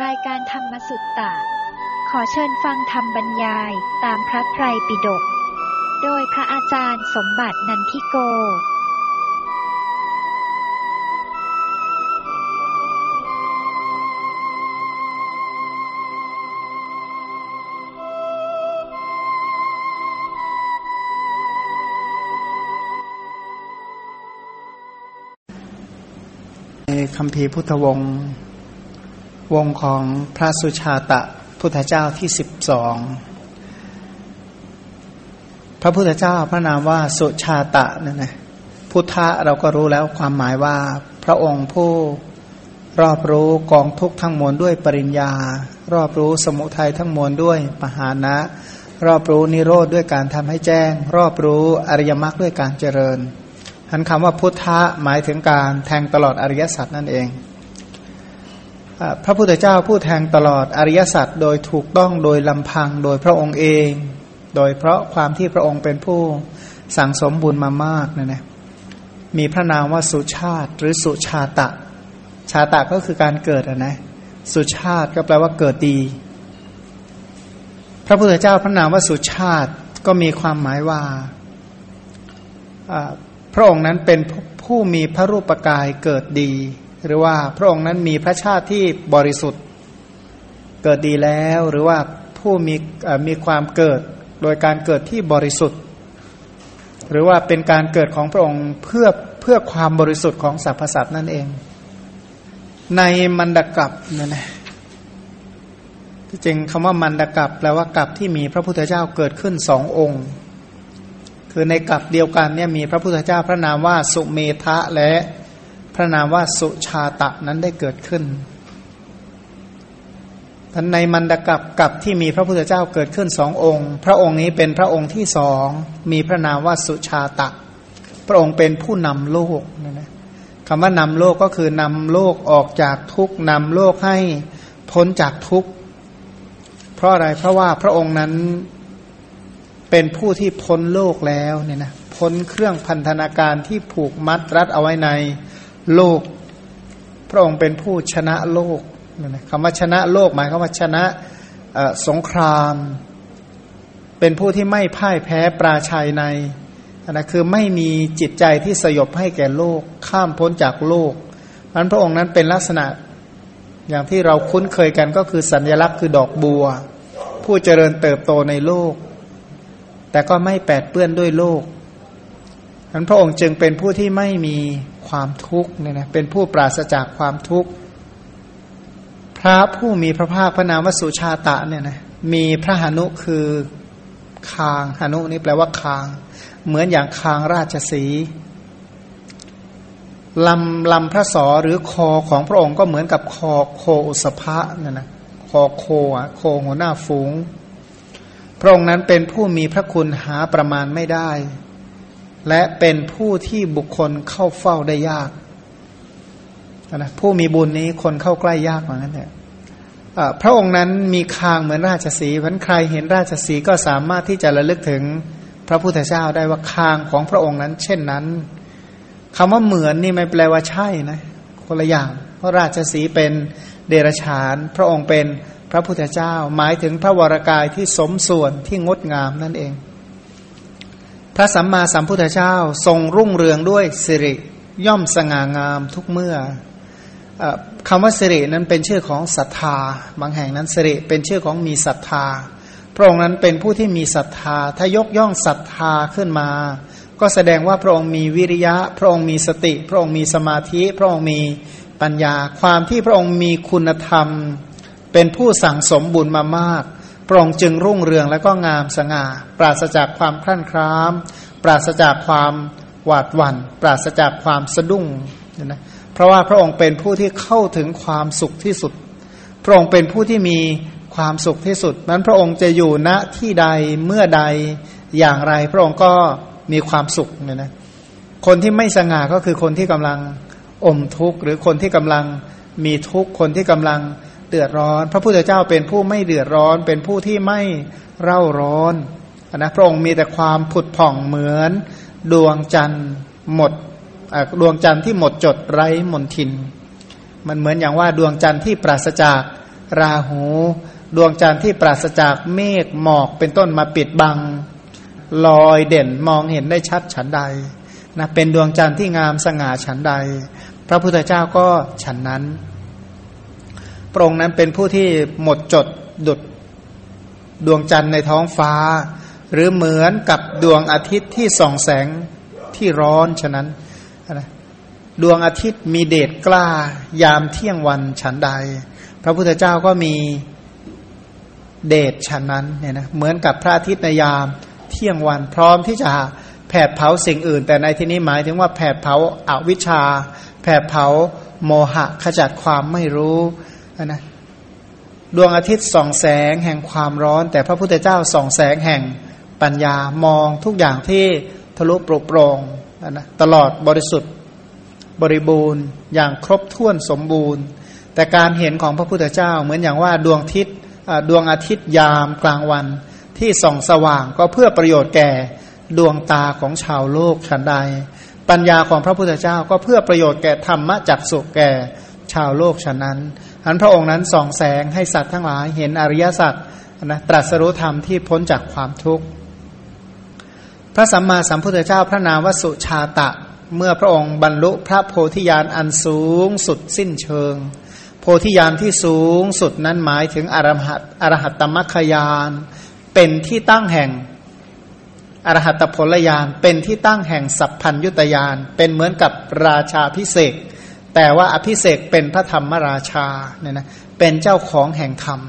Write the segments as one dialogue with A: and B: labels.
A: รายการธรรมสุตตะ ขอเชิญฟังธรรมบรรยายตามพระไตรปิฎก โดยพระอาจารย์สมบัตินันทิโก
B: ในคำพีพุทธวงศ์ วงของพระสุชาตะพุทธเจ้าที่สิบสองพระพุทธเจ้าพระนามว่าสุชาตะนั่นนะพุทธะเราก็รู้แล้วความหมายว่า พระองค์ผู้รอบรู้กองทุกข์ทั้งมวลด้วยปริญญา รอบรู้สมุทัยทั้งมวลด้วยปหานะ รอบรู้นิโรธด้วยการทำให้แจ้ง รอบรู้อริยมรรคด้วยการเจริญทันคำว่าพุทธะหมายถึงการแทงตลอดอริยสัจนั่นเอง พระพุทธเจ้าผู้แทงตลอดอริยสัจโดยถูกต้องโดยลำพังโดยพระองค์เอง โดยเพราะความที่พระองค์เป็นผู้สั่งสมบุญมามากนะนะมีพระนามว่าสุชาติหรือสุชาตะ ชาตะก็คือการเกิดนะสุชาติก็แปลว่าเกิดดี พระพุทธเจ้าพระนามว่าสุชาติก็มีความหมายว่าพระองค์นั้นเป็นผู้มีพระรูปกายเกิดดี หรือว่าพระองค์นั้นมีพระชาติที่บริสุทธิ์เกิดดีแล้ว หรือว่าผู้มีมีความเกิดโดยการเกิดที่บริสุทธิ์ หรือว่าเป็นการเกิดของพระองค์เพื่อเพื่อความบริสุทธิ์ของสรรพสัตว์นั่นเอง ในมันดกับนั่นแหละที่จริงคำว่ามันดกับแปลว่ากับที่มีพระพุทธเจ้าเกิดขึ้นสององค์ คือในกับเดียวกันเนี่ยมีพระพุทธเจ้าพระนามว่าสุเมธะและ พระนามว่าสุชาตะนั้นได้เกิดขึ้นท่านในมันดกับกับที่มีพระพุทธเจ้าเกิดขึ้นสององค์ พระองค์นี้เป็นพระองค์ที่สองมีพระนามว่าสุชาตะ พระองค์เป็นผู้นำโลกนะนะคำว่านำโลกก็คือนำโลกออกจากทุกนำโลกให้พ้นจากทุกเพราะอะไรเพราะว่าพระองค์นั้นเป็นผู้ที่พ้นโลกแล้วเนี่ยนะพ้นเครื่องพันธนาการที่ผูกมัดรัดเอาไว้ใน โลก พระองค์เป็นผู้ชนะโลกนะคำว่าชนะโลกหมายความว่าชนะสงคราม เป็นผู้ที่ไม่พ่ายแพ้ปราชัยในนะคือไม่มีจิตใจที่สยบให้แก่โลก ข้ามพ้นจากโลกนั้นพระองค์นั้นเป็นลักษณะอย่างที่เราคุ้นเคยกันก็คือสัญลักษณ์คือดอกบัว ผู้เจริญเติบโตในโลก แต่ก็ไม่แปดเปื้อนด้วยโลกนั้นพระองค์จึงเป็นผู้ที่ไม่มี ความทุกข์เนี่ยนะเป็นผู้ปราศจากความทุกข์ พระผู้มีพระภาคพระนามวสุชาตะเนี่ยนะมีพระหนุคือคางหนุนี่แปลว่าคาง เหมือนอย่างคางราชสีลำลำพระสอหรือคอของพระองค์ก็เหมือนกับคอโคอุสภะเนี่ยนะคอโคอะโคหัวหน้าฝูง พระองค์นั้นเป็นผู้มีพระคุณหาประมาณไม่ได้ และเป็นผู้ที่บุคคลเข้าเฝ้าได้ยากนะผู้มีบุญนี้คนเข้าใกล้ยากเหมือนกันเนี่ยพระองค์นั้นมีคางเหมือนราชสีพันใครเห็นราชสีก็สามารถที่จะระลึกถึงพระพุทธเจ้าได้ว่าคางของพระองค์นั้น เช่นนั้นคำว่าเหมือนนี่ไม่แปลว่าใช่นะคนละอย่างเพราะราชสีเป็นเดรฉาน พระองค์เป็นพระพุทธเจ้า หมายถึงพระวรากายที่สมส่วนที่งดงามนั่นเอง พระสัมมาสัมพุทธเจ้าทรงรุ่งเรืองด้วยสิริย่อมสง่างามทุกเมื่ออคำว่าสิรินั้นเป็นชื่อของศรัทธา บางแห่งนั้นสิริเป็นชื่อของมีศรัทธา พระองค์นั้นเป็นผู้ที่มีศรัทธา ถ้ายกย่องศรัทธาขึ้นมา ก็แสดงว่าพระองค์มีวิริยะ พระองค์มีสติ พระองค์มีสมาธิ พระองค์มีปัญญา ความที่พระองค์มีคุณธรรม เป็นผู้สั่งสมบุญมามาก พระองค์จึงรุ่งเรืองและก็งามสง่า ปราศจากความคลั่นคล้าม ปราศจากความหวาดหวัน่น ปราศจากความสะดุ้งนะเพราะว่าพระองค์เป็นผู้ที่เข้าถึงความสุขที่สุด พระองค์เป็นผู้ที่มีความสุขที่สุด นั้นพระองค์จะอยู่ณที่ใดเมื่อใดอย่างไร พระองค์ก็มีความสุขเนี่ยนะคนที่ไม่สง่าก็คือคนที่กำลังอมทุกข์ หรือคนที่กำลังมีทุกข์คนที่กำลัง เดือดร้อน พระพุทธเจ้าเป็นผู้ไม่เดือดร้อน เป็นผู้ที่ไม่เร่าร้อนนะพระองค์มีแต่ความผุดผ่องเหมือน ดวงจันทร์หมดดวงจันทร์ที่หมดจดไร้มนทิน มันเหมือนอย่างว่าดวงจันทร์ที่ปราศจากราหู ดวงจันทร์ที่ปราศจากเมฆหมอกเป็นต้นมาปิดบัง ลอยเด่นมองเห็นได้ชัดฉันใดนะเป็นดวงจันทร์ที่งามสง่าฉันใด พระพุทธเจ้าก็ฉันนั้น พระองค์นั้นเป็นผู้ที่หมดจดดุดดวงจันทร์ในท้องฟ้า หรือเหมือนกับดวงอาทิตย์ที่ส่องแสงที่ร้อนฉะนั้นนะดวงอาทิตย์มีเดชกล้า ยามเที่ยงวันฉันใด พระพุทธเจ้าก็มีเดชฉันนั้นเนี่ยนะเหมือนกับพระอาทิตย์ในยามเที่ยงวันพร้อมที่จะแผดเผาสิ่งอื่น แต่ในที่นี้หมายถึงว่าแผดเผาอาวิชชา แผดเผาโมหะขจัดความไม่รู้ นะดวงอาทิตย์ส่องแสงแห่งความร้อน แต่พระพุทธเจ้าส่องแสงแห่งปัญญามองทุกอย่างที่ทะลุปรุโปรงนะตลอดบริสุทธิ์บริบูรณ์ อย่างครบถ้วนสมบูรณ์ แต่การเห็นของพระพุทธเจ้าเหมือนอย่างว่าดวงอาทิศดวงอาทิตย์ยามกลางวันที่ส่องสว่างก็เพื่อประโยชน์แก่ดวงตาของชาวโลกฉันใด ปัญญาของพระพุทธเจ้าก็เพื่อประโยชน์แก่ธรรมะจักสุแก่ชาวโลกฉะนั้น อันพระองค์นั้นส่องแสงให้สัตว์ทั้งหลายเห็นอริยสัจนะตรัสรู้ธรรมที่พ้นจากความทุกข์ พระสัมมาสัมพุทธเจ้าพระนามวสุชาตะ เมื่อพระองค์บรรลุพระโพธิญาณอันสูงสุดสิ้นเชิง โพธิญาณที่สูงสุดนั้นหมายถึงอรหัตอรหัตตมัคคยานเป็นที่ตั้งแห่งอรหัตผลยานเป็นที่ตั้งแห่งสัพพัญยุตยานเป็นเหมือนกับราชาพิเศษ แต่ว่าอภิเศกเป็นพระธรรมราชาเนี่ยนะเป็นเจ้าของแห่งธรรม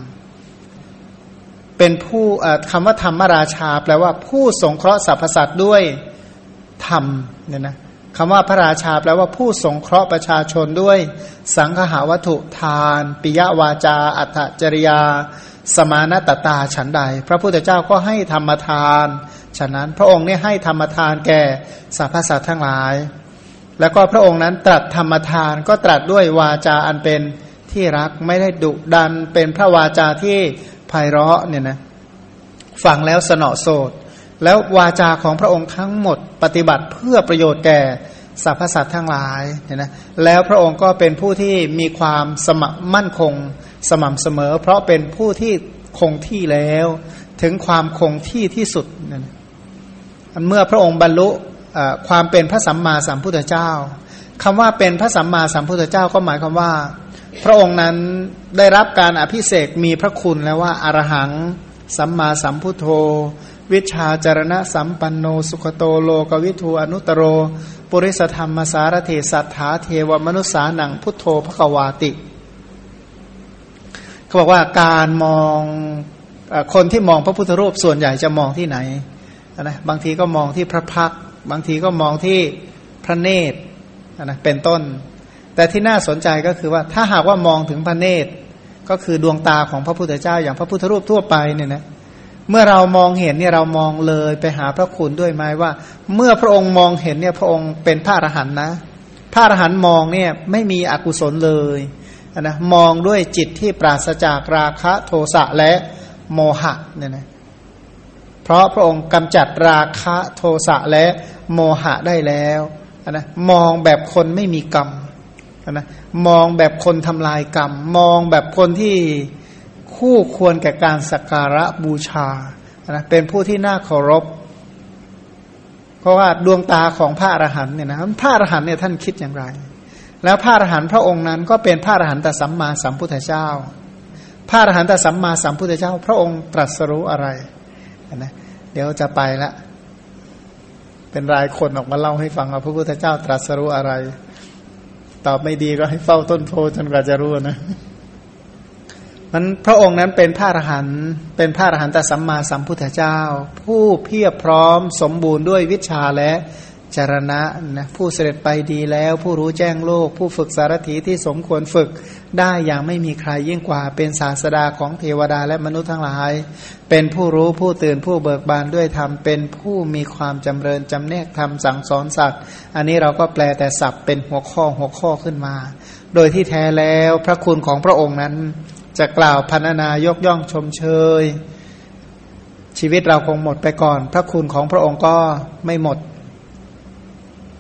B: เป็นผู้คำว่าธรรมราชา แปลว่าผู้สงเคราะห์สรรพสัตว์ด้วยธรรมเนี่ยนะคำว่าพระราชาแปลว่าผู้สงเคราะห์ประชาชนด้วย สังหาวัตถุทาน ปิยวาจา อัตจริยา สมานตตาฉันใด พระพุทธเจ้าก็ให้ธรรมทาน ฉะนั้นพระองค์เนี่ยให้ธรรมทานแก่สรรพสัตว์ทั้งหลาย แล้วก็พระองค์นั้นตรัสธรรมทานก็ตรัสด้วยวาจาอันเป็นที่รักไม่ได้ดุดันเป็นพระวาจาที่ไพเราะเนี่ยนะฟังแล้วสนอโสดแล้ววาจาของพระองค์ทั้งหมดปฏิบัติเพื่อประโยชน์แก่สรรพสัตว์ทั้งหลายเนี่ยนะแล้วพระองค์ก็เป็นผู้ที่มีความสมมั่นคงสม่ำเสมอ เพราะเป็นผู้ที่คงที่แล้ว ถึงความคงที่ที่สุดนั่นเมื่อพระองค์บรรลุ ความเป็นพระสัมมาสัมพุทธเจ้าคำว่าเป็นพระสัมมาสัมพุทธเจ้าก็หมายความว่า พระองค์นั้นได้รับการอภิเสกมีพระคุณแล้วว่าอารหัง สัมมาสัมพุทโธ วิชาจารณะสัมปันโนสุขโตโลกวิทูอนุตโร ปุริสธรรมสารเทสัทธาเทวมนุษสานังพุทโธพระวาติเขาบอกว่าการมองคนที่มองพระพุทธรูปส่วนใหญ่จะมองที่ไหนนะบางทีก็มองที่พระพัก บางทีก็มองที่พระเนตรนะเป็นต้น แต่ที่น่าสนใจก็คือว่าถ้าหากว่ามองถึงพระเนตร ก็คือดวงตาของพระพุทธเจ้า อย่างพระพุทธรูปทั่วไปเนี่ยนะเมื่อเรามองเห็นเนี่ยเรามองเลยไปหาพระคุณด้วยไหมว่า เมื่อพระองค์มองเห็นเนี่ยพระองค์เป็นพระอรหันต์นะ พระอรหันต์มองเนี่ยไม่มีอกุศลเลยนะมองด้วยจิตที่ปราศจากราคะโทสะและโมหะเนี่ยนะเพราะพระองค์กำจัดราคะโทสะและ โมหะได้แล้วนะมองแบบคนไม่มีกรรมนะมองแบบคนทำลายกรรม มองแบบคนที่คู่ควรแก่การสักการะบูชานะเป็นผู้ที่น่าเคารพ เพราะว่าดวงตาของพระอรหันต์เนี่ยนะพระอรหันต์เนี่ยท่านคิดอย่างไร แล้วพระอรหันต์พระองค์นั้นก็เป็นพระอรหันต์ตสัมมาสัมพุทธเจ้า พระอรหันตสัมมาสัมพุทธเจ้า พระองค์ตรัสรู้อะไรนะเดี๋ยวจะไปละ เป็นรายคนออกมาเล่าให้ฟังว่าพระพุทธเจ้าตรัสรู้อะไร ตอบไม่ดีก็ให้เฝ้าต้นโพจนกว่าจะรู้นะมันพระองค์นั้นเป็นพระอรหันต์เป็นพระอรหันตสัมมาสัมพุทธเจ้า ผู้เพียบพร้อมสมบูรณ์ด้วยวิชาและ จารณะนะผู้เสด็จไปดีแล้ว ผู้รู้แจ้งโลก ผู้ฝึกสารถีที่สมควรฝึกได้อย่างไม่มีใครยิ่งกว่าเป็นศาสดาของเทวดาและมนุษย์ทั้งหลาย เป็นผู้รู้ผู้ตื่นผู้เบิกบานด้วยธรรมเป็นผู้มีความจำเริญจำแนกธรรมสั่งสอนสัตว์ อันนี้เราก็แปลแต่ศัพท์เป็นหัวข้อหัวข้อขึ้นมา โดยที่แท้แล้วพระคุณของพระองค์นั้นจะกล่าวพันนายกย่องชมเชย ชีวิตเราคงหมดไปก่อน พระคุณของพระองค์ก็ไม่หมด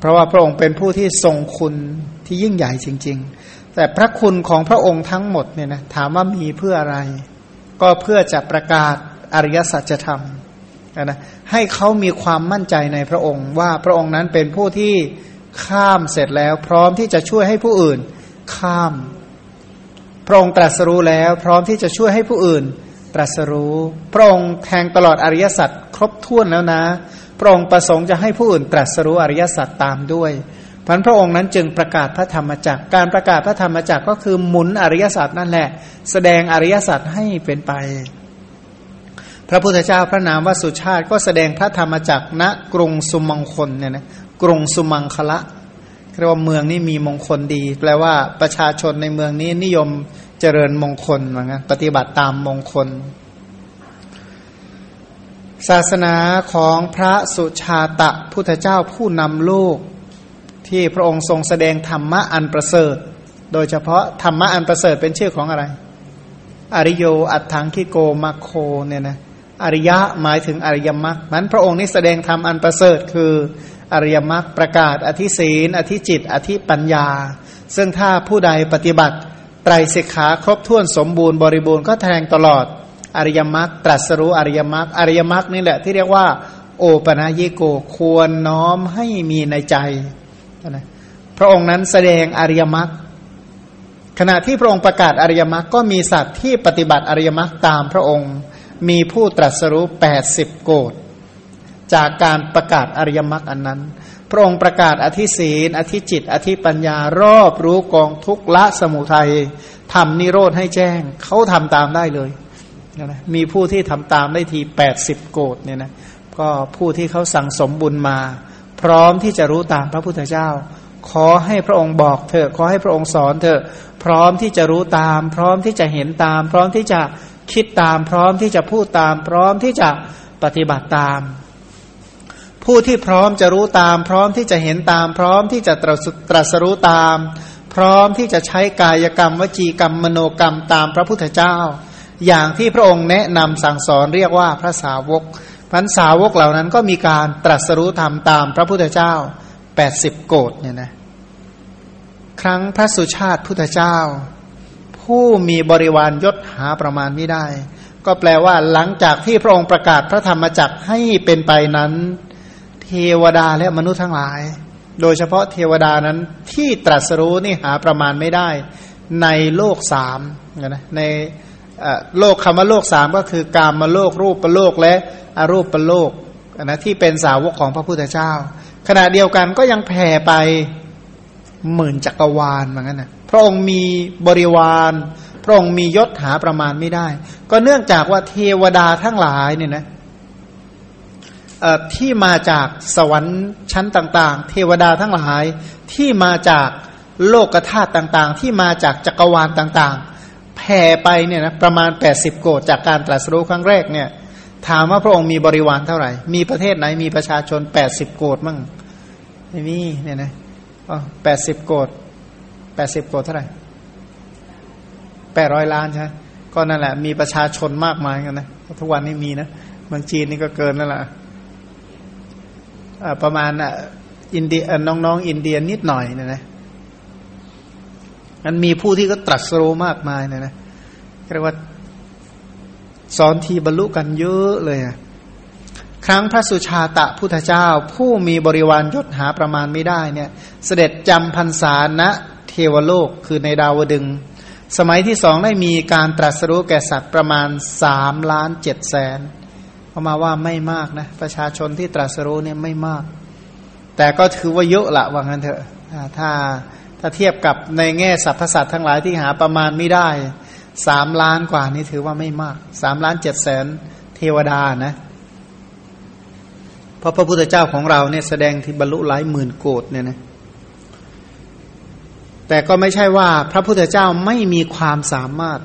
B: เพราะว่าพระองค์เป็นผู้ที่ทรงคุณที่ยิ่งใหญ่จริง ๆ แต่พระคุณของพระองค์ทั้งหมดเนี่ยนะถามว่ามีเพื่ออะไร ก็เพื่อจะประกาศอริยสัจธรรมนะให้เขามีความมั่นใจในพระองค์ว่าพระองค์นั้นเป็นผู้ที่ข้ามเสร็จแล้วพร้อมที่จะช่วยให้ผู้อื่นข้าม พระองค์ตรัสรู้แล้ว พร้อมที่จะช่วยให้ผู้อื่น ตรัสรู้ พระองค์แทงตลอดอริยสัจครบถ้วนแล้วนะ พระองค์ประสงค์จะให้ผู้อื่นตรัสรู้อริยสัจตามด้วยพันพระองค์นั้นจึงประกาศพระธรรมจักรการประกาศพระธรรมจักรก็คือหมุนอริยสัจนั่นแหละ แสดงอริยสัจให้เป็นไป พระพุทธเจ้าพระนามว่าสุชาติก็แสดงพระธรรมจักรณกรุงสุมังคลเนี่ยนะกรุงสุมังคละเรียกว่าเมืองนี้มีมงคลดี แปลว่าประชาชนในเมืองนี้นิยมเจริญมงคลเหมือนกันปฏิบัติตามมงคล ศาสนาของพระสุชาตะพุทธเจ้าผู้นำโลก ที่พระองค์ทรงแสดงธรรมะอันประเสริฐ โดยเฉพาะธรรมะอันประเสริฐเป็นชื่อของอะไร อริโยอัตถังคิโกมาโคเนี่ยนะอริยะหมายถึงอริยมรรคนั้นพระองค์นี้แสดงธรรมอันประเสริฐคืออริยมรรคประกาศอธิศีนอธิจิต อธิปัญญา ซึ่งถ้าผู้ใดปฏิบัติไตรสิกขาครบถ้วนสมบูรณ์บริบูรณ์ก็แทงตลอด อริยมรรคตรัสรู้อริยมรรคอริยมรรคนี่แหละที่เรียกว่า โอปนายิโกควรน้อมให้มีในใจนะพระองค์นั้นแสดงอริยมรรคขณะที่พระองค์ประกาศอริยมรรคก็มีสัตว์ที่ปฏิบัติอริยมรรคตามพระองค์ มีผู้ตรัสรู้แปดสิบโกดจากการประกาศอริยมรรคอันนั้น พระองค์ประกาศอธิศีนอธิจิต อธิปัญญารอบรู้กองทุกละสมุทัยทำนิโรธให้แจ้งเขาทำตามได้เลย นะมีผู้ที่ทำตามได้ทีแปดสิบโกดเนี่ยนะก็ผู้ที่เขาสั่งสมบุญมา พร้อมที่จะรู้ตามพระพุทธเจ้า ขอให้พระองค์บอกเถอะขอให้พระองค์สอนเถอะพร้อมที่จะรู้ตาม พร้อมที่จะเห็นตาม พร้อมที่จะคิดตาม พร้อมที่จะพูดตาม พร้อมที่จะปฏิบัติตาม ผู้ที่พร้อมจะรู้ตาม พร้อมที่จะเห็นตาม พร้อมที่จะตรัสรู้ตาม พร้อมที่จะใช้กายกรรม วจีกรรมมโนกรรมตามพระพุทธเจ้า อย่างที่พระองค์แนะนำสั่งสอนเรียกว่าพระสาวกพันสาวกเหล่านั้นก็มีการตรัสรู้ธรรมตามพระพุทธเจ้าแปดสิบโกดเนี่ยนะครั้งพระสุชาติพุทธเจ้า ผู้มีบริวารยศหาประมาณไม่ได้ ก็แปลว่าหลังจากที่พระองค์ประกาศพระธรรมจักรให้เป็นไปนั้น เทวดาและมนุษย์ทั้งหลาย โดยเฉพาะเทวดานั้นที่ตรัสรู้นี่หาประมาณไม่ได้ ในโลกสามนะใน โลกคำว่าโลกสามก็คือกามมาโลกรูปประโลกและอรูปประโลกนะที่เป็นสาวกของพระพุทธเจ้า ขณะเดียวกันก็ยังแผ่ไปหมื่นจักรวาลเหมือนกันนะพระองค์มีบริวาร พระองค์มียศหาประมาณไม่ได้ ก็เนื่องจากว่าเทวดาทั้งหลายเนี่ยนะที่มาจากสวรรค์ชั้นต่าง ๆ เทวดาทั้งหลายที่มาจากโลกธาตุต่างๆ ที่มาจากจักรวาลต่างๆ แผ่ไปเนี่ยนะประมาณ 80 โกดจากการตรัสรู้ครั้งแรกเนี่ย ถามว่าพระองค์มีบริวารเท่าไหร่ มีประเทศไหนมีประชาชน 80 โกดมั่งไม่มีเนี่ยนะอ๋อแปดสิบโกดแปดสิบโกดเท่าไหร่แปดร้อยล้านใช่ก็นั่นแหละ มีประชาชนมากมายกันนะทุกวันนี้มีนะเมืองจีนนี่ก็เกินนั่นแหละประมาณอินเดียน้องๆ อินเดียนิดหน่อยเนี่ยนะ มันมีผู้ที่ก็ตรัสรู้มากมายเนี่ยนะเรียกว่าสอนทีบรรลุกันเยอะเลยอะครั้งพระสุชาตะพุทธเจ้า ผู้มีบริวารยศหาประมาณไม่ได้เนี่ย เสด็จจำพรรษาณเทวโลกคือในดาวดึง สมัยที่สองได้มีการตรัสรู้แก่สัตว์ประมาณสามล้านเจ็ดแสนเขามาว่าไม่มากนะ ประชาชนที่ตรัสรู้เนี่ยไม่มาก แต่ก็ถือว่าเยอะละว่างั้นเถอะถ้า ถ้าเทียบกับในแง่สรรพสัตว์ทั้งหลายที่หาประมาณไม่ได้สามล้านกว่านี่ถือว่าไม่มากสามล้านเจ็ดแสนเทวดานะเพราะพระพุทธเจ้าของเราเนี่ยแสดงที่บรรลุหลายหมื่นโกดเนี่ยนะแต่ก็ไม่ใช่ว่าพระพุทธเจ้าไม่มีความสามารถ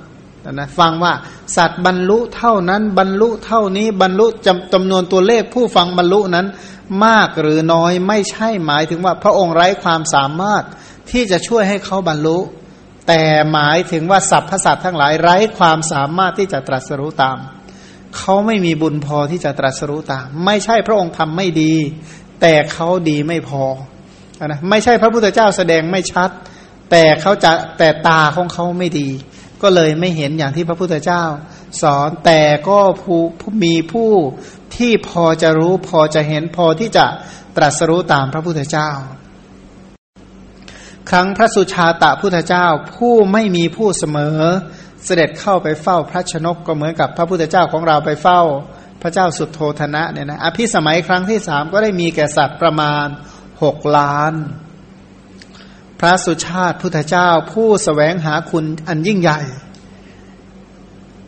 B: นะฟังว่าสัตว์บรรลุเท่านั้นบรรลุเท่านี้บรรลุจำจำนวนตัวเลขผู้ฟังบรรลุนั้น มากหรือน้อยไม่ใช่หมายถึงว่าพระองค์ไร้ความสามารถ ที่จะช่วยให้เขาบรรลุ แต่หมายถึงว่าสัพพสัตว์ทั้งหลายไร้ความสามารถที่จะตรัสรู้ตาม เขาไม่มีบุญพอที่จะตรัสรู้ตาม ไม่ใช่พระองค์ทำไม่ดี แต่เขาดีไม่พอนะไม่ใช่พระพุทธเจ้าแสดงไม่ชัด แต่เขาจะแต่ตาของเขาไม่ดี ก็เลยไม่เห็นอย่างที่พระพุทธเจ้า สอนแต่ก็ผู้มีผู้ที่พอจะรู้พอจะเห็นพอที่จะตรัสรู้ตามพระพุทธเจ้า ครั้งพระสุชาตะพุทธเจ้าผู้ไม่มีผู้เสมอ เสด็จเข้าไปเฝ้าพระชนกก็เหมือนกับพระพุทธเจ้าของเราไปเฝ้า พระเจ้าสุดโทธนะเนี่ยนะอภิสมัยครั้งที่สามก็ได้มีแก่สัตว์ประมาณหกล้าน พระสุชาติพุทธเจ้าผู้สแสวงหาคุณอันยิ่งใหญ่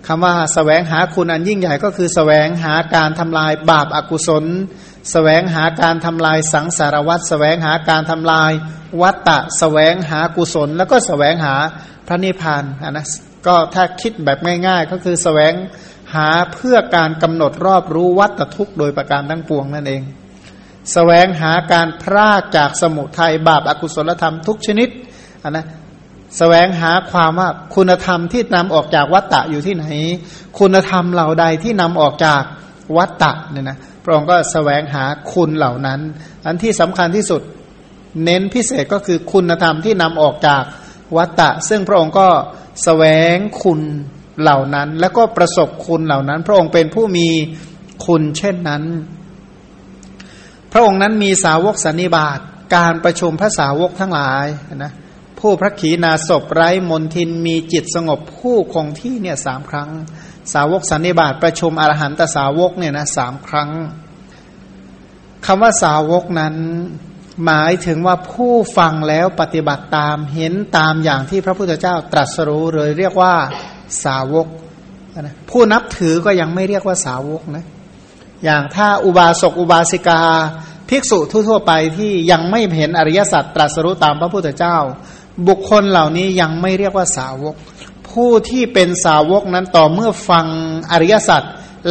B: คำว่าสแสวงหาคุณอันยิ่งใหญ่ก็คือสแสวงหาการทำลายบาปอากุศล แสวงหาการทำลายสังสารวัตรแสวงหาการทำลายวัตตะแสวงหากุศล แล้วก็แสวงหาพระนิพพานนะก็ถ้าคิดแบบง่าย ๆ ก็คือแสวงหาเพื่อการกำหนดรอบรู้วัตทุกข์โดยประการทั้งปวงนั่นเองแสวงหาการพรากจากสมุทัยบาปอากุศลธรรมทุกชนิดนนะแสวงหาความว่าคุณธรรมที่นำออกจากวัตตะอยู่ที่ไหน คุณธรรมเหล่าใดที่นำออกจากวัตตะเนี่ยนะ ระองค์ก็สแสวงหาคุณเหล่านั้น อันที่สำคัญที่สุด เน้นพิเศษก็คือคุณธรรมที่นำออกจากวัตตะ ซึ่งพระองค์ก็สแสวงคุณเหล่านั้น แล้วก็ประสบคุณเหล่านั้น พระองค์เป็นผู้มีคุณเช่นนั้น พระองค์นั้นมีสาวกสันนิบาตการประชุมพระสาวกทั้งหลายนะผู้พระขีณาศพไร้มนทินมีจิตสงบผู้คงที่เนี่ยสามครั้ง สาวกสันนิบาตประชุมอรหันตสาวกเนี่ยนะสามครั้งคำว่าสาวกนั้น หมายถึงว่าผู้ฟังแล้วปฏิบัติตามเห็นตามอย่างที่พระพุทธเจ้าตรัสรู้เลยเรียกว่าสาวกผู้นับถือก็ยังไม่เรียกว่าสาวกนะอย่างถ้าอุบาสกอุบาสิกา ภิกษุทั่วๆไปที่ยังไม่เห็นอริยสัจตรัสรู้ตามพระพุทธเจ้า บุคคลเหล่านี้ยังไม่เรียกว่าสาวก ผู้ที่เป็นสาวกนั้นต่อเมื่อฟังอริยสัจ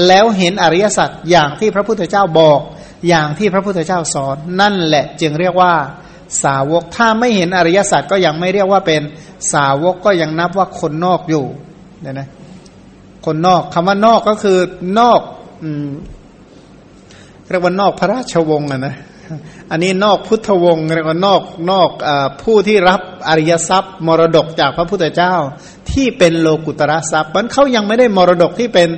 B: แล้วเห็นอริยสัจอย่างที่พระพุทธเจ้าบอก อย่างที่พระพุทธเจ้าสอน นั่นแหละจึงเรียกว่าสาวก ถ้าไม่เห็นอริยสัจก็ยังไม่เรียกว่าเป็นสาวกก็ยังนับว่าคนนอกอยู่เนี่ยนะคนนอกคำว่านอกก็คือนอกอืมเรียกว่านอกพระราชวงศ์นะนะ อันนี้นอกพุทธวงศ์เรียกว่านอกนอกอผู้ที่รับอริยทรัพย์ มรดกจากพระพุทธเจ้า ที่เป็นโลกุตระทรัพย์มันเขายังไม่ได้มรดกที่เป็น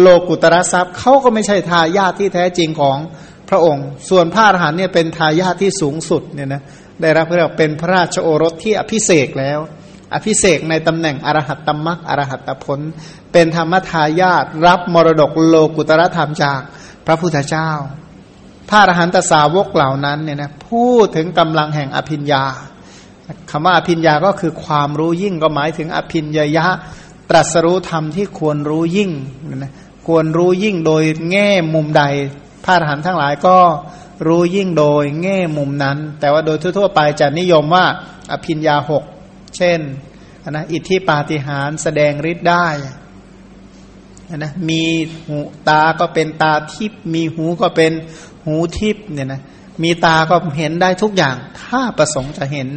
B: โลกุตระทรัพย์เขาก็ไม่ใช่ทายาทที่แท้จริงของพระองค์ ส่วนพระอรหันต์เนี่ยเป็นทายาทที่สูงสุดเนี่ยนะได้รับเรียกเป็นพระราชโอรสที่อภิเษกแล้ว อภิเษกในตำแหน่งอรหัตตมรักอรหัตผล เป็นธรรมทายาทรับมรดกโลกุตระธรรมจากพระพุทธเจ้า พระอรหันตสาวกเหล่านั้นเนี่ยนะพูดถึงกำลังแห่งอภิญญาคำว่าอภิญญาก็คือความรู้ยิ่งก็หมายถึงอภิญญยะ ตรัสรู้ธรรมที่ควรรู้ยิ่งนะควรรู้ยิ่งโดยแง่มุมใด พระอรหันต์ทั้งหลายก็รู้ยิ่งโดยแง่มุมนั้น แต่ว่าโดยทั่วๆไปจะนิยมว่าอภิญญาหกเช่นนะอิทธิปาฏิหาริย์แสดงฤทธิ์ได้นะมีหูตาก็เป็นตาทิพมีหูก็เป็น หูทิพเนี่ยนะมีตาก็เห็นได้ทุกอย่าง ถ้าประสงค์จะเห็น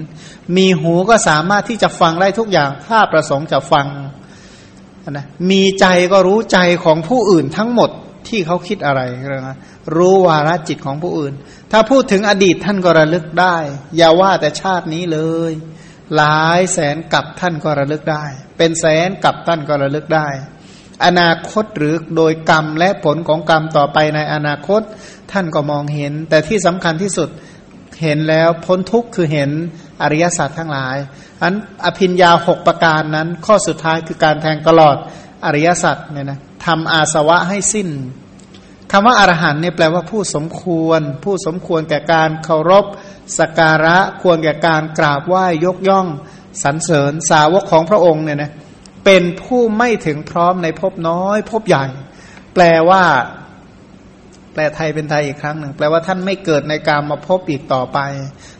B: มีหูก็สามารถที่จะฟังได้ทุกอย่าง ถ้าประสงค์จะฟังนะมีใจก็รู้ใจของผู้อื่นทั้งหมดที่เขาคิดอะไรนะรู้วาระจิตของผู้อื่น ถ้าพูดถึงอดีตท่านก็ระลึกได้ อย่าว่าแต่ชาตินี้เลย หลายแสนกับท่านก็ระลึกได้ เป็นแสนกับท่านก็ระลึกได้ อนาคตหรือโดยกรรมและผลของกรรมต่อไปในอนาคตท่านก็มองเห็น แต่ที่สำคัญที่สุดเห็นแล้วพ้นทุกข์คือเห็นอริยสัจทั้งหลายอันอภิญญาหกประการนั้น ข้อสุดท้ายคือการแทงตลอดอริยสัจเนี่ยนะทำอาสวะให้สิ้นคำว่าอรหันเนี่ยแปลว่าผู้สมควร ผู้สมควรแก่การเคารพสการะควรแก่การกราบไหว้ยกย่องสรรเสริญสาวกของพระองค์เนี่ยนะ เป็นผู้ไม่ถึงพร้อมในภพน้อยภพใหญ่ แปลว่า แปลไทยเป็นไทยอีกครั้งหนึ่งแปลว่าท่านไม่เกิดในการมาพบอีกต่อไป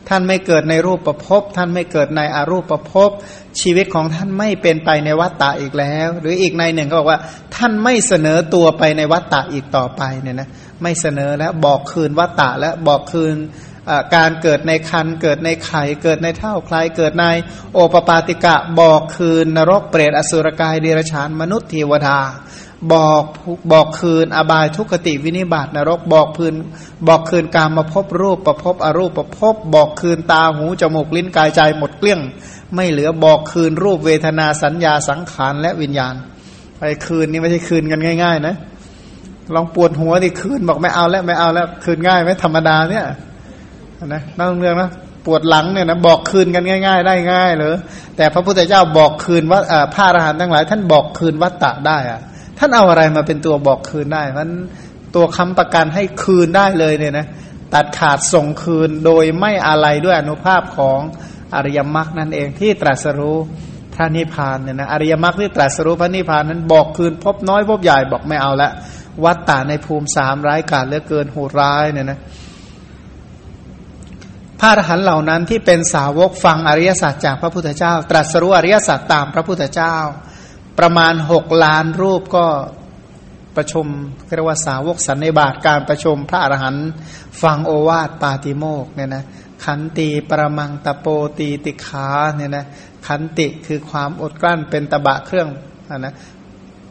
B: ท่านไม่เกิดในรูปประพบท่านไม่เกิดในอารูปประพบชีวิตของท่านไม่เป็นไปในวัฏฏะอีกแล้ว หรืออีกในหนึ่งก็บอกว่า ท่านไม่เสนอตัวไปในวัฏฏะอีกต่อไปเนี่ยนะไม่เสนอแล้วบอกคืนวัฏฏะและบอกคืน การเกิดในคันเกิดในไข่เกิดในเท่าคลายเกิดในโอปปาติกะบอกคืนนรกเปรตอสุรกายเดรัจฉานมนุษย์เทวดา บอกบอกคืนอบายทุกติวินิบาตนรกบอกคืนบอกคืนการมาพบรูปประพบอรูปประพบบอกคืนตาหูจมูกลิ้นกายใจหมดเกลี้ยง ไม่เหลือบอกคืนรูปเวทนาสัญญาสังขารและวิญญาณไปคืนนี่ไม่ใช่คืนกันง่าย ๆ นะ ลองปวดหัวดิคืนบอกไม่เอาแล้วไม่เอาแล้วคืนง่ายไหมธรรมดาเนี่ย นะนั่งเรื่องนะปวดหลังเนี่ยนะบอกคืนกันง่าย ๆ ได้ง่ายเลยแต่พระพุทธเจ้าบอกคืนว่าพระอรหันต์ทั้งหลาย ท่านบอกคืนวัตตะได้อะท่านเอาอะไรมาเป็นตัวบอกคืนได้มันตัวคำประกันให้คืนได้เลยเนี่ยนะตัดขาดส่งคืนโดยไม่อะไรด้วยอนุภาพของอริยมรรคนั่นเองที่ตรัสรู้พระนิพพานเนี่ยนะอริยมรรคที่ตรัสรู้พระนิพพานนั้นบอกคืนพบน้อยพบใหญ่บอกไม่เอาละวัตตาในภูมิสามร้ายกาจเหลือเกินโหดร้ายเนี่ยนะ ระอรหันต์เหล่านั้นที่เป็นสาวกฟังอริยสัจจากพระพุทธเจ้า ตรัสรู้อริยสัจตามพระพุทธเจ้า ประมาณหกล้านรูปก็ประชุมเรียกว่าสาวกสันนิบาตการประชุมพระอรหันต์ฟังโอวาทปาติโมกเนี่ยนะขันตีประมังตะโปตีติขาเนี่ยนะขันติคือความอดกลั้นเป็นตะบะเครื่องนะ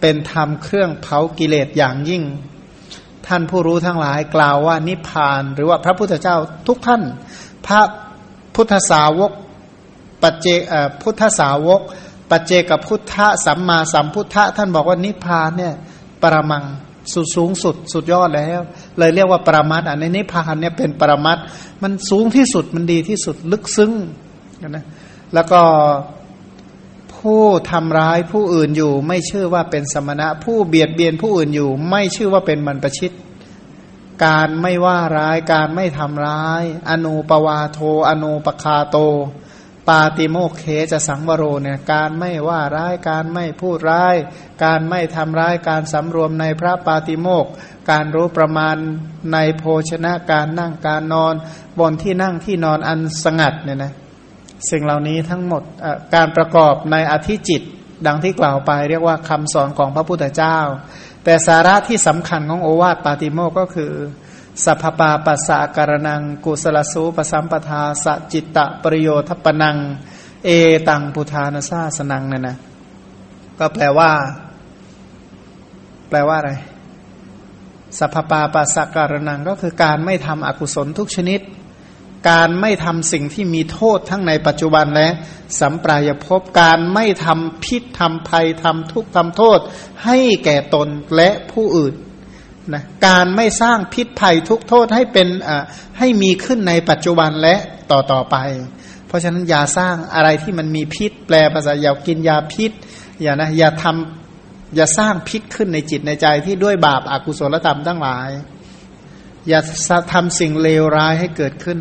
B: เป็นธรรมเครื่องเผากิเลสอย่างยิ่ง ท่านผู้รู้ทั้งหลายกล่าวว่านิพพาน หรือว่าพระพุทธเจ้าทุกท่าน พระพุทธสาวกปัจเจพุทธสาวก ปัจเจกับพุทธสัมมาสัมพุทธท่านบอกว่านิพพานเนี่ยปรมังสุดสูงสุดสุดยอดแล้ว เลยเรียกว่าปรมัตอันในนิพพานเนี่ยเป็นปรมัตมันสูงที่สุดมันดีที่สุดลึกซึ้งนะแล้วก็ผู้ทำร้ายผู้อื่นอยู่ ไม่ชื่อว่าเป็นสมณะ ผู้เบียดเบียนผู้อื่นอยู่ ไม่ชื่อว่าเป็นมันประชิต การไม่ว่าร้ายการไม่ทำร้าย อนุปวาโท อนุปคาโต ปาติโมกเคจะสังวโรเนี่ยการไม่ว่าร้ายการไม่พูดร้าย การไม่ทำร้ายการสำรวมในพระปาติโมกการรู้ประมาณในโภชนะการนั่งการนอน บนที่นั่งที่นอนอันสงัดเนี่ยนะสิ่งเหล่านี้ทั้งหมดการประกอบในอธิจิต ดังที่กล่าวไปเรียกว่าคำสอนของพระพุทธเจ้า แต่สาระที่สำคัญของโอวาทปาติโมก็คือสัพปาปัสสะการนัง กุสลสูปสัมปทาสจิตตะปริโยชน์ทปนัง เอตังพุทานาซาสนังนั่นนะ ก็แปลว่า แปลว่าอะไรสัพปาปัสสะการนังก็คือการไม่ทำอกุศลทุกชนิด การไม่ทำสิ่งที่มีโทษทั้งในปัจจุบันและสัมปรายภพการไม่ทำพิษทำภัยทำทุกข์ทำโทษ ให้แก่ตนและผู้อื่นนะการไม่สร้างพิษภัยทุกโทษให้เป็นให้มีขึ้นในปัจจุบันและต่อต่อไป เพราะฉะนั้นอย่าสร้างอะไรที่มันมีพิษ แปลภาษาอย่ากินยาพิษอย่านะอย่าทำอย่าสร้างพิษขึ้นในจิตในใจที่ด้วยบาปอากุศลธรรมทั้งหลาย อย่าทำสิ่งเลวร้ายให้เกิดขึ้น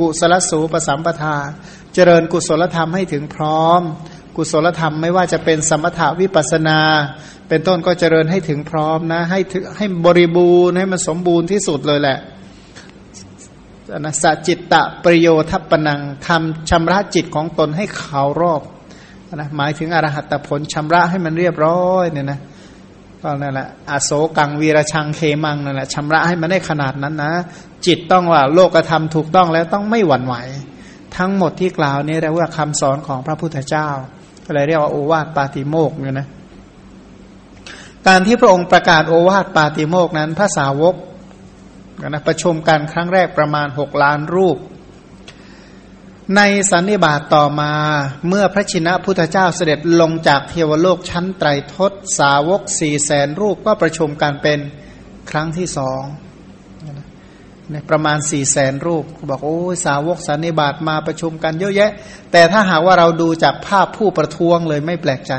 B: กุศลสูปสัมปทา เจริญกุศลธรรมให้ถึงพร้อม กุศลธรรมไม่ว่าจะเป็นสมถาวิปัสนา เป็นต้นก็เจริญให้ถึงพร้อมนะ ให้ให้บริบูรณ์ให้มันสมบูรณ์ที่สุดเลยแหละนะสจิตตะประโยทัปนังทำชำระจิตของตนให้ขาวรอบนะหมายถึงอรหัตผลชำระให้มันเรียบร้อยเนี่ยนะ ก็นั่นแหละอโศกังวีรชังเคมังนั่นแหละชำระให้มันได้ขนาดนั้นนะ จิตต้องว่าโลกธรรมถูกต้องแล้วต้องไม่หวั่นไหว ทั้งหมดที่กล่าวนี้เรียกว่าคำสอนของพระพุทธเจ้าก็เลยเรียกว่าโอวาทปาติโมกเนี่ยนะการที่พระองค์ประกาศโอวาทปาติโมกนั้นพระสาวกนะประชุมกันครั้งแรกประมาณหกล้านรูป ในสันนิบาตต่อมาเมื่อพระชินะพุทธเจ้าเสด็จลงจากเทวโลกชั้นไตรทศสาวกสี่แสนรูปก็ประชุมกันเป็นครั้งที่สองนประมาณสี่แสนรูป บอกโอ้สาวกสันนิบาตมาประชุมกันเยอะแยะ แต่ถ้าหากว่าเราดูจากภาพผู้ประท้วงเลยไม่แปลกใจ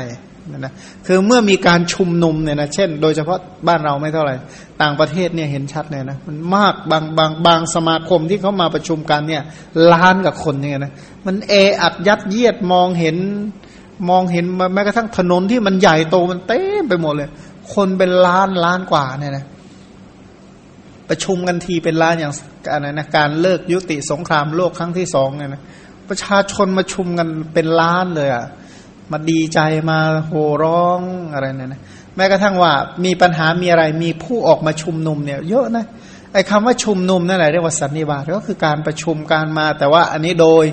B: นะนะคือเมื่อมีการชุมนุมเนี่ยนะเช่น โดยเฉพาะบ้านเราไม่เท่าไหร่ ต่างประเทศเนี่ยเห็นชัดเลยนะมันมากบางบางบางสมาคมที่เขามาประชุมกันเนี่ยล้านกับคนเนี่ยนะมันเออัดยัดเยียดมองเห็นมองเห็นแม้กระทั่งถนนที่มันใหญ่โตมันเต็มไปหมดเลย คนเป็นล้านล้านกว่าเนี่ยนะประชุมกันทีเป็นล้านอย่างอะไรนะการเลิกยุติสงครามโลกครั้งที่สองเนี่ยนะประชาชนมาชุมกันเป็นล้านเลยอะ่ะ มาดีใจมาโห่ร้องอะไรเนี่ยนะแม้กระทั่งว่ามีปัญหามีอะไรมีผู้ออกมาชุมนุมเนี่ย เยอะนะไอ้คำว่าชุมนุมนั่นแหละเรียกว่าสันนิบาตก็คือการประชุมการมา แต่ว่าอันนี้โดย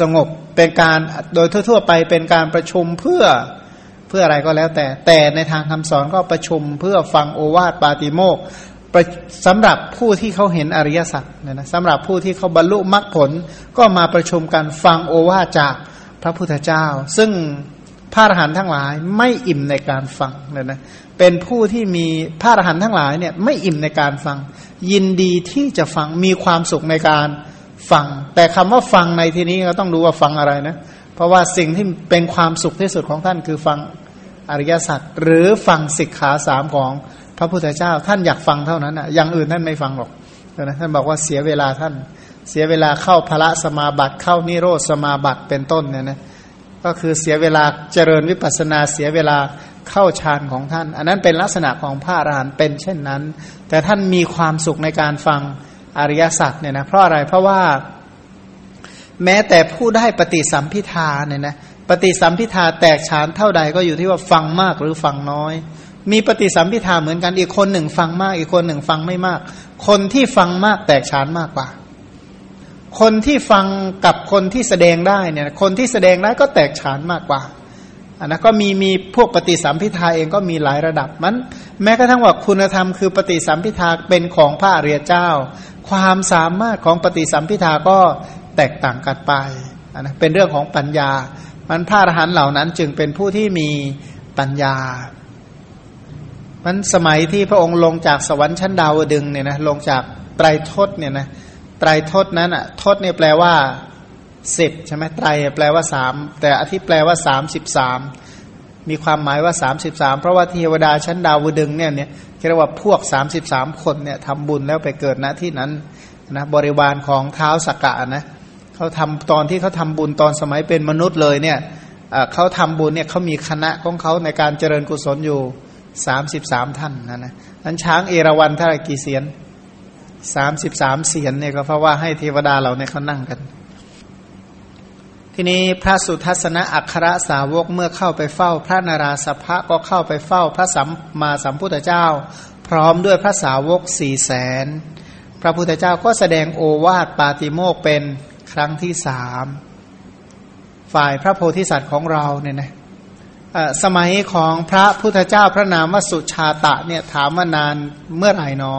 B: สงบเป็นการโดยทั่ว ๆ ไปเป็นการประชุมเพื่อเพื่ออะไรก็แล้วแต่ แต่ในทางคำสอนก็ประชุมเพื่อฟังโอวาทปาติโมกสำหรับผู้ที่เขาเห็นอริยสัจเนี่ยนะสำหรับผู้ที่เขาบรรลุมรรคผลก็มาประชุมกันฟังโอวาทจากพระพุทธเจ้า ซึ่ง พระอรหันต์ทั้งหลายไม่อิ่มในการฟังเลยนะเป็นผู้ที่มีพระอรหันต์ทั้งหลายเนี่ยไม่อิ่มในการฟัง ยินดีที่จะฟังมีความสุขในการฟัง แต่คำว่าฟังในที่นี้ก็ต้องดูว่าฟังอะไรนะ เพราะว่าสิ่งที่เป็นความสุขที่สุดของท่านคือฟังอริยสัจหรือฟังสิกขาสามของพระพุทธเจ้า ท่านอยากฟังเท่านั้นอะอย่างอื่นท่านไม่ฟังหรอกนะท่านบอกว่าเสียเวลาท่าน เสียเวลาเข้าพระสมาบัติเข้านิโรธสมาบัติเป็นต้นเนี่ยนะ ก็คือเสียเวลาเจริญวิปัสนาเสียเวลาเข้าฌานของท่าน อันนั้นเป็นลักษณะของพระอรหันต์เป็นเช่นนั้น แต่ท่านมีความสุขในการฟังอริยสัจเนี่ยนะเพราะอะไรเพราะว่า แม้แต่ผู้ได้ปฏิสัมพิทาเนี่ยนะปฏิสัมพิทาแตกฉานเท่าใดก็อยู่ที่ว่าฟังมากหรือฟังน้อย มีปฏิสัมพิทาเหมือนกันอีกคนหนึ่งฟังมากอีกคนหนึ่งฟังไม่มาก คนที่ฟังมากแตกฉานมากกว่า คนที่ฟังกับคนที่แสดงได้เนี่ยคนที่แสดงได้ก็แตกฉานมากกว่าอันนั้นก็มีมีพวกปฏิสัมพิทาเองก็มีหลายระดับมัน แม้กระทั่งว่าคุณธรรมคือปฏิสัมพิทาเป็นของพระอริยเจ้า ความสามารถของปฏิสัมพิทาก็แตกต่างกันไปอันนะเป็นเรื่องของปัญญา มันพระอรหันต์เหล่านั้นจึงเป็นผู้ที่มีปัญญามันสมัยที่พระองค์ลงจากสวรรค์ชั้นดาวดึงเนี่ยนะลงจากไตรทศเนี่ยนะ ไตรทศนั้นอะทศเนี่ยแปลว่าสิบใช่ไหมไตรแปลว่าสามแต่อธิแปลว่าสามสิบสามมีความหมายว่าสามสิบสามเพราะว่าเทวดาชั้นดาวดึงเนี่ยเนี่ยเรียกว่าพวกสามสิบสามคนเนี่ยทำบุญแล้วไปเกิดณที่นั้นนะบริวารของเท้าสกกะนะเขาทำตอนที่เขาทาบุญตอนสมัยเป็นมนุษย์เลยเนี่ยเขาทำบุญเนี่ยเขามีคณะของเขาในการเจริญกุศลอยู่สามสิบสามท่านนะนะนั้นช้างเอราวันเท่าไรกี่เสียน สามสิบสามเสียนเนี่ยก็เพราะว่าให้เทวดาเราเนี่ยเขานั่งกัน ทีนี้พระสุทัศนะอัครสาวกเมื่อเข้าไปเฝ้า พระนาราสภะก็เข้าไปเฝ้าพระสัมมาสัมพุทธเจ้า พร้อมด้วยพระสาวกสี่แสนพระพุทธเจ้าก็แสดงโอวาทปาติโมกเป็นครั้งที่สามฝ่ายพระโพธิสัตว์ของเราเนี่ยนะสมัยของพระพุทธเจ้าพระนามวสุชาตะเนี่ยถามว่านานเมื่อไหร่หนอ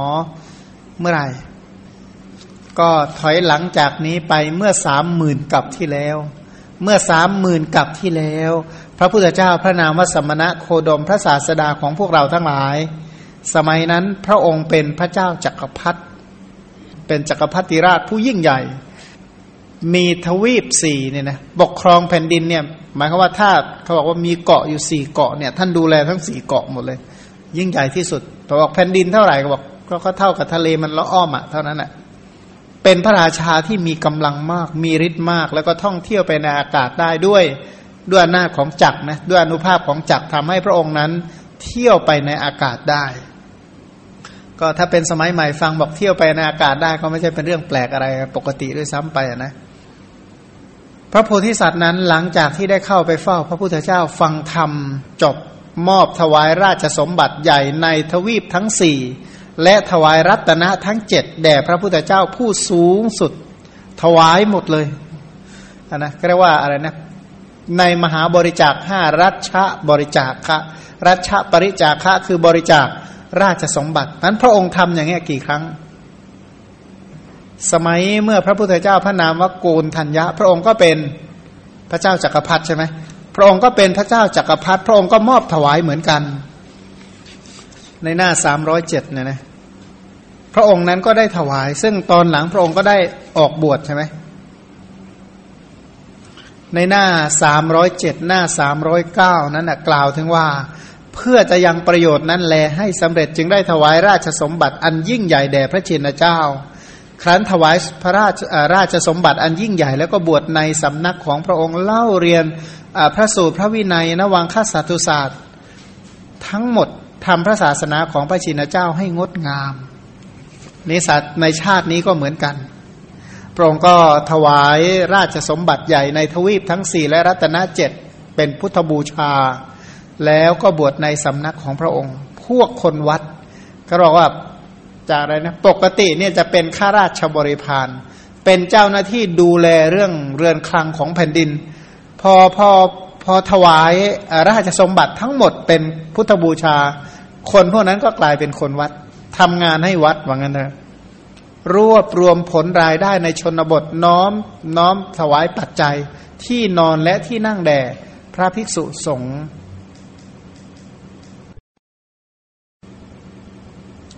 B: เมื่อไหร่ ก็ถอยหลังจากนี้ไปเมื่อสามหมื่นกับที่แล้ว เมื่อสามหมื่นกับที่แล้ว พระพุทธเจ้าพระนามวสมณะโคดมพระศาสดาของพวกเราทั้งหลาย สมัยนั้นพระองค์เป็นพระเจ้าจักรพรรดิเป็นจักรพรรดิราชผู้ยิ่งใหญ่ มีทวีปสี่เนี่ยนะปกครองแผ่นดินเนี่ยหมายความว่าถ้าเขาบอกว่ามีเกาะอยู่สี่เกาะเนี่ยท่านดูแลทั้งสี่เกาะหมดเลย ยิ่งใหญ่ที่สุดพอบอกแผ่นดินเท่าไหร่ก็บอก ก็เท่ากับทะเลมันละอ้อมอะเท่านั้นแหละเป็นพระราชาที่มีกำลังมาก มีฤทธิ์มาก แล้วก็ท่องเที่ยวไปในอากาศได้ด้วย ด้วยหน้าของจักรนะด้วยอนุภาพของจักรทำให้พระองค์นั้น เที่ยวไปในอากาศได้ ก็ถ้าเป็นสมัยใหม่ฟังบอกเที่ยวไปในอากาศได้ก็ไม่ใช่เป็นเรื่องแปลกอะไรปกติด้วยซ้ำไปนะพระโพธิสัตว์นั้นหลังจากที่ได้เข้าไปเฝ้า พระพุทธเจ้าฟังธรรมจบมอบถวายราชสมบัติใหญ่ในทวีปทั้งสี่ และถวายรัตนะทั้งเจ็ดแด่พระพุทธเจ้าผู้สูงสุด ถวายหมดเลยนะก็เรียกว่าอะไรนะ ในมหาบริจาคห้ารัชบริจาคะรัชปริจาคะคือบริจาคราชสมบัติ นั้นพระองค์ทำอย่างนี้กี่ครั้ง สมัยเมื่อพระพุทธเจ้าพระนามว่าโกนธัญญะ พระองค์ก็เป็นพระเจ้าจักรพรรดิใช่ไหมพระองค์ก็เป็นพระเจ้าจักรพรรดิพระองค์ก็มอบถวายเหมือนกัน ในหน้าสามร้อยเจ็ดเนี่ยนะ พระองค์นั้นก็ได้ถวาย ซึ่งตอนหลังพระองค์ก็ได้ออกบวชใช่ไหมในหน้าสามร้อยเจ็ดหน้าสามร้อยเก้านั้นนะกล่าวถึงว่า เพื่อจะยังประโยชน์นั้นแลให้สำเร็จจึงได้ถวายราชสมบัติอันยิ่งใหญ่แด่พระชินเจ้า ครั้นถวายพระราชราชสมบัติอันยิ่งใหญ่แล้วก็บวชในสำนักของพระองค์เล่าเรียนพระสูตรพระวินัยนวังคสัตุศาสตร์ ทั้งหมดทำพระศาสนาของพระชินเจ้าให้งดงาม นิสัตในชาตินี้ก็เหมือนกัน พระองค์ก็ถวายราชสมบัติใหญ่ในทวีปทั้งสี่และรัตนเจ็ดเป็นพุทธบูชา แล้วก็บวชในสำนักของพระองค์ พวกคนวัด ก็บอกว่าจากอะไรนะปกติเนี่ยจะเป็นข้าราชบริพารเป็นเจ้าหน้าที่ดูแลเรื่องเรือนคลังของแผ่นดิน พอพอพอถวายราชสมบัติทั้งหมดเป็นพุทธบูชา คนพวกนั้นก็กลายเป็นคนวัด ทำงานให้วัดว่างั้นนะรวบรวมผลรายได้ในชนบทน้อมน้อมถวายปัจจัยที่นอนและที่นั่งแด่พระภิกษุสงฆ์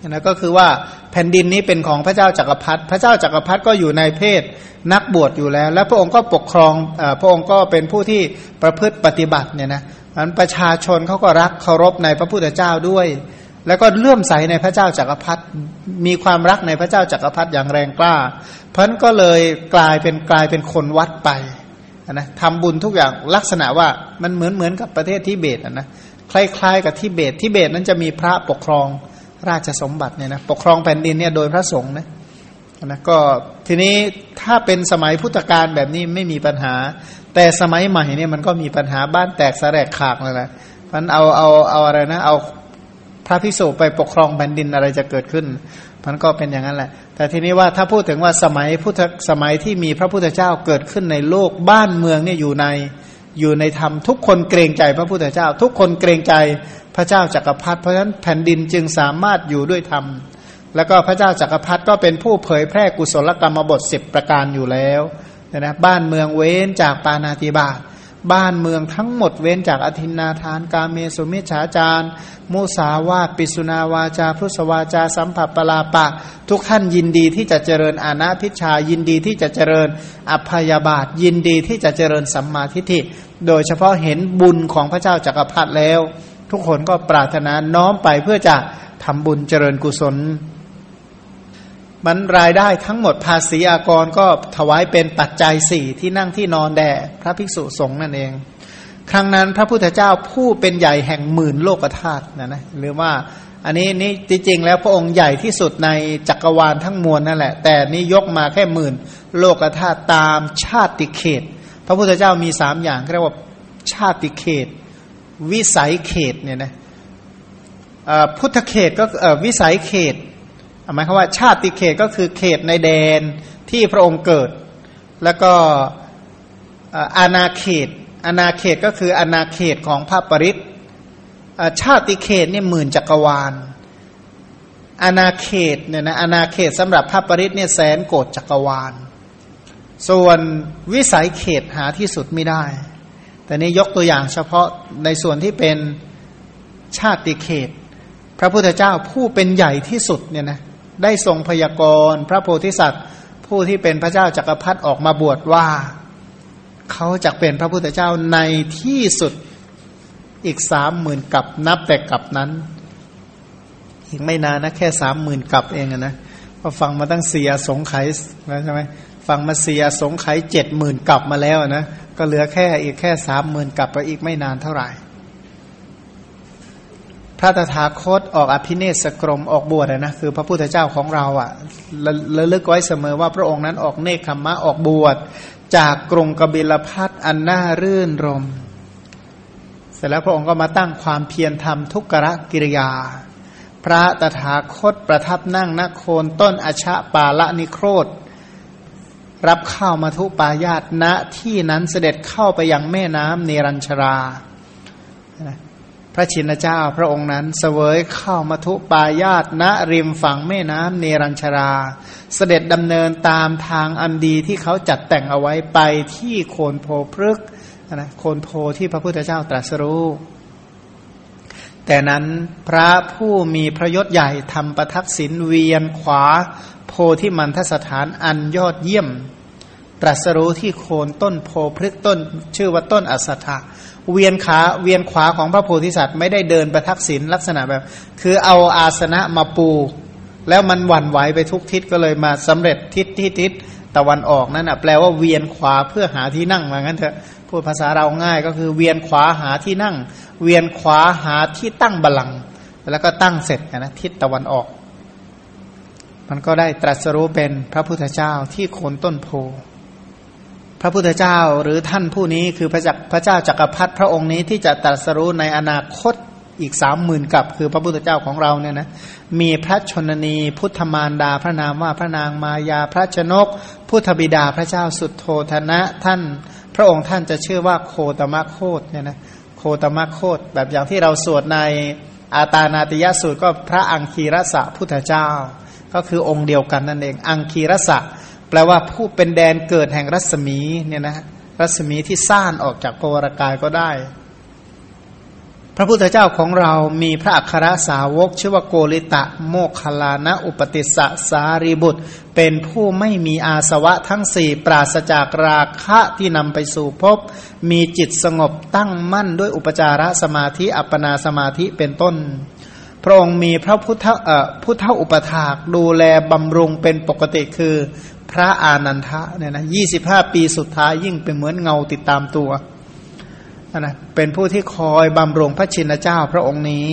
B: นะก็คือว่าแผ่นดินนี้เป็นของพระเจ้าจักรพรรดิพระเจ้าจักรพรรดิก็อยู่ในเพศนักบวชอยู่แล้ว และพระองค์ก็ปกครองอพระองค์ก็เป็นผู้ที่ประพฤติปฏิบัติเนี่ยนะมันประชาชนเขาก็รักเคารพในพระพุทธเจ้าด้วย แล้วก็เลื่อมใสในพระเจ้าจักรพรรดิมีความรักในพระเจ้าจักรพรรดิอย่างแรงกล้า เพราะนั้นก็เลยกลายเป็นกลายเป็นคนวัดไปนะทำบุญทุกอย่างลักษณะว่ามันเหมือนเหมือนกับประเทศทิเบตนะคล้ายๆกับทิเบตทิเบตนั้นจะมีพระปกครองราชสมบัติเนี่ยนะปกครองแผ่นดินเนี่ยโดยพระสงฆ์นะนะก็ทีนี้ถ้าเป็นสมัยพุทธกาลแบบนี้ไม่มีปัญหา แต่สมัยใหม่เนี่ยมันก็มีปัญหาบ้านแตกสลกขากเลยนะมันเอาเอาเอาอะไรนะเอา พระพิสุไปปกครองแผ่นดินอะไรจะเกิดขึ้น มันก็เป็นอย่างนั้นแหละ แต่ทีนี้ว่าถ้าพูดถึงว่าสมัยพุทธสมัยที่มีพระพุทธเจ้าเกิดขึ้นในโลกบ้านเมืองเนี่ยอยู่ในอยู่ในธรรมทุกคนเกรงใจพระพุทธเจ้า ทุกคนเกรงใจพระเจ้าจักรพรรดิเพราะฉะนั้นแผ่นดินจึงสามารถอยู่ด้วยธรรมแล้วก็พระเจ้าจักรพรรดิก็เป็นผู้เผยแพร่กุศลกรรมบทสิบประการอยู่แล้วนะบ้านเมืองเว้นจากปานาติบาต บ้านเมืองทั้งหมดเว้นจากอธินนาทาน กาเมสุมิฉาจารมุสาวาปิสุนาวาจาพุสวาจา สัมผัสปลาปะ ทุกท่านยินดีที่จะเจริญอาณาพิชายินดีที่จะเจริญอภยาบาทยินดีที่จะเจริญสัมมาทิฏฐิโดยเฉพาะเห็นบุญของพระเจ้าจักรพรรดิแล้ว ทุกคนก็ปรารถนาน้อมไปเพื่อจะทำบุญเจริญกุศล มันรายได้ทั้งหมดภาษีอากรก็ถวายเป็นปัจจัยสี่ที่นั่งที่นอนแด่พระภิกษุสงฆ์นั่นเอง ครั้งนั้นพระพุทธเจ้าผู้เป็นใหญ่แห่งหมื่นโลกธาตุนะนะหรือว่าอันนี้นี่จริงๆแล้วพระองค์ใหญ่ที่สุดในจักรวาลทั้งมวลนั่นแหละ แต่นี่ยกมาแค่หมื่น โลกธาตุตามชาติเขต พระพุทธเจ้ามีสามอย่างเรียกว่าชาติเขต วิสัยเขตเนี่ยนะพุทธเขตก็วิสัยเขต หมายความว่าชาติเขตก็คือเขตในแดนที่พระองค์เกิด แล้วก็อาณาเขตอาณาเขตก็คืออาณาเขตของพระปริศชาติเขตเนี่ยหมื่นจักรวาลอาณาเขตเนี่ยนะอาณาเขตสำหรับพระปริศเนี่ยแสนโกดจักรวาล ส่วนวิสัยเขตหาที่สุดไม่ได้ แต่นี้ยกตัวอย่างเฉพาะในส่วนที่เป็นชาติเขต พระพุทธเจ้าผู้เป็นใหญ่ที่สุดเนี่ยนะ ได้ทรงพยากรณ์ พระโพธิสัตว์ ผู้ที่เป็นพระเจ้าจักรพรรดิออกมาบวชว่า เขาจะเป็นพระพุทธเจ้าในที่สุดอีกสามหมื่นกับนับแต่กับนั้น อีกไม่นานนะแค่สามหมื่นกับเองนะพอฟังมาตั้งเสียสงไขแล้วใช่ไหมฟังมาเสียสงไขเจ็ดหมื่นกับมาแล้วนะก็เหลือแค่อีกแค่สามหมื่นกับไปอีกไม่นานเท่าไหร่ พระตถาคตออกอภิเนศกรมออกบวชนะคือพระพุทธเจ้าของเราอะ่ะระลึกไว้เสมอว่าพระองค์นั้นออกเนคขมมะออกบวชจากกรุงกบิลพัทอันน่ารื่นรม เสร็จแล้วพระองค์ก็มาตั้งความเพียรทำทุกรกิริยา พระตถาคตประทับนั่งนโคนต้นอชะปาละนิโครธรับข้าวมาทุปายาตณะที่นั้นเสด็จเข้าไปยังแม่น้ำเนรัญชรา พระชินเจ้าพระองค์นั้น เสวยเข้ามาทุปายาตณริมฝั่งแม่น้ำเนรัญชรา เสด็จดำเนินตามทางอันดีที่เขาจัดแต่งเอาไว้ไปที่โคนโพพฤกนะโคนโพที่พระพุทธเจ้าตรัสรู้แต่นั้นพระผู้มีพระยศใหญ่ทำประทักษิณเวียนขวา โพที่มันทสถานอันยอดเยี่ยม ตรัสรู้ที่โคนต้นโพพฤกต้น ชื่อว่าต้นอัสถะเวียนขาเวียนขวาของพระโพธิสัตว์ไม่ได้เดินประทักษิณลักษณะแบบ คือเอาอาสนะมาปู แล้วมันหวั่นไหวไปทุกทิศก็เลยมาสำเร็จทิศที่ทิศตะวันออกนั่นอะแปลว่าเวียนขวาเพื่อหาที่นั่งมางั้นเถอะพูดภาษาเราง่ายก็คือเวียนขวาหาที่นั่ง เวียนขวาหาที่ตั้งบัลลังแล้วก็ตั้งเสร็จนะทิศตะวันออก มันก็ได้ตรัสรู้เป็นพระพุทธเจ้าที่โคนต้นโพ พระพุทธเจ้าหรือท่านผู้นี้คือพระจักพระเจ้าจักรพรรดิพระองค์นี้ที่จะตรัสรู้ในอนาคตอีกสามหมื่นกับคือพระพุทธเจ้าของเราเนี่ยนะมีพระชนนีพุทธมารดาพระนามว่าพระนางมายาพระชนก พุทธบิดาพระเจ้าสุดโทธนะท่าน พระองค์ท่านจะชื่อว่าโคตมะโคตเนี่ยนะโคตมะโคตแบบอย่างที่เราสวดในอาตานาติยสูตรก็พระอังคีรสะพุทธเจ้า ก็คือองค์เดียวกันนั่นเอง อังคีรสะ แปลว่าผู้เป็นแดนเกิดแห่งรัศมีเนี่ยนะรัศมีที่ซ่านออกจากปวรากายก็ได้ พระพุทธเจ้าของเรามีพระอัครสาวก ชื่อว่าโกริตะ โมคคลานะ อุปติสสะสารีบุตร เป็นผู้ไม่มีอาสวะทั้งสี่ปราศจากราคะที่นำไปสู่ภพมีจิตสงบตั้งมั่นด้วยอุปจารสมาธิอัปปนาสมาธิเป็นต้นพระองค์มีพระพุทธเอ่อพุทธอุปถากดูแลบำรุงเป็นปกติคือ พระอานันทะเนี่ยนะยี่สิบห้าปีสุดท้ายยิ่งเป็นเหมือนเงาติดตามตัวนะเป็นผู้ที่คอยบำรุงพระชินเจ้าพระองค์นี้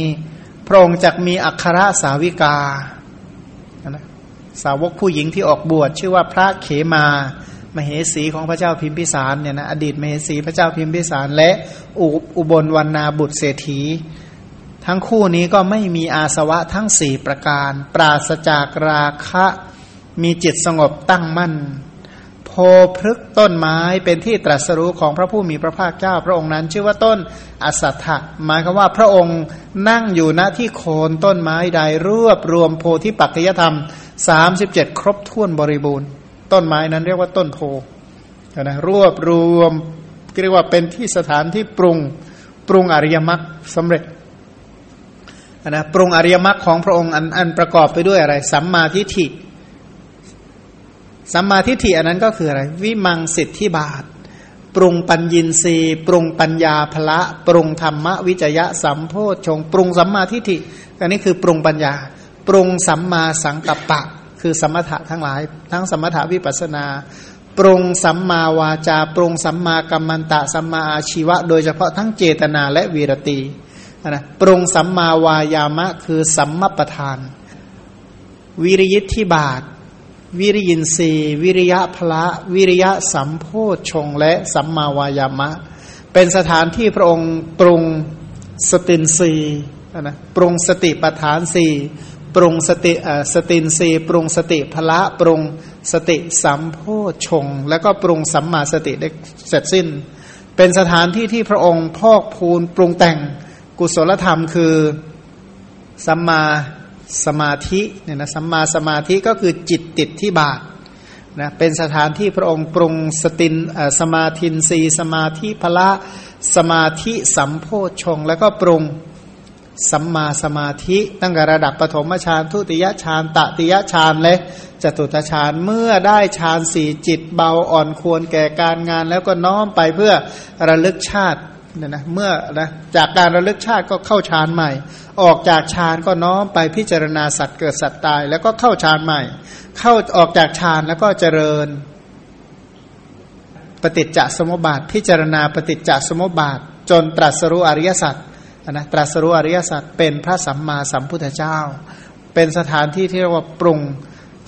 B: พระองค์จักมีอัครสาวิกานะสาวกผู้หญิงที่ออกบวช ชื่อว่าพระเขมามเหสีของพระเจ้าพิมพิสารเนี่ยนะอดีตมเหสีพระเจ้าพิมพิสาร และอุอุบลวรรณาบุตรเศรษฐี ทั้งคู่นี้ก็ไม่มีอาสวะทั้งสี่ประการ ปราศจากราคะ มีจิตสงบตั้งมั่น โพพฤกต้นไม้เป็นที่ตรัสรู้ของพระผู้มีพระภาคเจ้า พระองค์นั้น ชื่อว่าต้นอสัตถะหมายคือว่าพระองค์นั่งอยู่ณที่โคนต้นไม้ใดรวบรวมโพธิปัจจยธรรมสามสิบเจ็ดครบถ้วนบริบูรณ์ ต้นไม้นั้นเรียกว่าต้นโพนะรวบรวมเรียกว่าเป็นที่สถานที่ปรุงปรุงอริยมรรคสำเร็จนะปรุงอริยมรรคของพระองค์อันอันประกอบไปด้วยอะไร สัมมาทิฏฐิ สัมมาทิฏฐิอันนั้นก็คืออะไร วิมังสิทธิบาท ปรุงปัญญินรีปรุงปัญญาภละปรุงธรรมวิจยะสัมโพชงปรุงสัมมาทิฏฐิอันนี้คือปรุงปัญญา ปรุงสัมมาสังกัปปะ คือสมถะทั้งหลาย ทั้งสมถะวิปัสนา ปรุงสัมมาวาจา ปรุงสัมมากัมมันตะสัมมาอาชีวะ โดยเฉพาะทั้งเจตนาและวีรตีนะปรุงสัมมาวายามะคือสัมมประธาน วิริยิทธิบาท วิริยินทรีวิริยะพละวิริยะสัมโพชงและสัมมาวายามะ เป็นสถานที่พระองค์ปรุงสตินรีนะปรุงสติปทานสีปรุงสติสตินรีปรุงสติพละปรุงสติสัมโพชง แล้วก็ปรุงสัมมาสติได้เสร็จสิ้น เป็นสถานที่ที่พระองค์พอกพูนปรุงแต่งกุศลธรรมคือสัมมา สมาธิเนี่ยนะสัมมาสมาธิก็คือจิตติดที่บาทนะเป็นสถานที่พระองค์ปรุงสตินสมาธินสีสมาธิพละสมาธิสัมโพชง แล้วก็ปรุงสัมมาสมาธิ ตั้งแต่ระดับปฐมฌานทุติยฌานตติยฌานและจตุตฌานเมื่อได้ฌานสี่จิตเบาอ่อนควรแก่การงาน แล้วก็น้อมไปเพื่อระลึกชาติ เนี่ยนะเมื่อนะจากการระลึกชาติก็เข้าฌานใหม่ ออกจากฌานก็น้อมไปพิจารณาสัตว์เกิดสัตว์ตาย แล้วก็เข้าฌานใหม่ เข้าออกจากฌานแล้วก็เจริญ ปฏิจจสมุปบาท พิจารณาปฏิจจสมุปบาท จนตรัสรู้อริยสัจนะตรัสรู้อริยสัจเป็นพระสัมมาสัมพุทธเจ้า เป็นสถานที่ที่เรียกว่าปรุง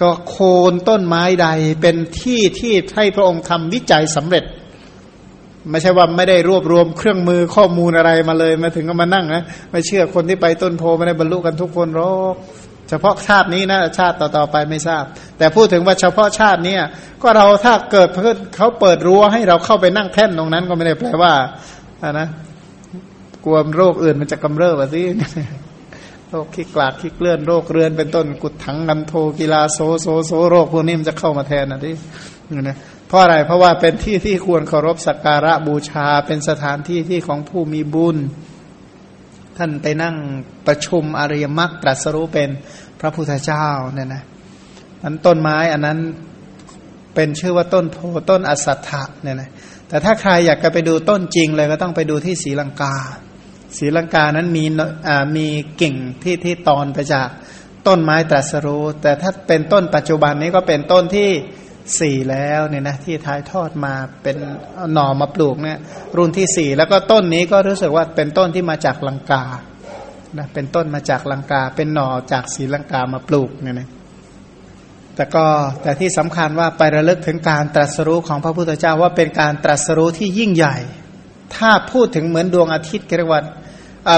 B: ก็โคนต้นไม้ใดเป็นที่ที่ให้พระองค์ทำวิจัยสำเร็จ ไม่ใช่ว่าไม่ได้รวบรวมเครื่องมือข้อมูลอะไรมาเลย มาถึงก็มานั่งนะไม่เชื่อคนที่ไปต้นโพไม่ได้บรรลุกันทุกคนหรอกเฉพาะชาตินี้นะชาติต่อๆไปไม่ทราบ แต่พูดถึงว่าเฉพาะชาตินี้ก็เราถ้าเกิดเพื่อเขาเปิดรั้วให้เราเข้าไปนั่งแท่นตรงนั้นก็ไม่ได้แปลว่าอะนะกลัวโรคอื่นมันจะกำเริบอะสิโรคขี้กลาดขี้เลื่อนโรคเรือนเป็นต้นกุดถังกันโทกีฬาโซโซโซโรคพวกนี้มันจะเข้ามาแทนนะที่นะ เพราะอะไรเพราะว่าเป็นที่ที่ควรเคารพสักการะบูชา เป็นสถานที่ที่ของผู้มีบุญ ท่านไปนั่งประชุมอริยมรรคตรัสรู้เป็นพระพุทธเจ้าเนี่ยนะนั้นต้นไม้อันนั้นเป็นชื่อว่าต้นโพธิ์ต้นอัสสัตถะเนี่ยนะแต่ถ้าใครอยากจะไปดูต้นจริงเลยก็ต้องไปดูที่ศรีลังกาศรีลังกานั้นมีมีกิ่งที่ที่ตอนไปจากต้นไม้ตรัสรู้ แต่ถ้าเป็นต้นปัจจุบันนี้ก็เป็นต้นที่ สี่แล้วเนี่ยนะที่ท้ายทอดมาเป็นหน่อมาปลูกเนี่ยรุ่นที่สี่แล้วก็ต้นนี้ก็รู้สึกว่าเป็นต้นที่มาจากลังกานะเป็นต้นมาจากลังกา เป็นหน่อจากศรีลังกามาปลูกเนี่ยนะแต่ก็แต่ที่สำคัญว่าไประลึกถึงการตรัสรู้ของพระพุทธเจ้าว่าเป็นการตรัสรู้ที่ยิ่งใหญ่ ถ้าพูดถึงเหมือนดวงอาทิตย์เรียกว่า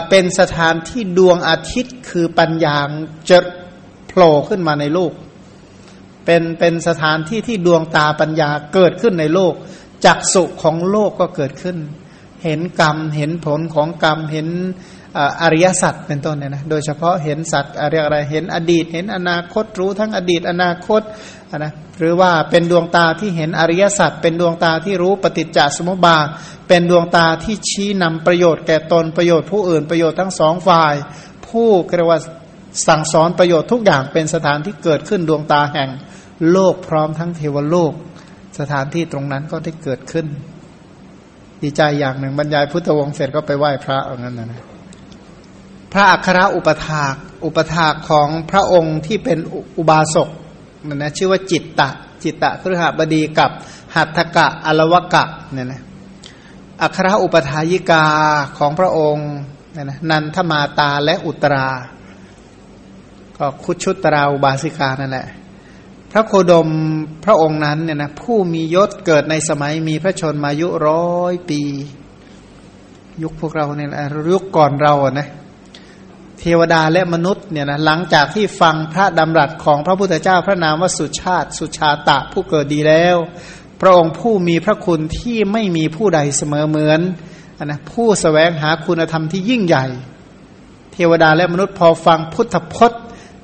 B: เป็นสถานที่ดวงอาทิตย์คือปัญญาจะโผล่ขึ้นมาในโลก เป็นเป็นสถานที่ที่ดวงตาปัญญาเกิดขึ้นในโลกจักสุขของโลกก็เกิดขึ้น เห็นกรรมเห็นผลของกรรมเห็นอริยสัจเป็นต้นเนี่ยนะโดยเฉพาะเห็นสัตว์อะไรอะไรเห็นอดีต เห็นอนาคตรู้ทั้งอดีตอนาคตนะหรือว่าเป็นดวงตาที่เห็นอริยสัจเป็นดวงตาที่รู้ปฏิจจสมุปบาทเป็นดวงตาที่ชี้นำประโยชน์แก่ตนประโยชน์ผู้อื่นประโยชน์ทั้งสองฝ่าย ผู้เรียกว่าสั่งสอนประโยชน์ทุกอย่างเป็นสถานที่เกิดขึ้นดวงตาแห่ง โลกพร้อมทั้งเทวโลก สถานที่ตรงนั้นก็ได้เกิดขึ้น ดีใจอย่างหนึ่งบรรยายพุทธวงศ์เสร็จก็ไปไหว้พระเอางั้นนะพระอัครอุปถาก อุปถากของพระองค์ที่เป็นอุบาสกนั่นนะชื่อว่าจิตตะ จิตตะครหบดีกับหัตถกะอลวกะเนี่ยนะอัครอุปถายิกาของพระองค์เนี่ยนะนันทมาตาและอุตรา ก็คุชุตราอุบาสิกานั่นแหละ พระโคดมพระองค์นั้นเนี่ยนะผู้มียศเกิดในสมัยมีพระชนมายุร้อยปี ยุคพวกเราเนี่ยยุคก่อนเราอะนะเทวดาและมนุษย์เนี่ยนะหลังจากที่ฟังพระดำรัสของพระพุทธเจ้าพระนามว่าสุชาติ สุชาตะผู้เกิดดีแล้ว พระองค์ผู้มีพระคุณที่ไม่มีผู้ใดเสมอเหมือนนะผู้สแสวงหาคุณธรรมที่ยิ่งใหญ่ เทวดาและมนุษย์พอฟังพุทธพจน์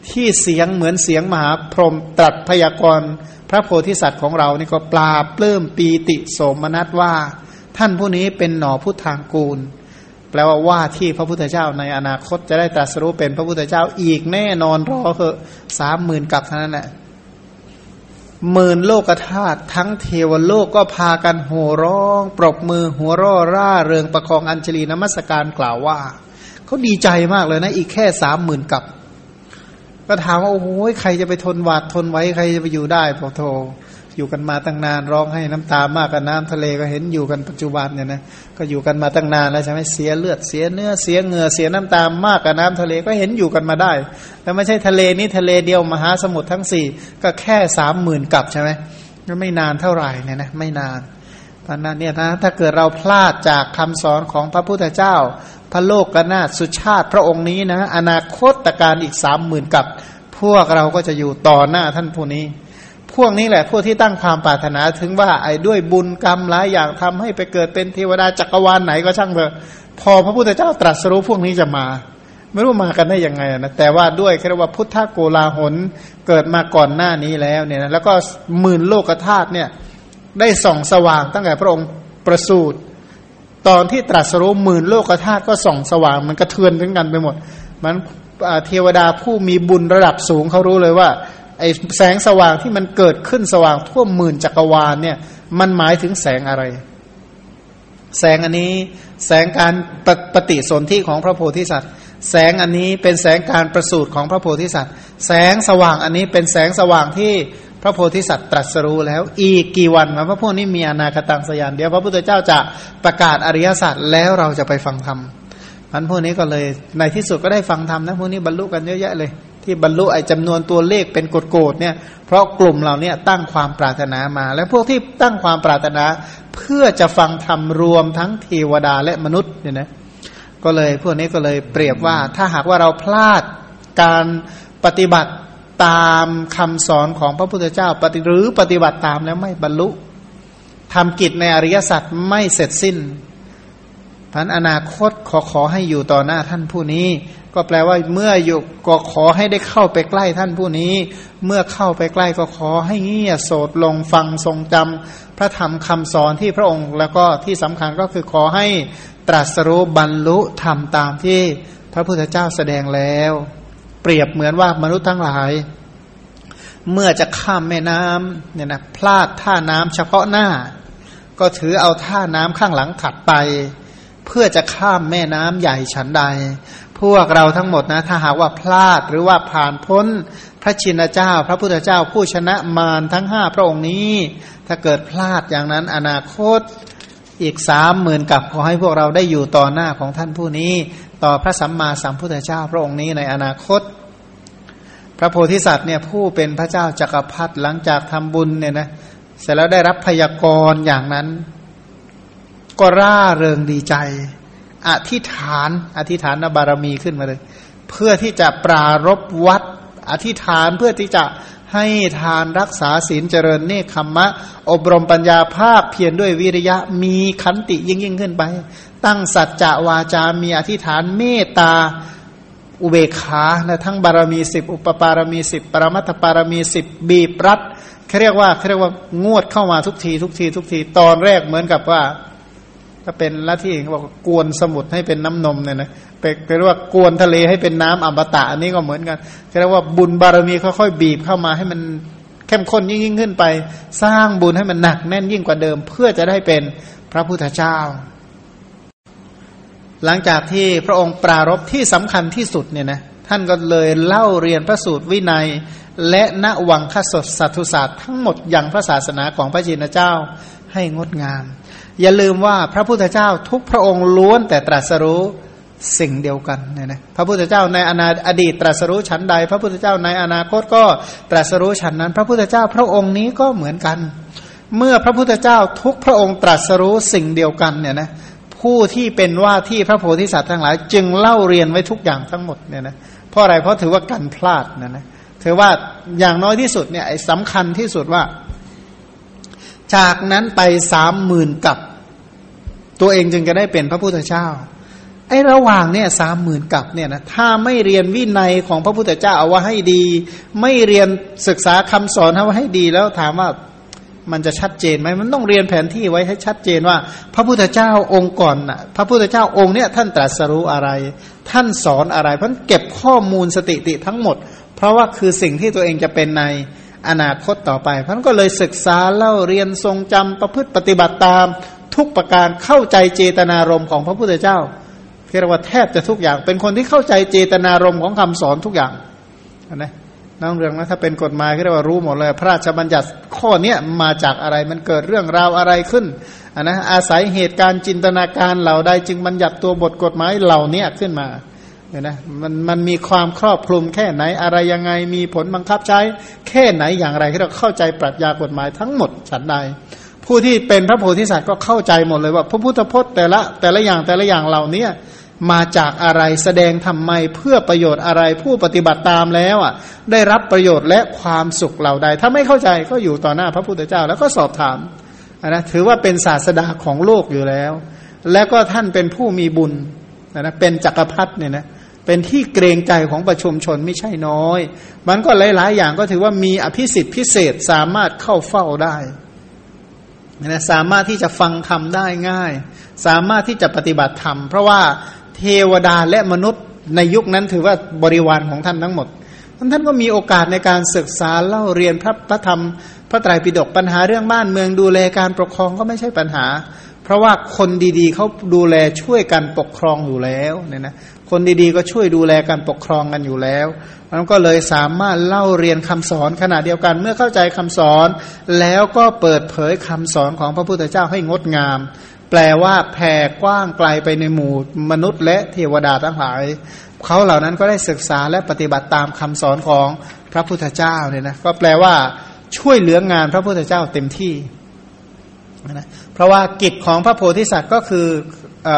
B: ที่เสียงเหมือนเสียงมหาพรหมตรัสพยากรณ์พระโพธิสัตว์ของเรานี่ก็ปลาปลื้มปีติโสมนัสว่า ท่านผู้นี้เป็นหน่อพุทธางกูล แปลว่าว่าที่พระพุทธเจ้าในอนาคตจะได้ตรัสรู้เป็นพระพุทธเจ้าอีกแน่นอนรอเถอะสามหมื่นกับเท่านั้นแหละหมื่นโลกธาตุทั้งเทวโลกก็พากันโห่ร้อง ปรบมือหัวร่อร่าเริงประคองอัญชลีนมัสการกล่าวว่าเขาดีใจมากเลยนะ อีกแค่สามหมื่นกับ ก็ถามว่าโอ้โหใครจะไปทนหวาดทนไว้ใครจะไปอยู่ได้พอโทอยู่กันมาตั้งนานร้องให้น้ำตามากกับน้ำทะเลก็เห็นอยู่กันปัจจุบันเนี่ยนะก็อยู่กันมาตั้งนานแล้วใช่ไหมเสียเลือดเสียเนื้อเสียเหงื่อเสียน้ำตามากกับน้ำทะเลก็เห็นอยู่กันมาได้แล้วไม่ใช่ทะเลนี้ทะเลเดียวมหาสมุทรทั้งสี่ก็แค่สามหมื่นกับใช่ไหมก็ไม่นานเท่าไหร่เนี่ยนะไม่นาน เพราะนั้นเนี่ยนะถ้าเกิดเราพลาดจากคำสอนของพระพุทธเจ้า พระโลกกนาสุชาติพระองค์นี้นะ อนาคตการอีกสามหมื่นกับพวกเราก็จะอยู่ต่อหน้าท่านผู้นี้ พวกนี้แหละพวกที่ตั้งความปรารถนาถึงว่าไอ้ด้วยบุญกรรมหลายอย่างทำให้ไปเกิดเป็นเทวดาจักรวาลไหนก็ช่างเถอะพอพระพุทธเจ้าตรัสรู้พวกนี้จะมา ไม่รู้มากันได้ยังไงนะแต่ว่าด้วยเรียกว่าพุทธโกลาหลเกิดมาก่อนหน้านี้แล้วเนี่ยนะแล้วก็หมื่นโลกธาตุเนี่ย ได้ส่องสว่างตั้งแต่พระองค์ประสูติตอนที่ตรัสรู้หมื่นโลกธาตุก็ส่องสว่างมันกระเทือนถึงกันไปหมด มันเทวดาผู้มีบุญระดับสูงเขารู้เลยว่าไอแสงสว่างที่มันเกิดขึ้นสว่างทั่วหมื่นจักรวาลเนี่ย มันหมายถึงแสงอะไร แสงอันนี้แสงการปปฏิสนธิของพระโพธิสัตว์ แสงอันนี้เป็นแสงการประสูติของพระโพธิสัตว์ แสงสว่างอันนี้เป็นแสงสว่างที่ พระโพธิสัตว์ตรัสรู้แล้ว อีกกี่วันพระพวกนี้มีอนาคตังสยานเดี๋ยวพระพุทธเจ้าจะประกาศอริยสัจแล้วเราจะไปฟังธรรมมันพวกนี้ก็เลยในที่สุดก็ได้ฟังธรรมนะพวกนี้บรรลุกันเยอะแยะเลย ที่บรรลุไอ้จำนวนตัวเลขเป็นโกดๆเนี่ยเพราะกลุ่มเราเนี่ยตั้งความปรารถนามา และพวกที่ตั้งความปรารถนา เพื่อจะฟังธรรมรวมทั้งเทวดาและมนุษย์เนี่ยนะก็เลยพวกนี้ก็เลยเปรียบว่าถ้าหากว่าเราพลาดการปฏิบัติ ตามคำสอนของพระพุทธเจ้าปฏิหรือปฏิบัติตามแล้วไม่บรรลุทำกิจในอริยสัจไม่เสร็จสิ้นพันอนาคตขอขอให้อยู่ต่อหน้าท่านผู้นี้ ก็แปลว่าเมื่ออยู่ก็ขอให้ได้เข้าไปใกล้ท่านผู้นี้ เมื่อเข้าไปใกล้ก็ขอให้เงียโสดลงฟังทรงจำพระธรรมคำสอนที่พระองค์ แล้วก็ที่สำคัญก็คือขอให้ตรัสรู้บรรลุธรรมตามที่พระพุทธเจ้าแสดงแล้ว เปรียบเหมือนว่ามนุษย์ทั้งหลาย เมื่อจะข้ามแม่น้ำเนี่ยนะพลาดท่าน้ำเฉพาะหน้า ก็ถือเอาท่าน้ำข้างหลังถัดไป เพื่อจะข้ามแม่น้ำใหญ่ฉันใด พวกเราทั้งหมดนะถ้าหากว่าพลาดหรือว่าผ่านพ้นพระชินเจ้า พระพุทธเจ้าผู้ชนะมารทั้งห้าพระองค์นี้ ถ้าเกิดพลาดอย่างนั้นอนาคตอีกสามหมื่นกับขอให้พวกเราได้อยู่ต่อหน้าของท่านผู้นี้ ต่อพระสัมมาสัมพุทธเจ้าพระองค์นี้ในอนาคต พระโพธิสัตว์เนี่ยผู้เป็นพระเจ้าจักรพรรดิหลังจากทำบุญเนี่ยนะเสร็จแล้วได้รับพยากรณ์อย่างนั้น ก็ร่าเริงดีใจ อธิษฐาน อธิษฐานบารมีขึ้นมาเลย เพื่อที่จะปรารบวัด อธิษฐานเพื่อที่จะ ให้ทานรักษาศีลเจริญเนคขมมะ อบรมปัญญาภาคเพียรด้วยวิริยะมีขันติยิ่งยิ่งขึ้นไป ตั้งสัจจะวาจามีอธิษฐานเมตตาอุเบกขานะทั้งบารมีสิบอุปปารมีสิบปรมัตถปารมีสิบบีบรัดเขาเรียกว่าเขาเรียกว่างวดเข้ามาทุกทีทุกทีทุกทีตอนแรกเหมือนกับว่า ถ้าเป็นละที่เขาบอกกวนสมุทรให้เป็นน้ำนมเนี่ยนะเป็นเรียกว่ากวนทะเลให้เป็นน้ำอมตะอันนี้ก็เหมือนกันเรียกว่าบุญบารมีค่อยๆบีบเข้ามาให้มันเข้มข้นยิ่งยิ่งขึ้นไป สร้างบุญให้มันหนักแน่นยิ่งกว่าเดิม เพื่อจะได้เป็นพระพุทธเจ้า หลังจากที่พระองค์ปรารบที่สำคัญที่สุดเนี่ยนะท่านก็เลยเล่าเรียนพระสูตรวินัย และณวังคสดสัตุศาสตร์ทั้งหมดอย่างพระศาสนาของพระจินเจ้าให้งดงาม อย่าลืมว่าพระพุทธเจ้าทุกพระองค์ล้วนแต่ตรัสรู้สิ่งเดียวกันเนี่ยนะพระพุทธเจ้าในอนาอดีตตรัสรู้ชั้นใด พระพุทธเจ้าในอนาคตก็ตรัสรู้ชั้นนั้น พระพุทธเจ้าพระองค์นี้ก็เหมือนกัน เมื่อพระพุทธเจ้าทุกพระองค์ตรัสรู้สิ่งเดียวกันเนี่ยนะผู้ที่เป็นว่าที่พระโพธิสัตว์ทั้งหลาย จึงเล่าเรียนไว้ทุกอย่างทั้งหมดเนี่ยนะเพราะอะไรเพราะถือว่ากันพลาดนะนะถือว่าอย่างน้อยที่สุดเนี่ยสำคัญที่สุดว่า จากนั้นไปสามหมื่นกับ ตัวเองจึงจะได้เป็นพระพุทธเจ้าไอ้ระหว่างเนี่ยสามหมื่นกับเนี่ยนะถ้าไม่เรียนวินัยของพระพุทธเจ้าเอาว่าให้ดี ไม่เรียนศึกษาคำสอนเอาว่าให้ดีแล้วถามว่ามันจะชัดเจนไหมมันต้องเรียนแผนที่ไว้ให้ชัดเจนว่า พระพุทธเจ้าองค์ก่อนน่ะพระพุทธเจ้าองค์เนี้ยท่านตรัสรู้อะไร ท่านสอนอะไรเพราะเก็บข้อมูลสติติทั้งหมด เพราะว่าคือสิ่งที่ตัวเองจะเป็นในอนาคตต่อไปเพราะนั้นก็เลยศึกษาเล่าเรียนทรงจำประพฤติปฏิบัติตาม ทุกประการเข้าใจเจตนารมณ์ของพระพุทธเจ้าเรียกว่าแทบจะทุกอย่าง เป็นคนที่เข้าใจเจตนารมณ์ของคำสอนทุกอย่างนะน้องเรื่องนะถ้าเป็นกฎหมายเรียกว่ารู้หมดเลย พระราชบัญญัติข้อเนี้ยมาจากอะไรมันเกิดเรื่องราวอะไรขึ้นนนะอาศัยเหตุการณ์จินตนาการเหล่าใดจึงบัญญัติตัวบทกฎหมายเหล่านี้ขึ้นมาเนี่ยนะมันมันมีความครอบคลุมแค่ไหนอะไรยังไงมีผลบังคับใช้ แค่ไหนอย่างไรที่เราเข้าใจปรัชญากฎหมายทั้งหมดฉันใด ผู้ที่เป็นพระโพธิสัตว์ก็เข้าใจหมดเลยว่า พระพุทธพจน์แต่ละแต่ละอย่างแต่ละอย่างเหล่านี้มาจากอะไรแสดงทำไมเพื่อประโยชน์อะไรผู้ปฏิบัติตามแล้วอะ ได้รับประโยชน์และความสุขเหล่าใด ถ้าไม่เข้าใจก็อยู่ต่อหน้าพระพุทธเจ้าแล้วก็สอบถามนะถือว่าเป็นศาสดาของโลกอยู่แล้ว แล้วก็ท่านเป็นผู้มีบุญนะเป็นจักรพรรดิเนี่ยนะเป็นที่เกรงใจของประชุมชนไม่ใช่น้อย มันก็หลาย ๆ อย่างก็ถือว่ามีอภิสิทธิ์พิเศษสามารถเข้าเฝ้าได้ นะสามารถที่จะฟังธรรมได้ง่าย สามารถที่จะปฏิบัติธรรม เพราะว่าเทวดาและมนุษย์ในยุคนั้นถือว่าบริวารของท่านทั้งหมดท่านก็มีโอกาสในการศึกษาเล่าเรียนพระพระธรรม พระไตรปิฎกปัญหาเรื่องบ้านเมืองดูแลการปกครองก็ไม่ใช่ปัญหา เพราะว่าคนดีๆเขาดูแลช่วยกันปกครองอยู่แล้วเนี่ยนะ คนดีๆก็ช่วยดูแลการปกครองกันอยู่แล้วมันก็เลยสามารถเล่าเรียนคำสอนขณะเดียวกัน เมื่อเข้าใจคำสอน แล้วก็เปิดเผยคำสอนของพระพุทธเจ้าให้งดงาม แปลว่าแผ่กว้างไกลไปในหมู่มนุษย์และเทวดาทั้งหลายเขาเหล่านั้นก็ได้ศึกษาและปฏิบัติตามคำสอนของพระพุทธเจ้าเนี่ยนะก็แปลว่าช่วยเหลืองานพระพุทธเจ้าเต็มที่นะเพราะว่ากิจของพระโพธิสัตว์ก็คืออ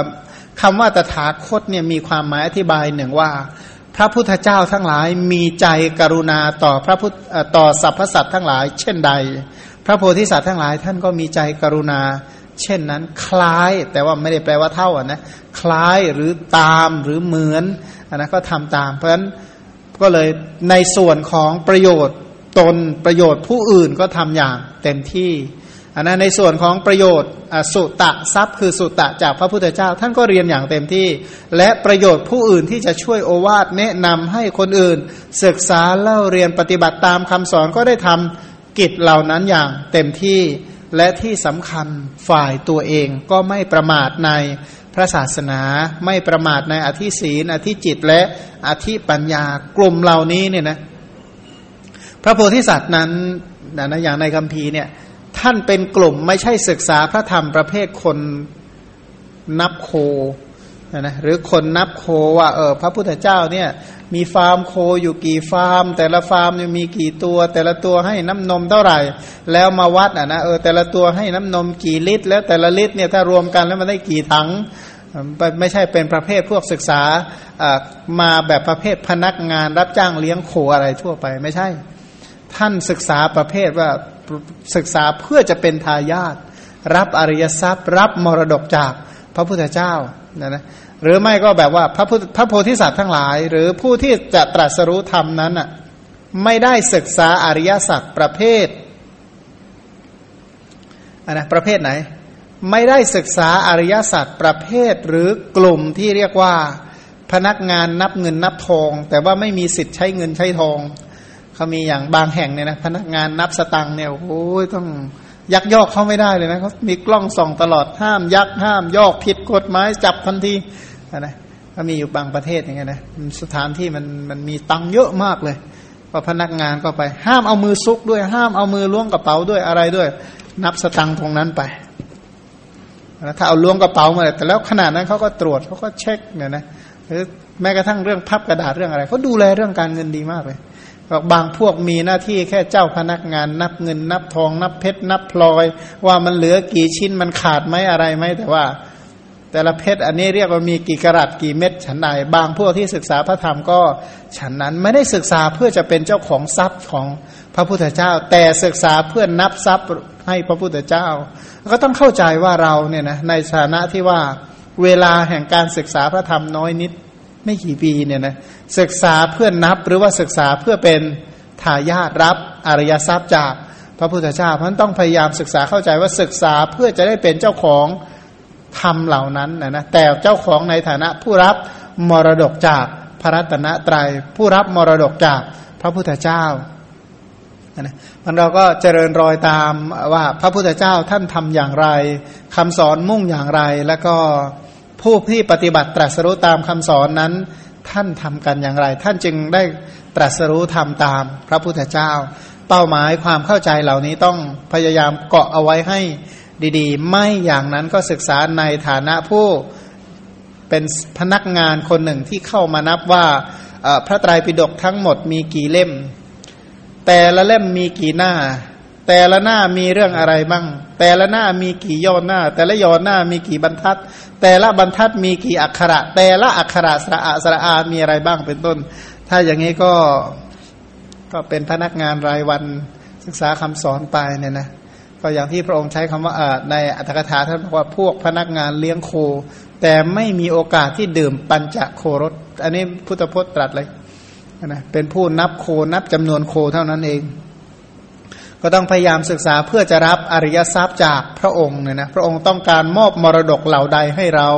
B: คำว่าตถาคตเนี่ยมีความหมายอธิบายหนึ่งว่า พระพุทธเจ้าทั้งหลายมีใจกรุณาต่อพระพุทธต่อสรรพสัตว์ทั้งหลาย เช่นใด พระโพธิสัตว์ทั้งหลายท่านก็มีใจกรุณา เช่นนั้น คล้ายแต่ว่าไม่ได้แปลว่าเท่าอะนะคล้ายหรือตามหรือเหมือนอันนั้นก็ทำตาม เพราะฉะนั้นก็เลยในส่วนของประโยชน์ตนประโยชน์ผู้อื่นก็ทำอย่างเต็มที่ อันนั้นในส่วนของประโยชน์สุตะทรัพย์คือสุตะจากพระพุทธเจ้า ท่านก็เรียนอย่างเต็มที่ และประโยชน์ผู้อื่นที่จะช่วยโอวาทแนะนำให้คนอื่น ศึกษาเล่าเรียนปฏิบัติตามคำสอนก็ได้ทำกิจเหล่านั้นอย่างเต็มที่และที่สำคัญฝ่ายตัวเองก็ไม่ประมาทในพระศาสนาไม่ประมาทในอธิศีนอธิจิตและอธิปัญญากลุ่มเหล่านี้เนี่ยนะพระโพธิสัตว์นั้นนะอย่างในคัมภีร์เนี่ย ท่านเป็นกลุ่มไม่ใช่ศึกษาพระธรรมประเภทคนนับโคนะหรือคนนับโคว่าเออพระพุทธเจ้าเนี่ยมีฟาร์มโคอยู่กี่ฟาร์ม แต่ละฟาร์มมีกี่ตัว แต่ละตัวให้น้ำนมเท่าไหร่ แล้วมาวัดอะนะเออแต่ละตัวให้น้ำนมกี่ลิตร แล้วแต่ละลิตรเนี่ยถ้ารวมกันแล้วมันได้กี่ถังไม่ใช่เป็นประเภทพวกศึกษามาแบบประเภทพนักงานรับจ้างเลี้ยงโคอะไรทั่วไปไม่ใช่ทท่านศึกษาประเภทว่า ศึกษาเพื่อจะเป็นทายาทรับอริยทรัพย์ รับมรดกจากพระพุทธเจ้านะนะหรือไม่ก็แบบว่าพระพุทธพระโพธิสัตว์ทั้งหลาย หรือผู้ที่จะตรัสรู้ธรรมนั้นอะไม่ได้ศึกษาอริยสัจประเภทอันนะประเภทไหน ไม่ได้ศึกษาอริยสัจประเภทหรือกลุ่มที่เรียกว่าพนักงานนับเงินนับทอง แต่ว่าไม่มีสิทธิ์ใช้เงินใช้ทอง เขามีอย่างบางแห่งเนี่ยนะพนักงานนับสตังค์เนี่ยโอ้ยต้องยักยอกเขาไม่ได้เลยนะเขามีกล้องส่องตลอดห้ามยักห้ามยอกผิดกฎหมายจับทันทีนะก็มีอยู่บางประเทศอย่างเงี้ยนะสถานที่มันมันมีตังเยอะมากเลยพอพนักงานก็ไป ห้ามเอามือซุกด้วย ห้ามเอามือล้วงกระเป๋าด้วยอะไรด้วย นับสตังค์ตรงนั้นไปถ้าเอาล้วงกระเป๋ามาแต่แล้วขนาดนั้นเขาก็ตรวจเขาก็เช็คเนี่ยนะหรือแม้กระทั่งเรื่องพับกระดาษเรื่องอะไรเขาดูแลเรื่องการเงินดีมากเลย บอกบางพวกมีหน้าที่แค่เจ้าพนักงาน นับเงิน นับทอง นับเพชรนับพลอย ว่ามันเหลือกี่ชิ้นมันขาดไหมอะไรไหมแต่ว่า แต่ละเพชรอันนี้เรียกว่ามีกี่กรัตกี่เม็ดฉันใดบางพวกที่ศึกษาพระธรรมก็ ฉันนั้นไม่ได้ศึกษาเพื่อจะเป็นเจ้าของทรัพย์ของพระพุทธเจ้า แต่ศึกษาเพื่อนับทรัพย์ให้พระพุทธเจ้า ก็ต้องเข้าใจว่าเราเนี่ยนะในฐานะที่ว่าเวลาแห่งการศึกษาพระธรรมน้อยนิด ไม่กี่ปีเนี่ยนะศึกษาเพื่อนับหรือว่าศึกษาเพื่อเป็นทายาทรับอริยทรัพย์จากพระพุทธเจ้าเพราะนั้นต้องพยายามศึกษาเข้าใจว่าศึกษาเพื่อจะได้เป็นเจ้าของธรรมเหล่านั้นนะนะแต่เจ้าของในฐานะผู้รับมรดกจากพระรัตนตรยัยผู้รับมรดกจากพระพุทธเจ้านะมันเราก็เจริญรอยตามว่าพระพุทธเจ้าท่านทำอย่างไรคำสอนมุ่งอย่างไรแล้วก็ ผู้ที่ปฏิบัติตรัสรู้ตามคำสอนนั้น ท่านทำกันอย่างไร ท่านจึงได้ตรัสรู้ทำตามพระพุทธเจ้า เป้าหมายความเข้าใจเหล่านี้ต้องพยายามเกาะเอาไว้ให้ดีๆ ไม่อย่างนั้นก็ศึกษาในฐานะผู้เป็นพนักงานคนหนึ่งที่เข้ามานับว่าพระไตรปิฎกทั้งหมดมีกี่เล่ม แต่ละเล่มมีกี่หน้า แต่ละหน้ามีเรื่องอะไรบ้าง แต่ละหน้ามีกี่ย่อหน้า แต่ละย่อหน้ามีกี่บรรทัด แต่ละบรรทัดมีกี่อักขระ แต่ละอักขระสระอาสระอา มีอะไรบ้างเป็นต้น ถ้าอย่างนี้ก็ก็เป็นพนักงานรายวันศึกษาคำสอนไปเนี่ยนะ ก็อย่างที่พระองค์ใช้คำว่าในอัตถกถาท่านบอกว่าพวกพนักงานเลี้ยงโค แต่ไม่มีโอกาสที่ดื่มปัญจโครส อันนี้พุทธพจน์ตรัสเลยนะ เป็นผู้นับโคนับจำนวนโคเท่านั้นเอง ก็ต้องพยายามศึกษาเพื่อจะรับอริยทรัพย์จากพระองค์เนี่ยนะพระองค์ต้องการมอบมรดกเหล่าใดให้เรา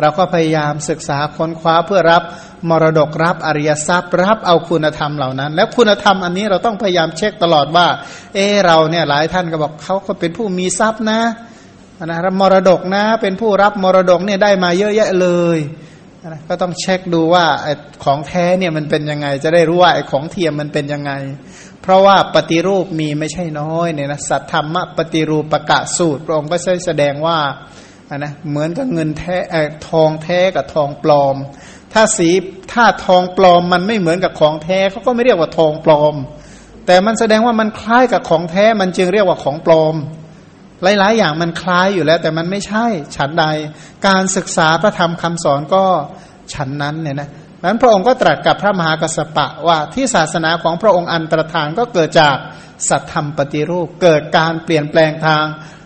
B: เราก็พยายามศึกษาค้นคว้าเพื่อรับมรดกรับอริยทรัพย์ รับเอาคุณธรรมเหล่านั้น แล้วคุณธรรมอันนี้เราต้องพยายามเช็คตลอดว่า เออเราเนี่ยหลายท่านก็บอกเขาก็เป็นผู้มีทรัพย์นะนะรับมรดกนะ เป็นผู้รับมรดกเนี่ยได้มาเยอะแยะเลยนะก็ต้องเช็คดูว่าของแท้เนี่ยมันเป็นยังไง จะได้รู้ว่าของเทียมมันเป็นยังไง เพราะว่าปฏิรูปมีไม่ใช่น้อยเนี่ยนะสัทธรรมปฏิรูปประกาศสูตรพระองค์ก็ใช้แสดงว่านะเหมือนกับเงินแท้ทองแท้กับทองปลอม ถ้าสีถ้าทองปลอมมันไม่เหมือนกับของแท้เขาก็ไม่เรียกว่าทองปลอม แต่มันแสดงว่ามันคล้ายกับของแท้มันจึงเรียกว่าของปลอม หลาย ๆ อย่างมันคล้ายอยู่แล้ว แต่มันไม่ใช่ฉันใด การศึกษาพระธรรมคำสอนก็ฉันนั้นเนี่ยนะ นั้นพระองค์ก็ตรัสกับพระมหากัสปะว่าที่ศาสนาของพระองค์อันตรธานก็เกิดจากสัตธรรมปฏิรูป เกิดการเปลี่ยนแปลงทาง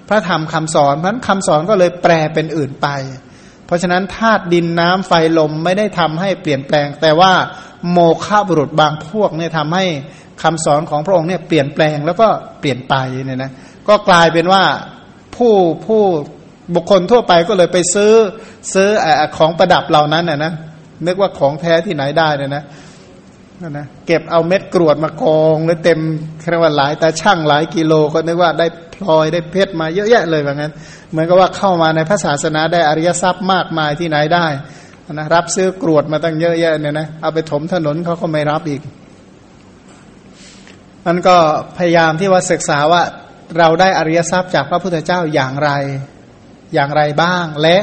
B: พระธรรมคำสอนเพราะนั้นคำสอนก็เลยแปลเป็นอื่นไป เพราะฉะนั้นธาตุดินน้ำไฟลมไม่ได้ทำให้เปลี่ยนแปลง แต่ว่าโมฆะบุรุษบางพวกเนี่ยทำให้คำสอนของพระองค์เนี่ยเปลี่ยนแปลงแล้วก็เปลี่ยนไปเนี่ยนะก็กลายเป็นว่าผู้ผู้บุคคลทั่วไปก็เลยไปซื้อซื้อของประดับเหล่านั้นน่ะนะ นึกว่าของแท้ที่ไหนได้เนี่ยนะนะเก็บเอาเม็ดกรวดมากองแล้วเต็มเรียกว่าหลายแต่ช่างหลายกิโลก็นึกว่าได้พลอยได้เพชรมาเยอะแยะเลยแบบนั้น เหมือนกับว่าเข้ามาในพระศาสนาได้อริยทรัพย์มากมายที่ไหนได้นะรับซื้อกรวดมาตั้งเยอะแยะเนี่ยนะเอาไปถมถนนเขาก็ไม่รับอีกมันก็พยายามที่ว่าศึกษาว่าเราได้อริยทรัพย์จากพระพุทธเจ้าอย่างไรอย่างไรบ้างและ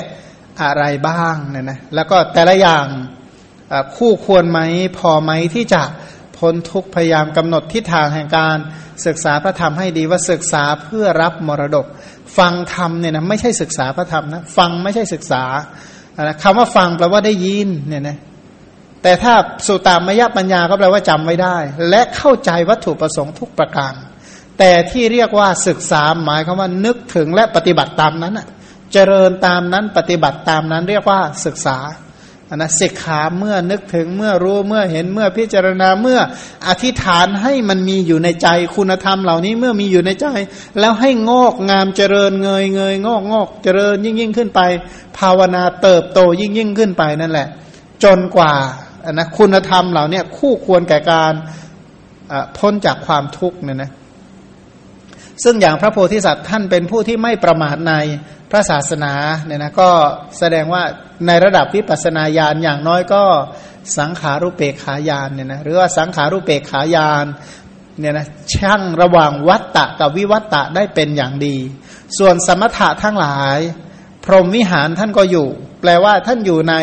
B: อะไรบ้างเนี่ยนะแล้วก็แต่ละอย่างคู่ควรไหมพอไหมที่จะพ้นทุกพยายามกำหนดทิศทางแห่งการศึกษาพระธรรมให้ดีว่าศึกษาเพื่อรับมรดก ฟังธรรมเนี่ยนะไม่ใช่ศึกษาพระธรรมนะฟังไม่ใช่ศึกษาคำว่าฟังแปลว่าได้ยินเนี่ยนะแต่ถ้าสุตามยปัญญาก็แปลว่าจำไม่ได้ และเข้าใจวัตถุประสงค์ทุกประการ แต่ที่เรียกว่าศึกษาหมายคำว่านึกถึงและปฏิบัติตามนั้น เจริญตามนั้นปฏิบัติตามนั้นเรียกว่าศึกษานะศิกขาเมื่อนึกถึงเมื่อรู้เมื่อเห็นเมื่อพิจารณาเมื่ออธิษฐานให้มันมีอยู่ในใจคุณธรรมเหล่านี้เมื่อมีอยู่ในใจ แล้วให้งอกงามเจริญเงยเงยงอกงอกเจริญยิ่งยิ่งขึ้นไป ภาวนาเติบโตยิ่งยิ่งขึ้นไปนั่นแหละ จนกว่านะคุณธรรมเหล่านี้คู่ควรแก่การพ้นจากความทุกข์เนี่ยนะ ซึ่งอย่างพระโพธิสัตว์ท่านเป็นผู้ที่ไม่ประมาทในพระศาสนาเนี่ยนะก็แสดงว่าในระดับวิปัสนาญาณอย่างน้อยก็สังขารุเปกขายานเนี่ยนะหรือว่าสังขารุเปกขายานเนี่ยนะช่างระหว่างวัตตะกับวิวัตตะได้เป็นอย่างดี ส่วนสมถะทั้งหลาย พรหมวิหารท่านก็อยู่ แปลว่าท่านอยู่ใน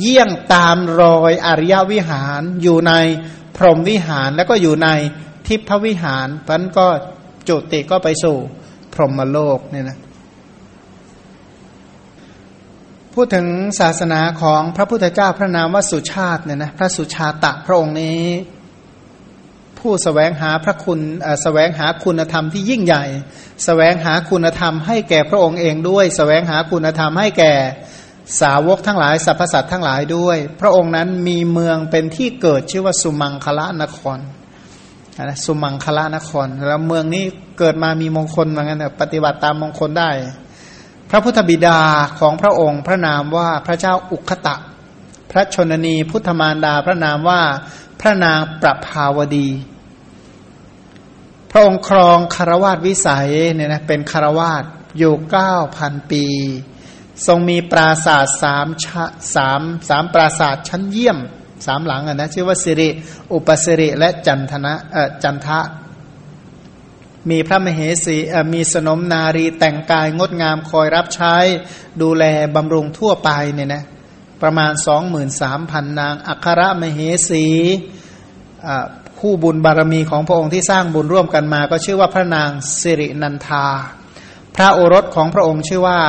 B: เยี่ยงตามรอยอริยวิหาร อยู่ในพรหมวิหารแล้วก็อยู่ในทิพวิหารท่านก็ จุติก็ไปสู่พรหมโลกเนี่ยนะพูดถึงศาสนาของพระพุทธเจ้าพระนามว่าสุชาติเนี่ยนะพระสุชาตะพระองค์นี้ ผู้สแสวงหาพระคุณสแสวงหาคุณธรรมที่ยิ่งใหญ่สแสวงหาคุณธรรมให้แก่พระองค์เองด้วยสแสวงหาคุณธรรมให้แก่สาวกทั้งหลายสรรพสัตว์ทั้งหลายด้วย พระองค์นั้นมีเมืองเป็นที่เกิดชื่อว่าสุมังคละนคร นะสุมังคละนคร แล้วเมืองนี้เกิดมามีมงคลเหมือนกันปฏิบัติตามมงคลได้ พระพุทธบิดาของพระองค์พระนามว่าพระเจ้าอุคตะ พระชนนีพุทธมารดาพระนามว่าพระนางประภาวดี พระองค์ครองคารวาสวิสัยเนี่ยนะเป็นคารวาสอยู่เก้าพันปี ทรงมีปราสาทสามสามสามปราสาทชั้นเยี่ยม สามหลังอะนะชื่อว่าสิริ อุปสิริ และจันทนะเออจันทะ มีพระมเหสีมีสนมนารีแต่งกายงดงามคอยรับใช้ ดูแลบำรุงทั่วไปเนี่ยนะประมาณสองหมื่นสามพันนาง อัครมเหสีผู้บุญบารมีของพระองค์ที่สร้างบุญร่วมกันมา ก็ชื่อว่าพระนางสิรินันทา พระโอรสของพระองค์ชื่อว่า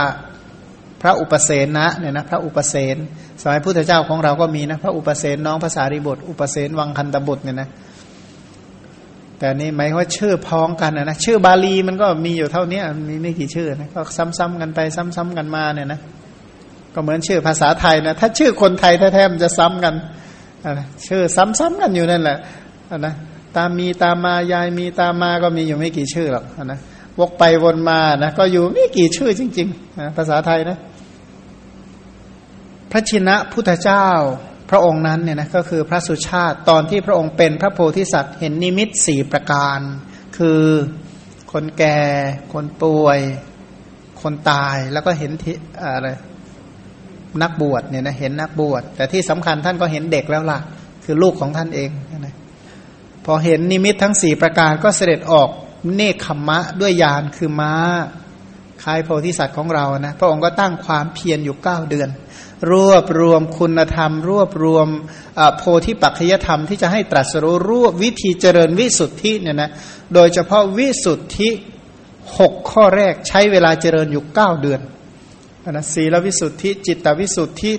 B: พระอุปเสนนะเนี่ยนะพระอุปเสนสมัยพุทธเจ้าของเราก็มีนะพระอุปเสนน้องภาษาริบท อุปเสนวังคันตบุตรเนี่ยนะแต่นี่หมายว่าชื่อพ้องกันนะชื่อบาลีมันก็มีอยู่เท่านี้มีไม่กี่ชื่อนะก็ซ้ำๆกันไปซ้ำๆกันมาเนี่ยนะก็เหมือนชื่อภาษาไทยนะถ้าชื่อคนไทยแท้ๆมันจะซ้ำกันนะชื่อซ้ำๆกันอยู่นั่นแหละนะตามมีตามมายายมีตามมาก็มีอยู่ไม่กี่ชื่อหรอกนะวกไปวนมานะก็อยู่ไม่กี่ชื่อจริงๆนะภาษาไทยนะ พระชินะพุทธเจ้าพระองค์นั้นเนี่ยนะก็คือพระสุชาติตอนที่พระองค์เป็นพระโพธิสัตว์เห็นนิมิตสี่ประการ คือคนแก่ คนป่วย คนตายแล้วก็เห็นที่อะไรนักบวชเนี่ยนะเห็นนักบวช แต่ที่สำคัญท่านก็เห็นเด็กแล้วล่ะ คือลูกของท่านเองนะพอเห็นนิมิตทั้งสี่ประการก็เสด็จออกเนคขมมะด้วยยานคือม้าคล้ายโพธิสัตว์ของเรานะพระองค์ก็ตั้งความเพียรอยู่เก้าเดือน รวบรวมคุณธรรม รวบรวมโพธิปัจจยธรรมที่จะให้ตรัสรู้รวบวิธีเจริญวิสุทธิเนี่ยนะโดยเฉพาะวิสุทธิหกข้อแรกใช้เวลาเจริญอยู่เก้าเดือนนะศีลวิสุทธิ จิตวิสุทธิ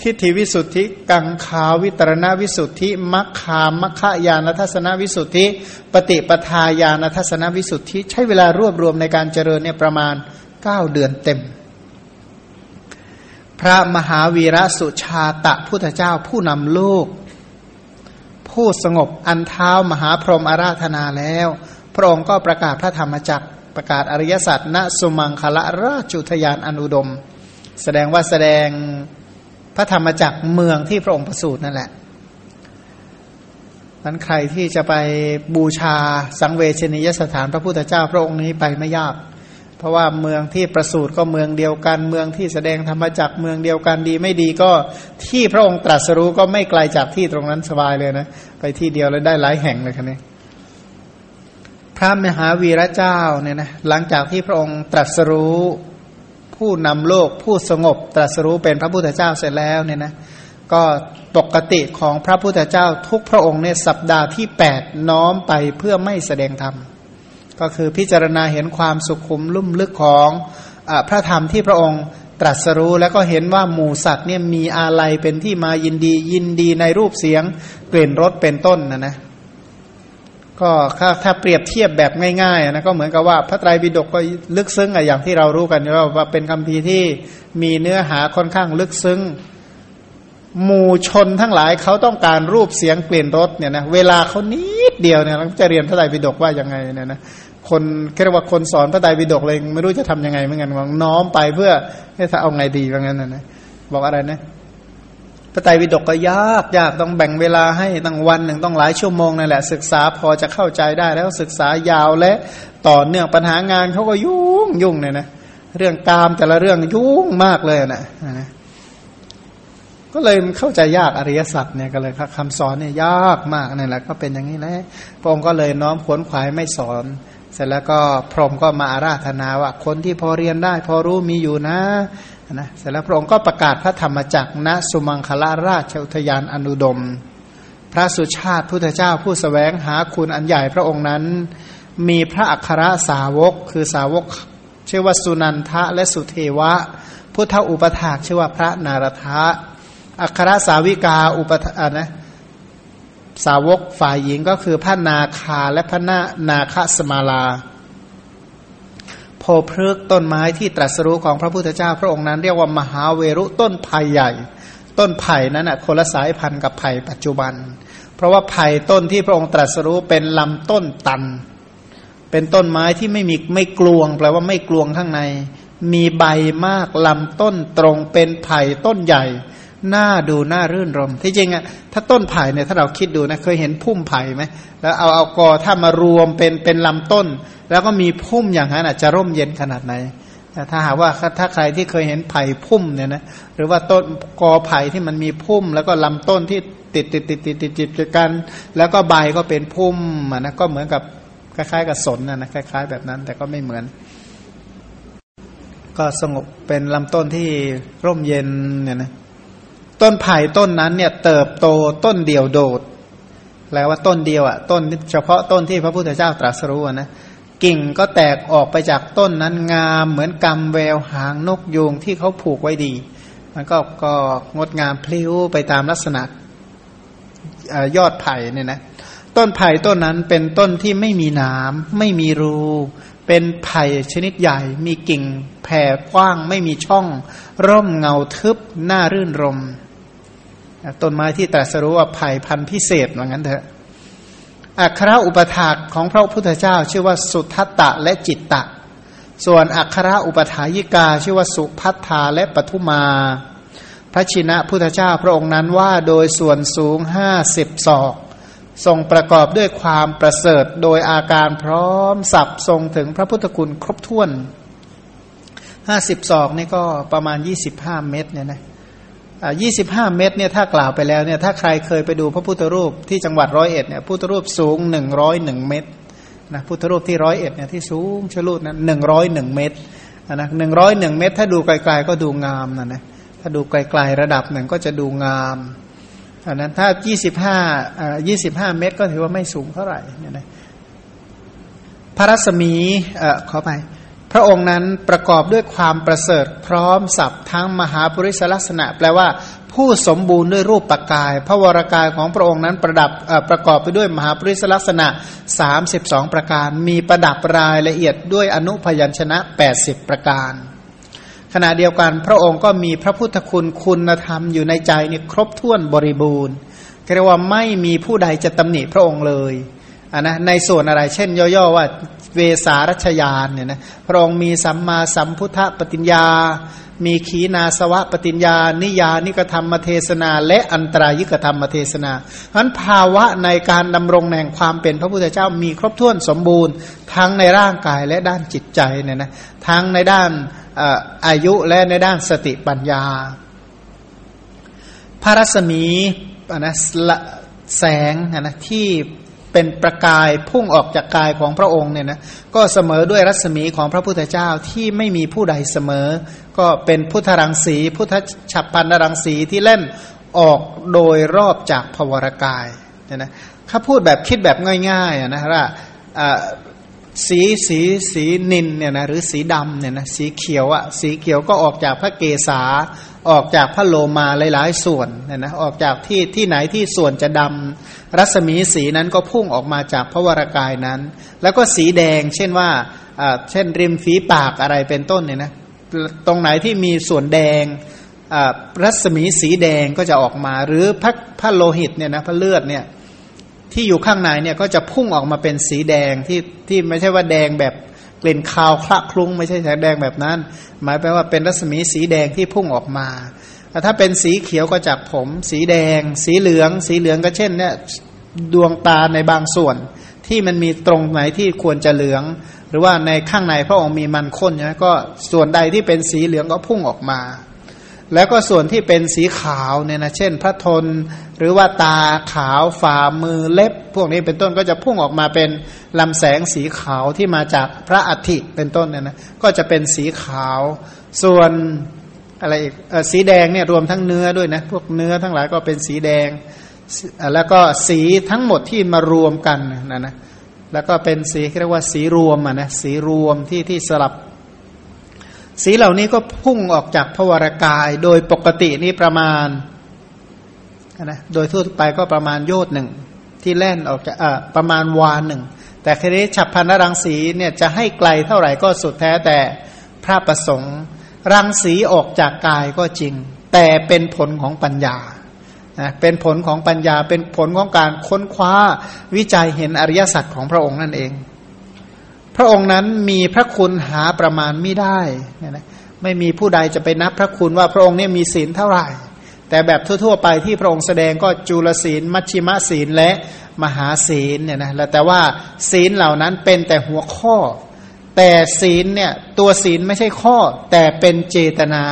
B: ทิฏฐิวิสุทธิ กังขาวิตรณวิสุทธิมัคคามัคคายานทัศนวิสุทธิ ปฏิปทาญาณทัศนวิสุทธิ ใช้เวลารวบรวมในการเจริญเนี่ยประมาณเก้าเดือนเต็ม พระมหาวีระสุชาตะพุทธเจ้าผู้นำโลก ผู้สงบอันเท้ามหาพรหมอาราธนาแล้ว พระองค์ก็ประกาศพระธรรมจักรประกาศอริยสัจณสุมังคละราชุทยานอนุดม แสดงว่าแสดงพระธรรมจักรเมืองที่พระองค์ประสูตินั่นแหละนั้นใครที่จะไปบูชาสังเวชนียสถานพระพุทธเจ้าพระองค์นี้ไปไม่ยาก เพราะว่าเมืองที่ประสูติก็เมืองเดียวกัน เมืองที่แสดงธรรมจักเมืองเดียวกันดีไม่ดีก็ที่พระองค์ตรัสรู้ก็ไม่ไกลจากที่ตรงนั้นสบายเลยนะ ไปที่เดียวแล้วได้หลายแห่งเลยคันนี้พระมหาวีระเจ้าเนี่ยนะหลังจากที่พระองค์ตรัสรู้ผู้นำโลกผู้สงบตรัสรู้เป็นพระพุทธเจ้าเสร็จแล้วเนี่ยนะก็ปกติของพระพุทธเจ้าทุกพระองค์เนี่ยสัปดาห์ที่แปดน้อมไปเพื่อไม่แสดงธรรม ก็คือพิจารณาเห็นความสุขุมลุ่มลึกของอพระธรรมที่พระองค์ตรัสรู้แล้วก็เห็นว่าหมูสัตว์เนี่ยมีอะไรเป็นที่มายินดียินดีในรูปเสียงกลิ่นรสเป็นต้นนะนะก็ถ้าถ้าเปรียบเทียบแบบง่ายๆนะก็เหมือนกับว่าพระไตรปิฎกก็ลึกซึ้งอะอย่างที่เรารู้กันว่าเป็นคำพีที่มีเนื้อหาค่อนข้างลึกซึ้ง หมู่ชนทั้งหลายเขาต้องการรูปเสียงเปลี่ยนรสเนี่ยนะเวลาเขานิดเดียวเนี่ยเราจะเรียนพระไตรปิฎกว่ายังไงเนี่ยนะคนเรียกว่าคนสอนพระไตรปิฎกเลยไม่รู้จะทํำยังไงเหมือนกันว่าน้อมไปเพื่อให้ถ้าเอาไงดีว่างั้นนะนะบอกอะไรนะพระไตรปิฎกก็ยากยากต้องแบ่งเวลาให้ตั้งวันหนึ่งต้องหลายชั่วโมงนั่นแหละศึกษาพอจะเข้าใจได้แล้วศึกษายาวและต่อเนื่องปัญหางานเขาก็ยุ่งยุ่งเนี่ยนะเรื่องกามแต่ละเรื่องยุ่งมากเลยนะนะ ก็เลยเข้าใจยากอริยสัจเนี่ยก็เลยคำสอนเนี่ยยากมากนั่นแหละก็เป็นอย่างนี้แหละพระองค์ก็เลยน้อมขวนขวายไม่สอน เสร็จแล้วก็พรหมก็มาอาราธนาว่าคนที่พอเรียนได้ พอรู้มีอยู่นะนะเสร็จแล้วพระองค์ก็ประกาศพระธรรมจักรณสุมังคลาราชอุทยานอนุดม พระสุชาติพุทธเจ้าผู้สแสวงหาคุณอันใหญ่พระองค์นั้น มีพระอัครสาวกคือสาวกชื่อว่าสุนันทะและสุเทวะ พุทธอุปถากชื่อว่าพระนารทะ อัครสาวิกาอุปถานะสาวกฝ่ายหญิงก็คือพระนาคาและพระนานาคสมาลา โพพฤกต้นไม้ที่ตรัสรู้ของพระพุทธเจ้า พระองค์นั้นเรียกว่ามหาเวรุต้นไผ่ใหญ่ ต้นไผ่นั้นอะคนละสายพันธุ์กับไผ่ปัจจุบัน เพราะว่าไผ่ต้นที่พระองค์ตรัสรู้เป็นลำต้นตัน เป็นต้นไม้ที่ไม่มีไม่กลวงแปลว่าไม่กลวงข้างใน มีใบมากลำต้นตรงเป็นไผ่ต้นใหญ่ น่าดูน่ารื่นรม ที่จริงอะถ้าต้นไผ่เนี่ยถ้าเราคิดดูนะเคยเห็นพุ่มไผ่ไหมแล้วเอาเอากอถ้ามารวมเป็นเป็นลำต้น แล้วก็มีพุ่มอย่างนั้นอะจะร่มเย็นขนาดไหนถ้าหากว่าถ้าใครที่เคยเห็นไผ่พุ่มเนี่ยนะหรือว่าต้นกอไผ่ที่มันมีพุ่ม แล้วก็ลำต้นที่ติดติดติดติดติดติดกัน แล้วก็ใบก็เป็นพุ่มอะนะก็เหมือนกับคล้ายๆกับสนนะนะคล้ายๆ แบบนั้น แต่ก็ไม่เหมือน ก็สงบเป็นลำต้นที่ร่มเย็นเนี่ยนะ ต้นไผ่ต้นนั้นเนี่ยเติบโตต้นเดียวโดดแปลว่าต้นเดียวอะต้นเฉพาะต้นที่พระพุทธเจ้าตรัสรู้นะกิ่งก็แตกออกไปจากต้นนั้นงามเหมือนกำแววหางนกยูงที่เขาผูกไว้ดี มันก็ก็งดงามพลิ้วไปตามลักษณะยอดไผ่เนี่ยนะต้นไผ่ต้นนั้นเป็นต้นที่ไม่มีน้ำไม่มีรู เป็นไผ่ชนิดใหญ่ มีกิ่งแผ่กว้างไม่มีช่อง ร่มเงาทึบหน่ารื่นรม ต้นไม้ที่ตรัสรู้ว่าไผ่พันธุ์พิเศษว่างั้นเถอะอัคราอุปถากของพระพุทธเจ้า ชื่อว่าสุทัตตะและจิตตะ ส่วนอัคราอุปถายิกา ชื่อว่าสุพัทธาและปทุมา พระชินะพุทธเจ้าพระองค์นั้นว่าโดยส่วนสูงห้าสิบศอกทรงประกอบด้วยความประเสริฐโดยอาการพร้อมสับทรงถึงพระพุทธคุณครบถ้วนห้าสิบศอกนี่ก็ประมาณยี่สิบห้าเมตรเนี่ยนะ ยี่สิบห้าเมตรเนี่ยถ้ากล่าวไปแล้วเนี่ยถ้าใครเคยไปดูพระพุทธรูปที่จังหวัดร้อยเอ็ดเนี่ยพุทธรูปสูงหนึ่งร้อยหนึ่งเมตรนะพุทธรูปที่ร้อยเอ็ดเนี่ยที่สูงชลุดนะหนึ่งร้อยหนึ่งเมตรนะหนึ่งร้อยหนึ่งเมตร ถ้าดูไกลๆก็ดูงามนะนะถ้าดูไกลๆระดับหนึ่งก็จะดูงามอันนั้นถ้ายี่สิบห้ายี่สิบห้าเมตร ก็ถือว่าไม่สูงเท่าไหร่เนี่ยนะพระรัศมีเอ่อขอไป พระองค์นั้นประกอบด้วยความประเสริฐพร้อมสับทั้งมหาปริศลักษณะ แปลว่า ผู้สมบูรณ์ด้วยรูปปกาย พระวรากายของพระองค์นั้นประดับประกอบไปด้วยมหาปริศลักษณะ 32 ประการ มีประดับรายละเอียดด้วยอนุพยัญชนะ 80 ประการ ขณะเดียวกันพระองค์ก็มีพระพุทธคุณคุณธรรมอยู่ในใจนี่ครบถ้วนบริบูรณ์เรียกว่าไม่มีผู้ใดจะตำหนิพระองค์เลย อันนะในส่วนอะไร เช่น ย่อๆว่าเวสารัชยานเนี่ยนะพระองค์มีสัมมาสัมพุทธปฏิญญา มีขีนาสวะปฏิญญา นิยานิกธรรมเทศนา และอันตรายิกธรรมเทศนาเพราะภาวะในการดำรงแห่งความเป็นพระพุทธเจ้ามีครบถ้วนสมบูรณ์ ทั้งในร่างกายและด้านจิตใจเนี่ยนะทั้งในด้านอายุและในด้านสติปัญญา พระรัศมีนะแสงนะที่ เป็นประกายพุ่งออกจากกายของพระองค์เนี่ยนะก็เสมอด้วยรัศมีของพระพุทธเจ้าที่ไม่มีผู้ใดเสมอ ก็เป็นพุทธรังสี พุทธฉับพันรังสีที่เล่นออกโดยรอบจากภวรกายเนี่ยนะถ้าพูดแบบคิดแบบง่ายๆนะว่า สีสีสีนินเนี่ยนะหรือสีดำเนี่ยนะสีเขียวอะ่ะสีเขียวก็ออกจากพระเกศาออกจากพระโลมาหลาย ๆ ส่วนเนี่ยนะออกจากที่ที่ไหนที่ส่วนจะดำรัศมีสีนั้นก็พุ่งออกมาจากพระวรากายนั้น แล้วก็สีแดง เช่นว่าเช่นริมฝีปากอะไรเป็นต้นเนี่ยนะตรงไหนที่มีส่วนแดงรัศมีสีแดงก็จะออกมา หรือพระพระโลหิตเนี่ยนะพระเลือดเนี่ย ที่อยู่ข้างในเนี่ยก็จะพุ่งออกมาเป็นสีแดงที่ที่ไม่ใช่ว่าแดงแบบกลิ่นคาวคละคลุ้งไม่ใช่แสงแดงแบบนั้น หมายแปลว่าเป็นรัศมีสีแดงที่พุ่งออกมาแต่ถ้าเป็นสีเขียวก็จากผม สีแดง สีเหลือง สีเหลืองก็เช่นเนี่ยดวงตาในบางส่วน ที่มันมีตรงไหนที่ควรจะเหลือง หรือว่าในข้างในพระองค์มีมันข้นนะก็ส่วนใดที่เป็นสีเหลืองก็พุ่งออกมา แล้วก็ส่วนที่เป็นสีขาวเนี่ยนะเช่น พระทน หรือว่าตาขาวฝ่ามือเล็บ พวกนี้เป็นต้นก็จะพุ่งออกมาเป็นลำแสงสีขาวที่มาจากพระอัฐิเป็นต้นเนี่ยนะก็จะเป็นสีขาว ส่วนอะไรอีกสีแดงเนี่ยรวมทั้งเนื้อด้วยนะพวกเนื้อทั้งหลายก็เป็นสีแดง แล้วก็สีทั้งหมดที่มารวมกันนะนะแล้วก็เป็นสีเรียกว่าสีรวมอะนะสีรวมที่ที่สลับ สีเหล่านี้ก็พุ่งออกจากพวรากายโดยปกตินี่ประมาณนะโดยทั่วไปก็ประมาณโยดหนึ่งที่แล่นออกจากประมาณวานหนึ่งแต่คนี้ฉับพันรังสีเนี่ยจะให้ไกลเท่าไหร่ก็สุดแท้แต่พระประสงค์ รังสีออกจากกายก็จริง แต่เป็นผลของปัญญาเป็นผลของปัญญาเป็นผลของการค้นคว้าวิจัยเห็นอริยสัจของพระองค์นั่นเอง พระองค์นั้นมีพระคุณหาประมาณไม่ได้นะไม่มีผู้ใดจะไปนับพระคุณว่าพระองค์เนี่ยมีศีลเท่าไหร่ แต่แบบทั่ว ๆ ไปที่พระองค์แสดงก็จุลศีล มัชชิมศีลและมหาศีลเนี่ยนะแล้วแต่ว่าศีลเหล่านั้นเป็นแต่หัวข้อ แต่ศีลเนี่ยตัวศีลไม่ใช่ข้อ แต่เป็นเจตนา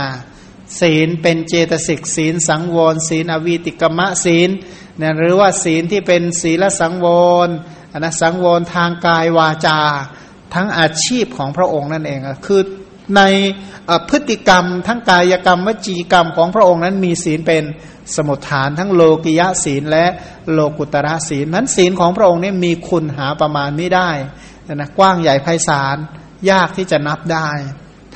B: ศีลเป็นเจตสิกศีล สังวรศีล อวีติกมะศีลเนี่ยหรือว่าศีลที่เป็นศีลสังวรนะสังวรทางกายวาจา ทั้งอาชีพของพระองค์นั่นเองคือในพฤติกรรม ทั้งกายกรรมวจีกรรมของพระองค์นั้นมีศีลเป็นสมุทฐานทั้งโลกิยะศีลและโลกุตระศีลนั้นศีลของพระองค์นี่มีคุณหาประมาณไม่ได้นะกว้างใหญ่ไพศาลยากที่จะนับได้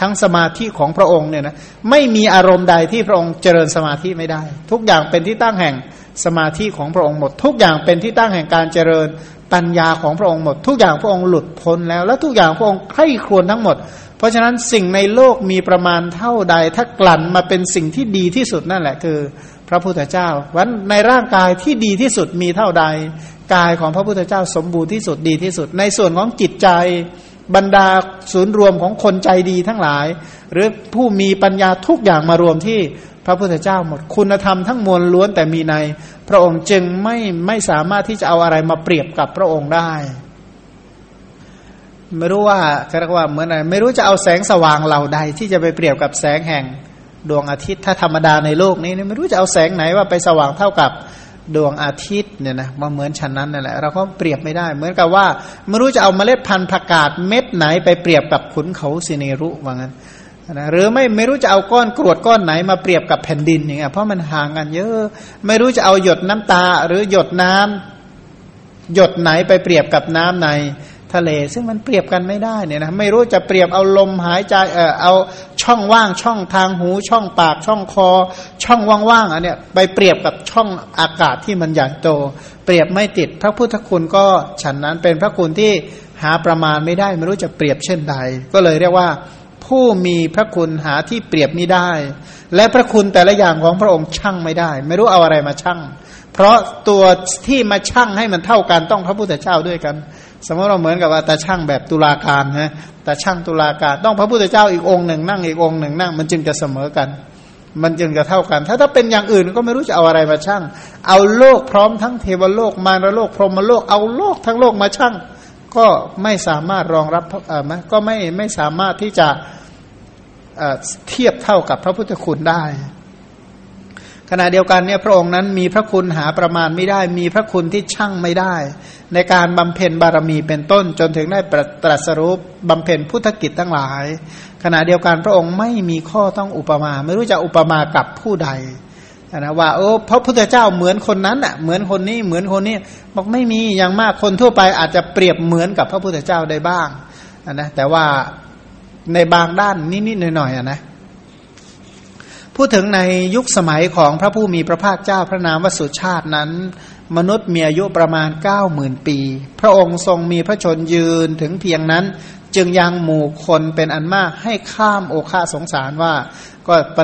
B: ทั้งสมาธิของพระองค์เนี่ยนะไม่มีอารมณ์ใดที่พระองค์เจริญสมาธิไม่ได้ ทุกอย่างเป็นที่ตั้งแห่งสมาธิของพระองค์หมด ทุกอย่างเป็นที่ตั้งแห่งการเจริญ ปัญญาของพระองค์หมด ทุกอย่างพระองค์หลุดพ้นแล้ว และทุกอย่างพระองค์ใคร่ครวญทั้งหมด เพราะฉะนั้นสิ่งในโลกมีประมาณเท่าใด ถ้ากลั่นมาเป็นสิ่งที่ดีที่สุดนั่นแหละคือ พระพุทธเจ้าวันในร่างกายที่ดีที่สุดมีเท่าใด กายของพระพุทธเจ้าสมบูรณ์ที่สุดดีที่สุด ในส่วนของจิตใจบรรดาศูนย์รวมของคนใจดีทั้งหลาย หรือผู้มีปัญญาทุกอย่างมารวมที่ พระพุทธเจ้าหมดคุณธรรมทั้งมวลล้วนแต่มีใน พระองค์จึงไม่ไม่สามารถที่จะเอาอะไรมาเปรียบกับพระองค์ได้ ไม่รู้ว่าจะเรียกว่าเหมือนอะไรไม่รู้จะเอาแสงสว่างเหล่าใด ที่จะไปเปรียบกับแสงแห่งดวงอาทิตย์ถ้าธรรมดาในโลกนี้ไม่รู้จะเอาแสงไหนว่าไปสว่างเท่ากับดวงอาทิตย์เนี่ยนะมาเหมือนฉันนั้นนั่นแหละเราก็เปรียบไม่ได้ เหมือนกับว่า ไม่รู้จะเอาเมล็ดพันธุ์ผักกาดเม็ดไหนไปเปรียบกับขุนเขาสิเนรุว่างั้น นะหรือไม่ไม่รู้จะเอาก้อนกรวดก้อนไหนมาเปรียบกับแผ่นดินอย่างเงี้ยเพราะมันห่างกันเยอะ ไม่รู้จะเอาหยดน้ำตา หรือหยดน้ำหยดไหนไปเปรียบกับน้ำในทะเล ซึ่งมันเปรียบกันไม่ได้เนี่ยนะไม่รู้จะเปรียบเอาลมหายใจเออเอาช่องว่างช่องทางหู ช่องปากช่องคอ ช่องว่างๆอันเนี้ยไปเปรียบกับช่องอากาศที่มันใหญ่โต เปรียบไม่ติด พระพุทธคุณก็ฉันนั้นเป็นพระคุณที่หาประมาณไม่ได้ ไม่รู้จะเปรียบเช่นใด ก็เลยเรียกว่า ผู้มีพระคุณหาที่เปรียบไม่ได้ และพระคุณแต่ละอย่างของพระองค์ช่างไม่ได้ ไม่รู้เอาอะไรมาช่างเพราะตัวที่มาช่างให้มันเท่ากันต้องพระพุทธเจ้าด้วยกัน สมมติเราเหมือนกับว่าตาช่างแบบตุลาการนะแต่ช่างตุลาการต้องพระพุทธเจ้าอีกองค์หนึ่งนั่งอีกองค์หนึ่งนั่งมันจึงจะเสมอกัน มันจึงจะเท่ากัน ถ้าถ้าเป็นอย่างอื่นก็ไม่รู้จะเอาอะไรมาช่างเอาโลกพร้อมทั้งเทวโลกมารโลกพรหมโลกเอาโลกทั้งโลกมาช่าง ก็ไม่สามารถรองรับก็ไม่ไม่สามารถที่จะเทียบเท่ากับพระพุทธคุณได้ ขณะเดียวกันเนี่ยพระองค์นั้นมีพระคุณหาประมาณไม่ได้ มีพระคุณที่ชั่งไม่ได้ ในการบำเพ็ญบารมีเป็นต้นจนถึงได้ตรัสรู้บำเพ็ญพุทธกิจทั้งหลาย ขณะเดียวกันพระองค์ไม่มีข้อต้องอุปมา ไม่รู้จะอุปมากับผู้ใด นะว่าโอ้พระพุทธเจ้าเหมือนคนนั้นอะเหมือนคนนี้เหมือนคนนี้บอกไม่มีอย่างมากคนทั่วไปอาจจะเปรียบเหมือนกับพระพุทธเจ้าได้บ้างนะแต่ว่าในบางด้านนิดๆหน่อยๆนะพูดถึงในยุคสมัยของพระผู้มีพระภาคเจ้าพระนามวสุชาตินั้น มนุษย์มีอายุประมาณเก้าหมื่นปี พระองค์ทรงมีพระชนยืนถึงเพียงนั้น จึงยังหมู่คนเป็นอันมากให้ข้ามโอคาสงสารว่า ก็ป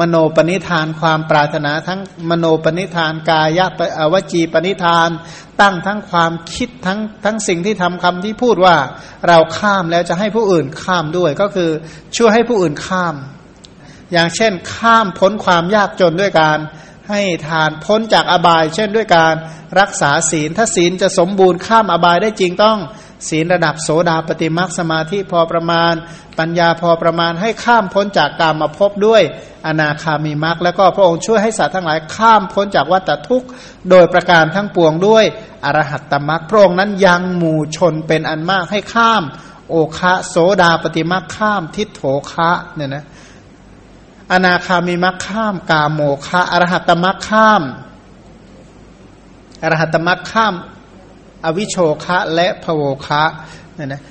B: มโนปณิธานความปรารถนาทั้งมโนปณิธานกายะวจีปณิธาน ตั้งทั้งความคิดทั้งทั้งสิ่งที่ทำคำที่พูดว่าเราข้ามแล้วจะให้ผู้อื่นข้ามด้วย ก็คือช่วยให้ผู้อื่นข้าม อย่างเช่น ข้ามพ้นความยากจนด้วยการให้ทานพ้นจากอบาย เช่นด้วยการรักษาศีล ถ้าศีลจะสมบูรณ์ข้ามอบายได้จริงต้อง ศีลระดับโสดาปฏิมักสมาธิพอประมาณ ปัญญาพอประมาณให้ข้ามพ้นจากกามมาพบด้วยอนาคามีมักแล้วก็พระองค์ช่วยให้สัตว์ทั้งหลายข้ามพ้นจากวัฏทุกข์ โดยประการทั้งปวงด้วยอรหัตตมักพระองค์นั้นยังหมู่ชนเป็นอันมากให้ข้าม โอคะโสดาปฏิมักข้ามทิฏโถคะเนี่ยนะอนาคามีมักข้ามกาโมคะอรหัตตมักข้ามอรหัตมักข้าม อวิโชคะและพโวคะเนี่ยนะ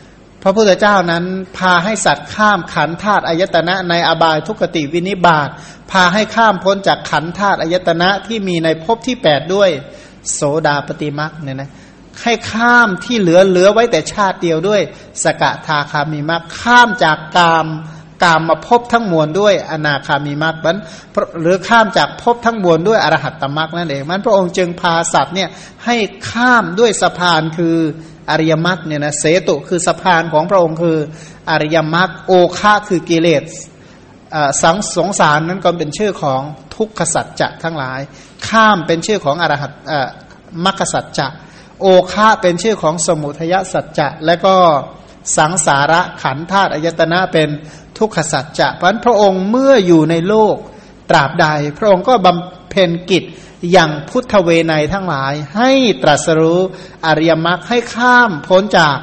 B: พระพุทธเจ้านั้นพาให้สัตว์ข้ามขันธาตุอายตนะในอบายทุกติวินิบาตพาให้ข้ามพ้นจากขันธาตุอายตนะที่มีในภพที่แปดด้วยโสดาปฏิมักเนี่ยนะให้ข้ามที่เหลือเหลือไว้แต่ชาติเดียวด้วย สกทาคามีมักข้ามจากกาม กามมาพบทั้งมวลด้วยอนาคามีมรรคมันหรือข้ามจากพบทั้งมวลด้วยอรหัตตมรรคนั่นเองมันพระองค์จึงพาสัตว์เนี่ยให้ข้ามด้วยสะพานคืออริยมรรคเนี่ยนะเสตุคือสะพานของพระองค์คืออริยมรรคโอคาคือกิเลสสังสงสารนั้นก็เป็นชื่อของทุกขสัจจะทั้งหลาย ข้ามเป็นชื่อของอรหัตมรรคสัจจะโอคาเป็นชื่อของสมุทยสัจจะและก็สังสาระขันธาตุอายตนะเป็น ทุกขสัจจะเพราะพระองค์เมื่ออยู่ในโลกตราบใด พระองค์ก็บำเพ็ญกิจอย่างพุทธเวไนทั้งหลาย ให้ตรัสรู้อริยมรรคให้ข้ามพ้นจาก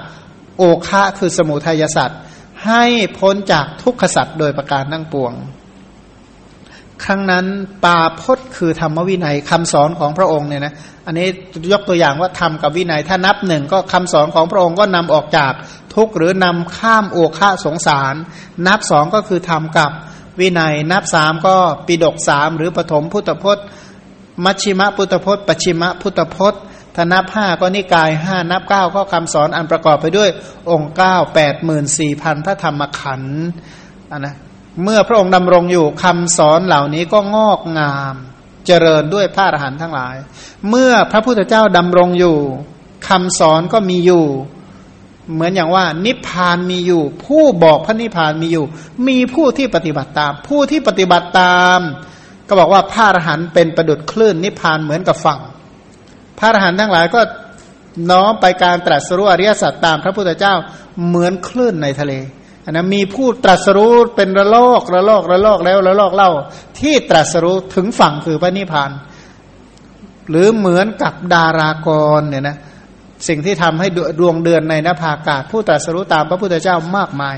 B: โอคะคือสมุทัยสัตว์ให้พ้นจากทุกขสัตว์โดยประการทั้งปวง ครั้งนั้นปาพศคือธรรมวินัยคำสอนของพระองค์เนี่ยนะอันนี้ยกตัวอย่างว่าทำกับวินัยถ้านับหนึ่งก็คำสอนของพระองค์ก็นำออกจาก ทุกข์หรือนำข้ามโอฆะสงสาร นับสองก็คือทำกับวินัย นับสามก็ปิดกสามหรือปฐมพุทธพจน์ มัชชิมะพุทธพจน์ปชิมะพุทธพจน์ถ้านับห้าก็นิกายห้านับเก้าก็คำสอนอันประกอบไปด้วยองค์เก้าแปดหมื่นสี่พันพระธรรมขันธ์นะเมื่อพระองค์ดำรงอยู่คำสอนเหล่านี้ก็งอกงาม เจริญด้วยพระอรหันต์ทั้งหลาย เมื่อพระพุทธเจ้าดำรงอยู่คำสอนก็มีอยู่ เหมือนอย่างว่า นิพพานมีอยู่ ผู้บอกพระนิพพานมีอยู่ มีผู้ที่ปฏิบัติตาม ผู้ที่ปฏิบัติตาม ก็บอกว่าพระอรหันต์เป็นประดุดคลื่นนิพพานเหมือนกับฝั่ง พระอรหันต์ทั้งหลายก็น้อมไปการตรัสรู้อริยสัจตามพระพุทธเจ้าเหมือนคลื่นในทะเลอันะมีผู้ตรัสรู้เป็นระลอกระลอกระลอกแล้วระลอกเล่า ที่ตรัสรู้ถึงฝั่งคือพระนิพพาน หรือเหมือนกับดารากรเนี่ยนะ สิ่งที่ทำให้ดวงเดือนในนภาอากาศ ผู้ตรัสรู้ตามพระพุทธเจ้ามากมาย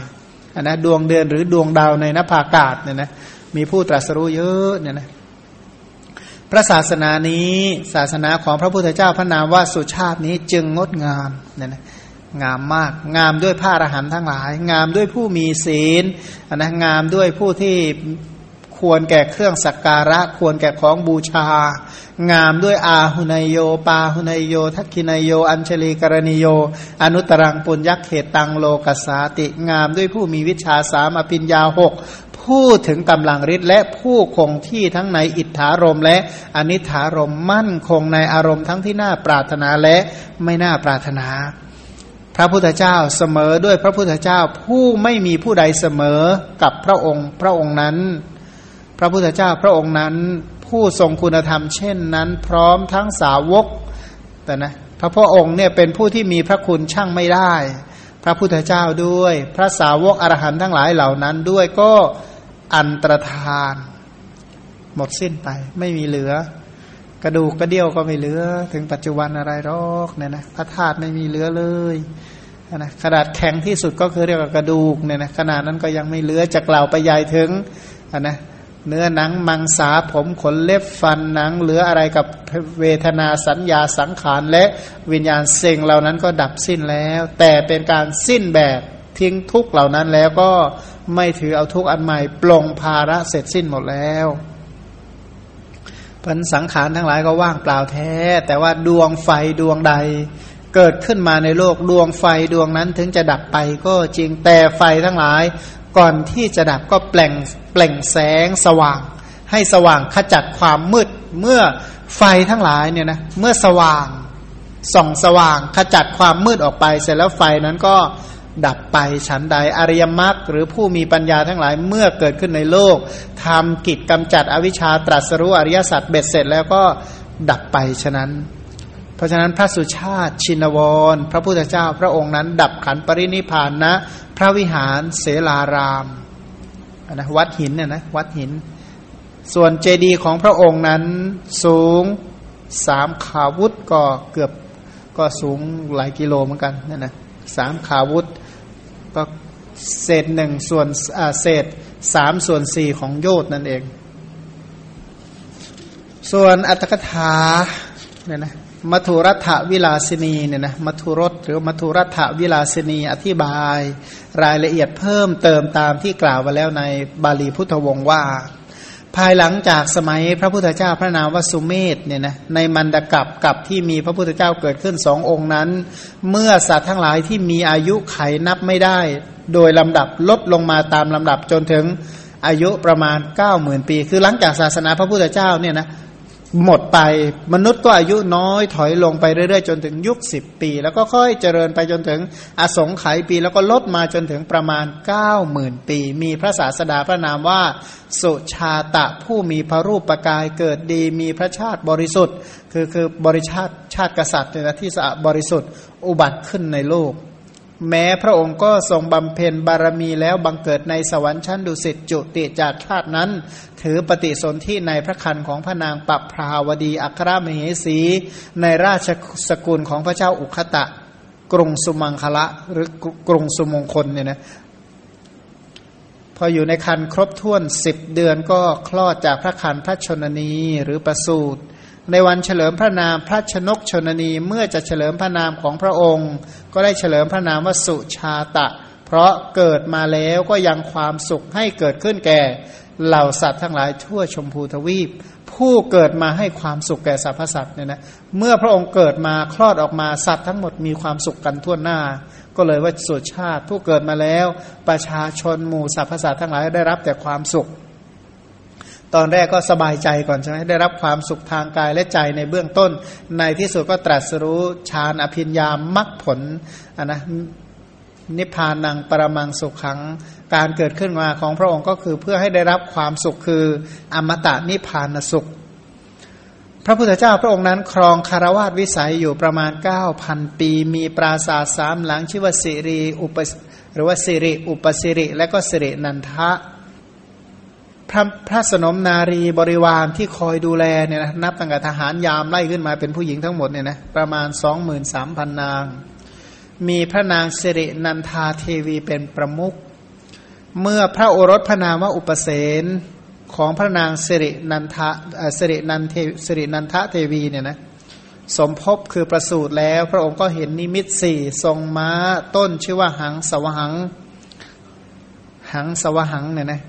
B: นะดวงเดือนหรือดวงดาวในนภาอากาศเนี่ยนะมีผู้ตรัสรู้เยอะเนี่ยนะพระศาสนานี้ศาสนาของพระพุทธเจ้าพระนามว่าสุชาตินี้จึงงดงามเนี่ยนะงามมาก งามด้วยผ้าอรหันทั้งหลาย งามด้วยผู้มีศีลนะงามด้วยผู้ที่ ควรแก่เครื่องสักการะ ควรแก่ของบูชา งามด้วยอาหุนยโย ปาหุนยโย ทักขินยโย อัญชลีกรณิโย อนุตรังปุญยักเขตังโลกสาติ งามด้วยผู้มีวิชาสามอภิญญาหกผู้ถึงกำลังฤทธิ์และผู้คงที่ทั้งในอิทธารมและอนิธารมมั่นคงในอารมณ์ทั้งที่น่าปรารถนาและไม่น่าปรารถนา พระพุทธเจ้าเสมอด้วยพระพุทธเจ้าผู้ไม่มีผู้ใดเสมอกับพระองค์ พระองค์นั้น พระพุทธเจ้าพระองค์นั้นผู้ทรงคุณธรรมเช่นนั้น พร้อมทั้งสาวกแต่นะพระพุทธองค์เนี่ยเป็นผู้ที่มีพระคุณช่างไม่ได้ พระพุทธเจ้าด้วย พระสาวกอรหันทั้งหลายเหล่านั้นด้วยก็อันตรธาน หมดสิ้นไปไม่มีเหลือ กระดูกกระเดี่ยวก็ไม่เหลือ ถึงปัจจุบันอะไรหรอกเนี่ยนะพระธาตุไม่มีเหลือเลยนะขนาดแข็งที่สุดก็คือเรียกว่ากระดูกเนี่ยนะขนาดนั้นก็ยังไม่เหลือจะกล่าวไปใหญ่ถึงนะ เนื้อหนังมังสาผมขนเล็บฟันหนัง เหลืออะไรกับเวทนาสัญญาสังขารและวิญญาณเซ็งเหล่านั้นก็ดับสิ้นแล้ว แต่เป็นการสิ้นแบบทิ้งทุกเหล่านั้นแล้วก็ไม่ถือเอาทุกอันใหม่ปลงภาระเสร็จสิ้นหมดแล้วพันสังขารทั้งหลายก็ว่างเปล่าแท้ แต่ว่าดวงไฟดวงใด เกิดขึ้นมาในโลกดวงไฟดวงนั้นถึงจะดับไปก็จริงแต่ไฟทั้งหลาย ก่อนที่จะดับก็แปล่งเปล่งแสงสว่าง ให้สว่างขจัดความมืดเมื่อไฟทั้งหลายเนี่ยนะเมื่อสว่างส่องสว่างขจัดความมืดออกไป เสร็จแล้วไฟนั้นก็ดับไปฉันใดอริยมรรคหรือผู้มีปัญญาทั้งหลายเมื่อเกิดขึ้นในโลกทำกิจกำจัดอวิชชาตรัสรู้อริยสัจเบ็ดเสร็จแล้วก็ดับไปฉะนั้น เพราะฉะนั้นพระสุชาติชินวร พระพุทธเจ้าพระองค์นั้น ดับขันปรินิพานนะ พระวิหารเสลารามนะวัดหินเนี่ยนะวัดหิน ส่วนเจดีย์ของพระองค์นั้นสูงสามขาวุธก็เกือบก็สูงหลายกิโลเหมือนกันนี่นนะสามขาวุธก็เศษหนึ่งส่วนเศษสามส่วนสี่ของโยดนั่นเอง ส่วนอัตถกถาเนี่ยนะ มัทุรัฐวิลาสินีเนี่ยนะมัทุรสหรือมัทุรัฐวิลาสินีอธิบาย รายละเอียดเพิ่มเติมตามที่กล่าวไว้แล้วในบาลีพุทธวงศ์ว่า ภายหลังจากสมัยพระพุทธเจ้าพระนามวสุเมธเนี่ยนะในมันดกับกับที่มีพระพุทธเจ้าเกิดขึ้นสององค์นั้น เมื่อสัตว์ทั้งหลายที่มีอายุไขนับไม่ได้ โดยลำดับลดลงมาตามลำดับจนถึงอายุประมาณ9ก้าหมื่นปี คือหลังจากศาสนาพระพุทธเจ้าเนี่ยนะ หมดไปมนุษย์ก็อายุน้อยถอยลงไปเรื่อยๆ จนถึงยุคสิบปี แล้วก็ค่อยเจริญไปจนถึงอสงไขยปี แล้วก็ลดมาจนถึงประมาณ9ก้าหมื่นปี มีพระศาสดาพระนามว่า สุชาตะผู้มีพระรูปประกายเกิดดีมีพระชาติบริสุทธิ์ คือคือบริชาติชาติกษัตริย์เนี่ยที่สะบริสุทธิ์อุบัติขึ้นในโลก แม้พระองค์ก็ทรงบำเพ็ญบารมีแล้วบังเกิดในสวรรค์ชั้นดุสิตจุติจากชาตินั้น ถือปฏิสนธิในพระคันของพระนางปับพราวดีอัครมเหสี ในราชสกุลของพระเจ้าอุคตะ กรุงสุมังคละหรือกรุงสุมงคลเนี่ยนะพออยู่ในคันครบถ้วนสิบเดือนก็คลอดจากพระคันพระชนนีหรือประสูติ ในวันเฉลิมพระนามพระชนกชนนีเมื่อจะเฉลิมพระนามของพระองค์ ก็ได้เฉลิมพระนามว่าสุชาตะ เพราะเกิดมาแล้วก็ยังความสุขให้เกิดขึ้นแก่เหล่าสัตว์ทั้งหลายทั่วชมพูทวีป ผู้เกิดมาให้ความสุขแก่สรรพสัตว์เนี่ยนะเมื่อพระองค์เกิดมาคลอดออกมาสัตว์ทั้งหมดมีความสุขกันทั่วหน้า ก็เลยว่าสุชาติผู้เกิดมาแล้ว ประชาชนหมู่สรรพสัตว์ทั้งหลายได้รับแต่ความสุข ตอนแรกก็สบายใจก่อนใช่ไหมได้รับความสุขทางกายและใจในเบื้องต้น ในที่สุดก็ตรัสรู้ฌานอภิญญามรรคผลนนะนิพพานังปรมังสุขขัง การเกิดขึ้นมาของพระองค์ก็คือเพื่อให้ได้รับความสุขคืออมตะนิพพานสุข พระพุทธเจ้าพระองค์นั้นครองคารวาสวิสัยอยู่ประมาณ 9,000 ปี มีปราสาทสามหลังชื่อว่าสิริอุปหรือว่าสิริอุปสิริและก็สิรินันทะ พระพระสนมนารีบริวารที่คอยดูแลเนี่ยนะนับตั้งแต่ทหารยามไล่ขึ้นมาเป็นผู้หญิงทั้งหมดเนี่ยนะประมาณสองหมื่นสามพันนาง มีพระนางสิรินันทาเทวีเป็นประมุขเมื่อพระโอรสพระนามว่าอุปเสนของพระนางสิรินันทะสิรินันเทสิรินันทะเทวีเนี่ยนะสมภพคือประสูติแล้ว พระองค์ก็เห็นนิมิตสี่ทรงม้าต้นชื่อว่าหังสวหังหังสวหังเนี่ยนะ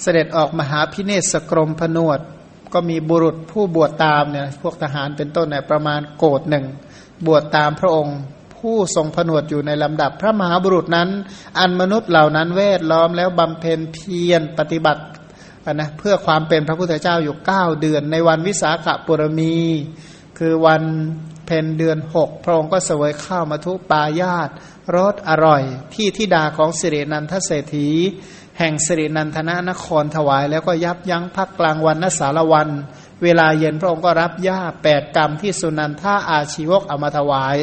B: เสด็จออกมหาพิเนศกรมผนวด ก็มีบุรุษผู้บวชตามเนี่ยพวกทหารเป็นต้นเนี่ยประมาณโกดหนึ่งบวชตามพระองค์ผู้ทรงผนวดอยู่ในลำดับพระมหาบุรุษนั้น อันมนุษย์เหล่านั้นเวทล้อมแล้วบำเพ็ญเพียรปฏิบัตินะเพื่อความเป็นพระพุทธเจ้าอยู่เก้าเดือน ในวันวิสาขบุรมี คือวันเพนเดือนหกพระองค์ก็เสวยข้าวมาทุปายาตรสอร่อย ที่ทิดาของสิรินันทเศรษฐี แห่งสิรินันทนนครถวาย แล้วก็ยับยั้งพักกลางวันนสารวัน เวลาเย็นพระองค์ก็รับหญ้าแปดกรรมที่สุนันท่าอาชีวกเอามาถวาย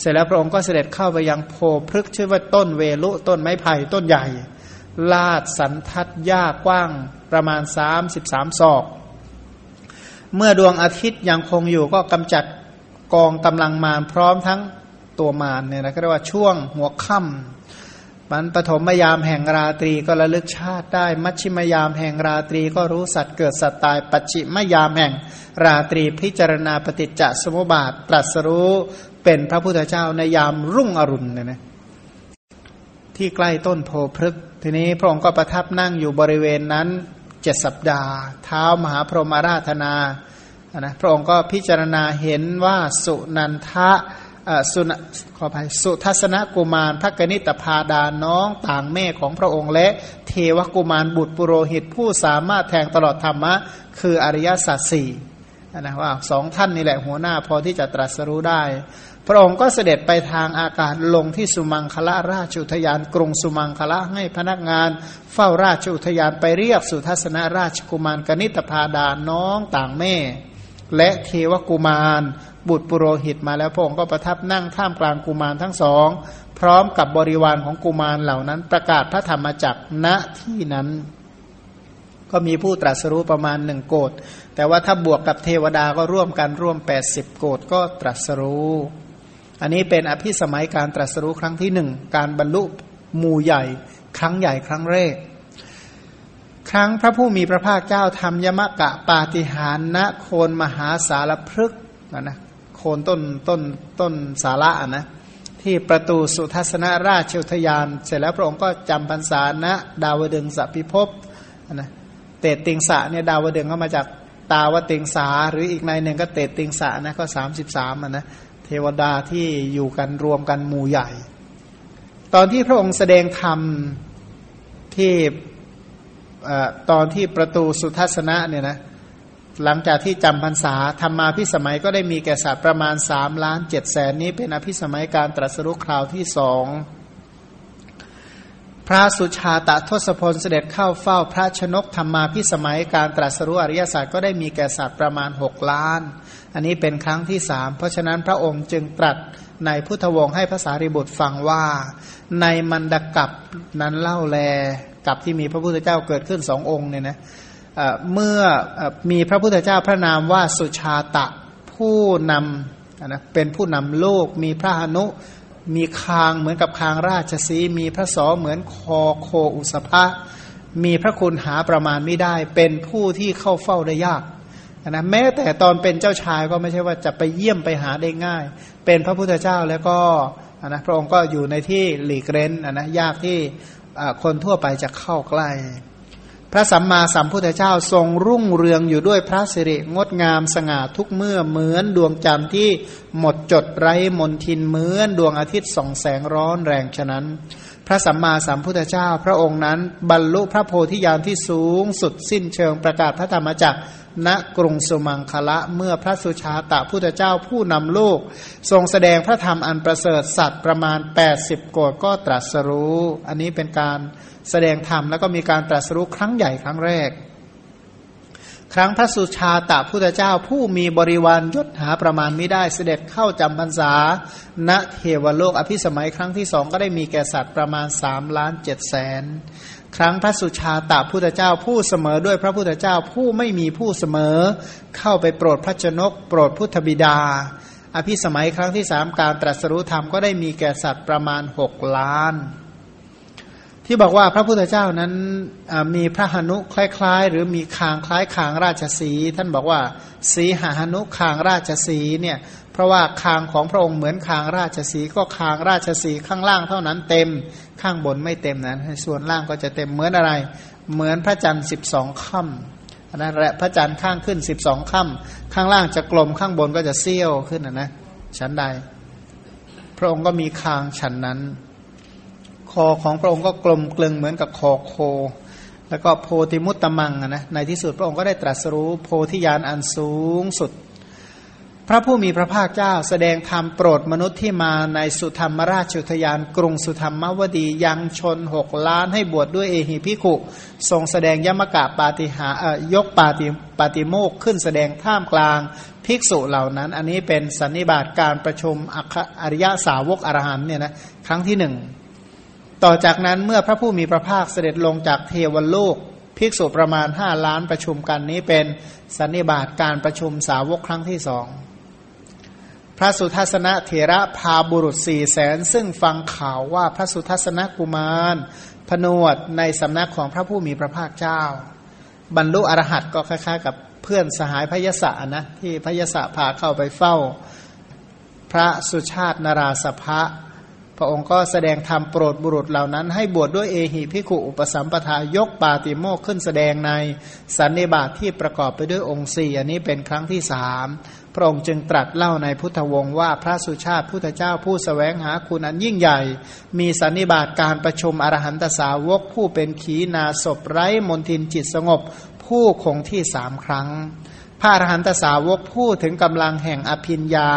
B: เสร็จแล้วพระองค์ก็เสด็จเข้าไปยังโพพฤกชื่อว่าต้นเวลุต้นไม้ไผ่ต้นใหญ่ ลาดสันทัดหญ้ากว้างประมาณสามสิบสามศอก เมื่อดวงอาทิตย์ยังคงอยู่ก็กำจัดกองกำลังมารพร้อมทั้งตัวมารเนี่ยนะก็เรียกว่าช่วงหัวค่ำ มันปฐมยามแห่งราตรีก็ระลึกชาติได้ มัชชิมยามแห่งราตรีก็รู้สัตว์เกิดสัตว์ตาย ปัจฉิมยามแห่งราตรีพิจารณาปฏิจจสมุปบาท ตรัสรู้เป็นพระพุทธเจ้าในยามรุ่งอรุณเนี่ยนะที่ใกล้ต้นโพพฤกทีนี้พระองค์ก็ประทับนั่งอยู่บริเวณนั้นเจ็ดสัปดาห์ เท้ามหาพรหมาราธนานะพระองค์ก็พิจารณาเห็นว่าสุนันทะ สุนขออภัยสุทัศนกุมารพระกนิตพาดาน้องต่างแม่ของพระองค์ และเทวกุมารบุตรปุโรหิตผู้สามารถแทงตลอดธรรมะ คืออริยสัจสี่นะว่าสองท่านนี่แหละหัวหน้าพอที่จะตรัสรู้ได้ พระองค์ก็เสด็จไปทางอากาศลงที่สุมังคละราชุทยานกรุงสุมังคละให้พนักงานเฝ้าราชุทยานไปเรียกสุทัศนราชกุมารกนิตพาดาน้องต่างแม่ และเทวกุมาร บุตรปุโรหิตมาแล้วพระองค์ก็ประทับนั่งท่ามกลางกุมารทั้งสอง พร้อมกับบริวารของกุมารเหล่านั้น ประกาศพระธรรมจักรณที่นั้น ก็มีผู้ตรัสรู้ประมาณหนึ่งโกดแต่ว่าถ้าบวกกับเทวดาก็ร่วมกันร่วม 80 โกดก็ตรัสรู้ อันนี้เป็นอภิสมัยการตรัสรู้ครั้งที่หนึ่งการบรรลุหมู่ใหญ่ ครั้งใหญ่ครั้งแรก ครั้งพระผู้มีพระภาคเจ้าทำยมกะปาฏิหารณโคนมหาสารพฤกษ์นะโคนต้นต้นต้นสาระนะที่ประตูสุทัศนราชอุทยาน เสร็จแล้วพระองค์ก็จำพรรษาณดาวดึงสัพิภพนะเตติงสะเนี่ยดาวดึงก็มาจากตาวติงสาหรืออีกในหนึ่งก็เตติงสะนะก็สามสิบสามนะเทวดาที่อยู่กันรวมกันหมู่ใหญ่ ตอนที่พระองค์แสดงธรรมที่ ตอนที่ประตูสุทัศนะเนี่ยนะหลังจากที่จำพรรษาธรรมาพิสมัยก็ได้มีแก่สัตว์ประมาณสามล้านเจ็ดแสนนี้เป็นอภิสมัยการตรัสรู้คราวที่สองพระสุชาตะทศพลเสด็จเข้าเฝ้าพระชนกธรรมาพิสมัยการตรัสรู้อริยศาสตร์ก็ได้มีแก่สัตว์ประมาณหกล้าน อันนี้เป็นครั้งที่สามเพราะฉะนั้นพระองค์จึงตรัสในพุทธวงศ์ให้ภาษาริบุตรฟังว่า ในมันดกับนั้นเล่าแล กับที่มีพระพุทธเจ้าเกิดขึ้นสององค์เนี่ยนะเมื่อมีพระพุทธเจ้าพระนามว่าสุชาตะผู้นำนะเป็นผู้นำโลก มีพระหนุมีคางเหมือนกับคางราชสีมีพระสอเหมือนคอโคอุสภะมีพระคุณหาประมาณไม่ได้ เป็นผู้ที่เข้าเฝ้าได้ยากนะแม้แต่ตอนเป็นเจ้าชายก็ไม่ใช่ว่าจะไปเยี่ยมไปหาได้ง่าย เป็นพระพุทธเจ้าแล้วก็นะพระองค์ก็อยู่ในที่หลีกเร้นนะยากที่ คนทั่วไปจะเข้าใกล้ พระสัมมาสัมพุทธเจ้าทรงรุ่งเรืองอยู่ด้วยพระสิริงดงามสง่าทุกเมื่อเหมือนดวงจันทร์ที่หมดจดไร้มนทินเหมือนดวงอาทิตย์ส่องแสงร้อนแรงฉะนั้น พระสัมมาสัมพุทธเจ้า พระองค์นั้นบรรลุพระโพธิญาณที่สูงสุดสิ้นเชิงประกาศพระธรรมจักร ณกรุงสุมังคละ เมื่อพระสุชาตะพุทธเจ้าผู้นำโลก ทรงแสดงพระธรรมอันประเสริฐสัตว์ประมาณ 80 โกดก็ตรัสรู้ อันนี้เป็นการแสดงธรรมแล้วก็มีการตรัสรู้ครั้งใหญ่ครั้งแรก ครั้งพระสุชาตะพุทธเจ้าผู้มีบริวารยศหาประมาณไม่ได้เสด็จเข้าจำพรรษา ณเทวโลกอภิสมัยครั้งที่สองก็ได้มีแก่สัตว์ประมาณสามล้านเจ็ดแสน ครั้งพระสุชาตะพุทธเจ้าผู้เสมอด้วยพระพุทธเจ้าผู้ไม่มีผู้เสมอ เข้าไปโปรดพระชนก โปรดพุทธบิดา อภิสมัยครั้งที่สามการตรัสรู้ธรรมก็ได้มีแก่สัตว์ประมาณหกล้าน ที่บอกว่าพระพุทธเจ้านั้นมีพระหนุคล้าย ๆ หรือมีคางคล้ายคางราชสี ท่านบอกว่าสีหาหนุคางราชสีเนี่ย เพราะว่าคางของพระองค์เหมือนคางราชสีก็คางราชสีข้างล่างเท่านั้นเต็มข้างบนไม่เต็มนั้นส่วนล่างก็จะเต็มเหมือนอะไร เหมือนพระจันทร์สิบสองค่ำนะและพระจันทร์ข้างขึ้นสิบสองค่ำข้างล่างจะกลมข้างบนก็จะเซี่ยวขึ้นนะนะชั้นใด พระองค์ก็มีคางฉันนั้น คอของพระองค์ก็กลมกลึงเหมือนกับคอโค แล้วก็โพธิมุตตมังนะในที่สุดพระองค์ก็ได้ตรัสรู้โพธิญาณอันสูงสุด พระผู้มีพระภาคเจ้าแสดงธรรมโปรดมนุษย์ที่มาในสุธรรมราชุทยานกรุงสุธรรมวดียังชนหกล้านให้บวชดด้วยเอหิพิขุ ทรงแสดงยมกะปาติหายกปาติปาติโมกขึ้นแสดงท่ามกลางภิกษุเหล่านั้น อันนี้เป็นสันนิบาตการประชุมอริยสาวกอรหันเนี่ยนะครั้งที่หนึ่งต่อจากนั้นเมื่อพระผู้มีพระภาคเสด็จลงจากเทวโลกภิกษุประมาณห้าล้านประชุมกันนี้เป็นสันนิบาตการประชุมสาวกครั้งที่สอง พระสุทัศนเถระพาบุรุษสี่แสนซึ่งฟังข่าวว่าพระสุทัศนกุมารผนวดในสำนักของพระผู้มีพระภาคเจ้า บรรลุอรหัตก็คล้ายๆ กับเพื่อนสหายพยศนะที่พยศพาเข้าไปเฝ้า พระสุชาตินาราสภะพระองค์ก็แสดงธรรมโปรดบุรุษเหล่านั้น ให้บวชดด้วยเอหิพิขุอุปสัมปทายกปาติโมกขึ้นแสดงในสันนิบาตทที่ประกอบไปด้วยองค์สี่อันนี้เป็นครั้งที่สาม พระองค์จึงตรัสเล่าในพุทธวงศ์ว่าพระสุชาติพุทธเจ้าผู้สแสวงหาคุณอันยิ่งใหญ่ มีสันนิบาตการประชุมอรหันตสาวกผู้เป็นขีนาศพไร้มนทินจิตสงบ ผู้คงที่สามครั้ง พระอรหันตสาวกผู้ถึงกำลังแห่งอภิญญา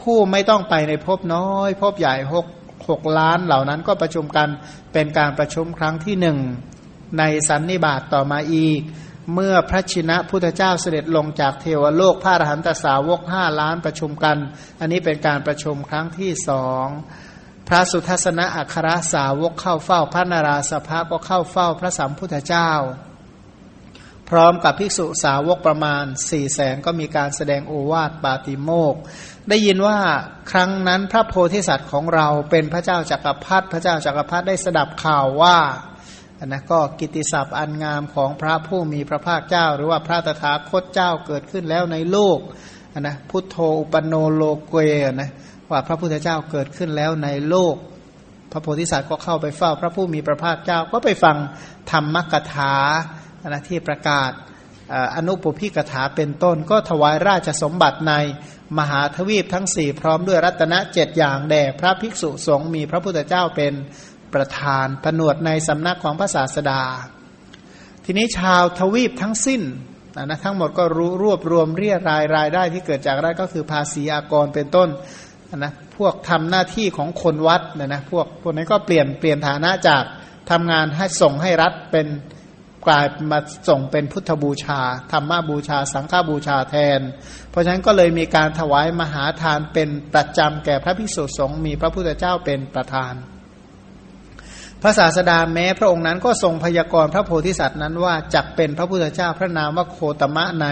B: ผู้ไม่ต้องไปในภพน้อยภพใหญ่หกหกล้านเหล่านั้นก็ประชุมกันเป็นการประชุมครั้งที่หนึ่งในสันนิบาตต่อมาอีก เมื่อพระชินะพุทธเจ้าเสด็จลงจากเทวโลกพระอรหันตสาวกห้าล้านประชุมกัน อันนี้เป็นการประชุมครั้งที่สองพระสุทัศนะอัครสาวกเข้าเฝ้าพระนาราสภะก็เข้าเฝ้าพระสัมพุทธเจ้า พร้อมกับภิกษุสาวกประมาณสี่แสนก็มีการแสดงโอวาทปาติโมกได้ยินว่าครั้งนั้นพระโพธิสัตว์ของเราเป็นพระเจ้าจากักรพรรดิพระเจ้าจากักรพรรดิได้สดับข่าวว่า นนะก็กิติศัพท์อันงามของพระผู้มีพระภาคเจ้า หรือว่าพระตถาคตเจ้าเกิดขึ้นแล้วในโลกนะพุทโธอุปโนโลเกนะว่าพระพุทธเจ้าเกิดขึ้นแล้วในโลก พระโพธิสัตว์ก็เข้าไปเฝ้า พระผู้มีพระภาคเจ้าก็ไปฟังธรรมกถาอนะที่ประกาศอนุปพิกถาเป็นต้น ก็ถวายราชสมบัติในมหาทวีปทั้งสี่พร้อมด้วยรัตนเจ็ดอย่างแด่พระภิกษุสงฆ์มีพระพุทธเจ้าเป็น ประธานผนวดในสำนักของพระศาสดา ทีนี้ชาวทวีปทั้งสิ้นนะทั้งหมดก็รู้รวบรวมเรียรายรายได้ที่เกิดจากได้ก็คือภาษีอากรเป็นต้นนะพวกทำหน้าที่ของคนวัดนะนะพวกพวกนี้ก็เปลี่ยนเปลี่ยนฐานะจากทำงานให้ส่งให้รัฐเป็นกลายมาส่งเป็นพุทธบูชาธรรมบูชา สังฆบูชาแทน เพราะฉะนั้นก็เลยมีการถวายมหาทานเป็นประจำแก่พระภิกษุสงฆ์มีพระพุทธเจ้าเป็นประธาน พระศาสดาแม้พระองค์นั้นก็ทรงพยากรณ์พระโพธิสัตว์นั้นว่าจักเป็นพระพุทธเจ้าพระนามว่าโคตมะใน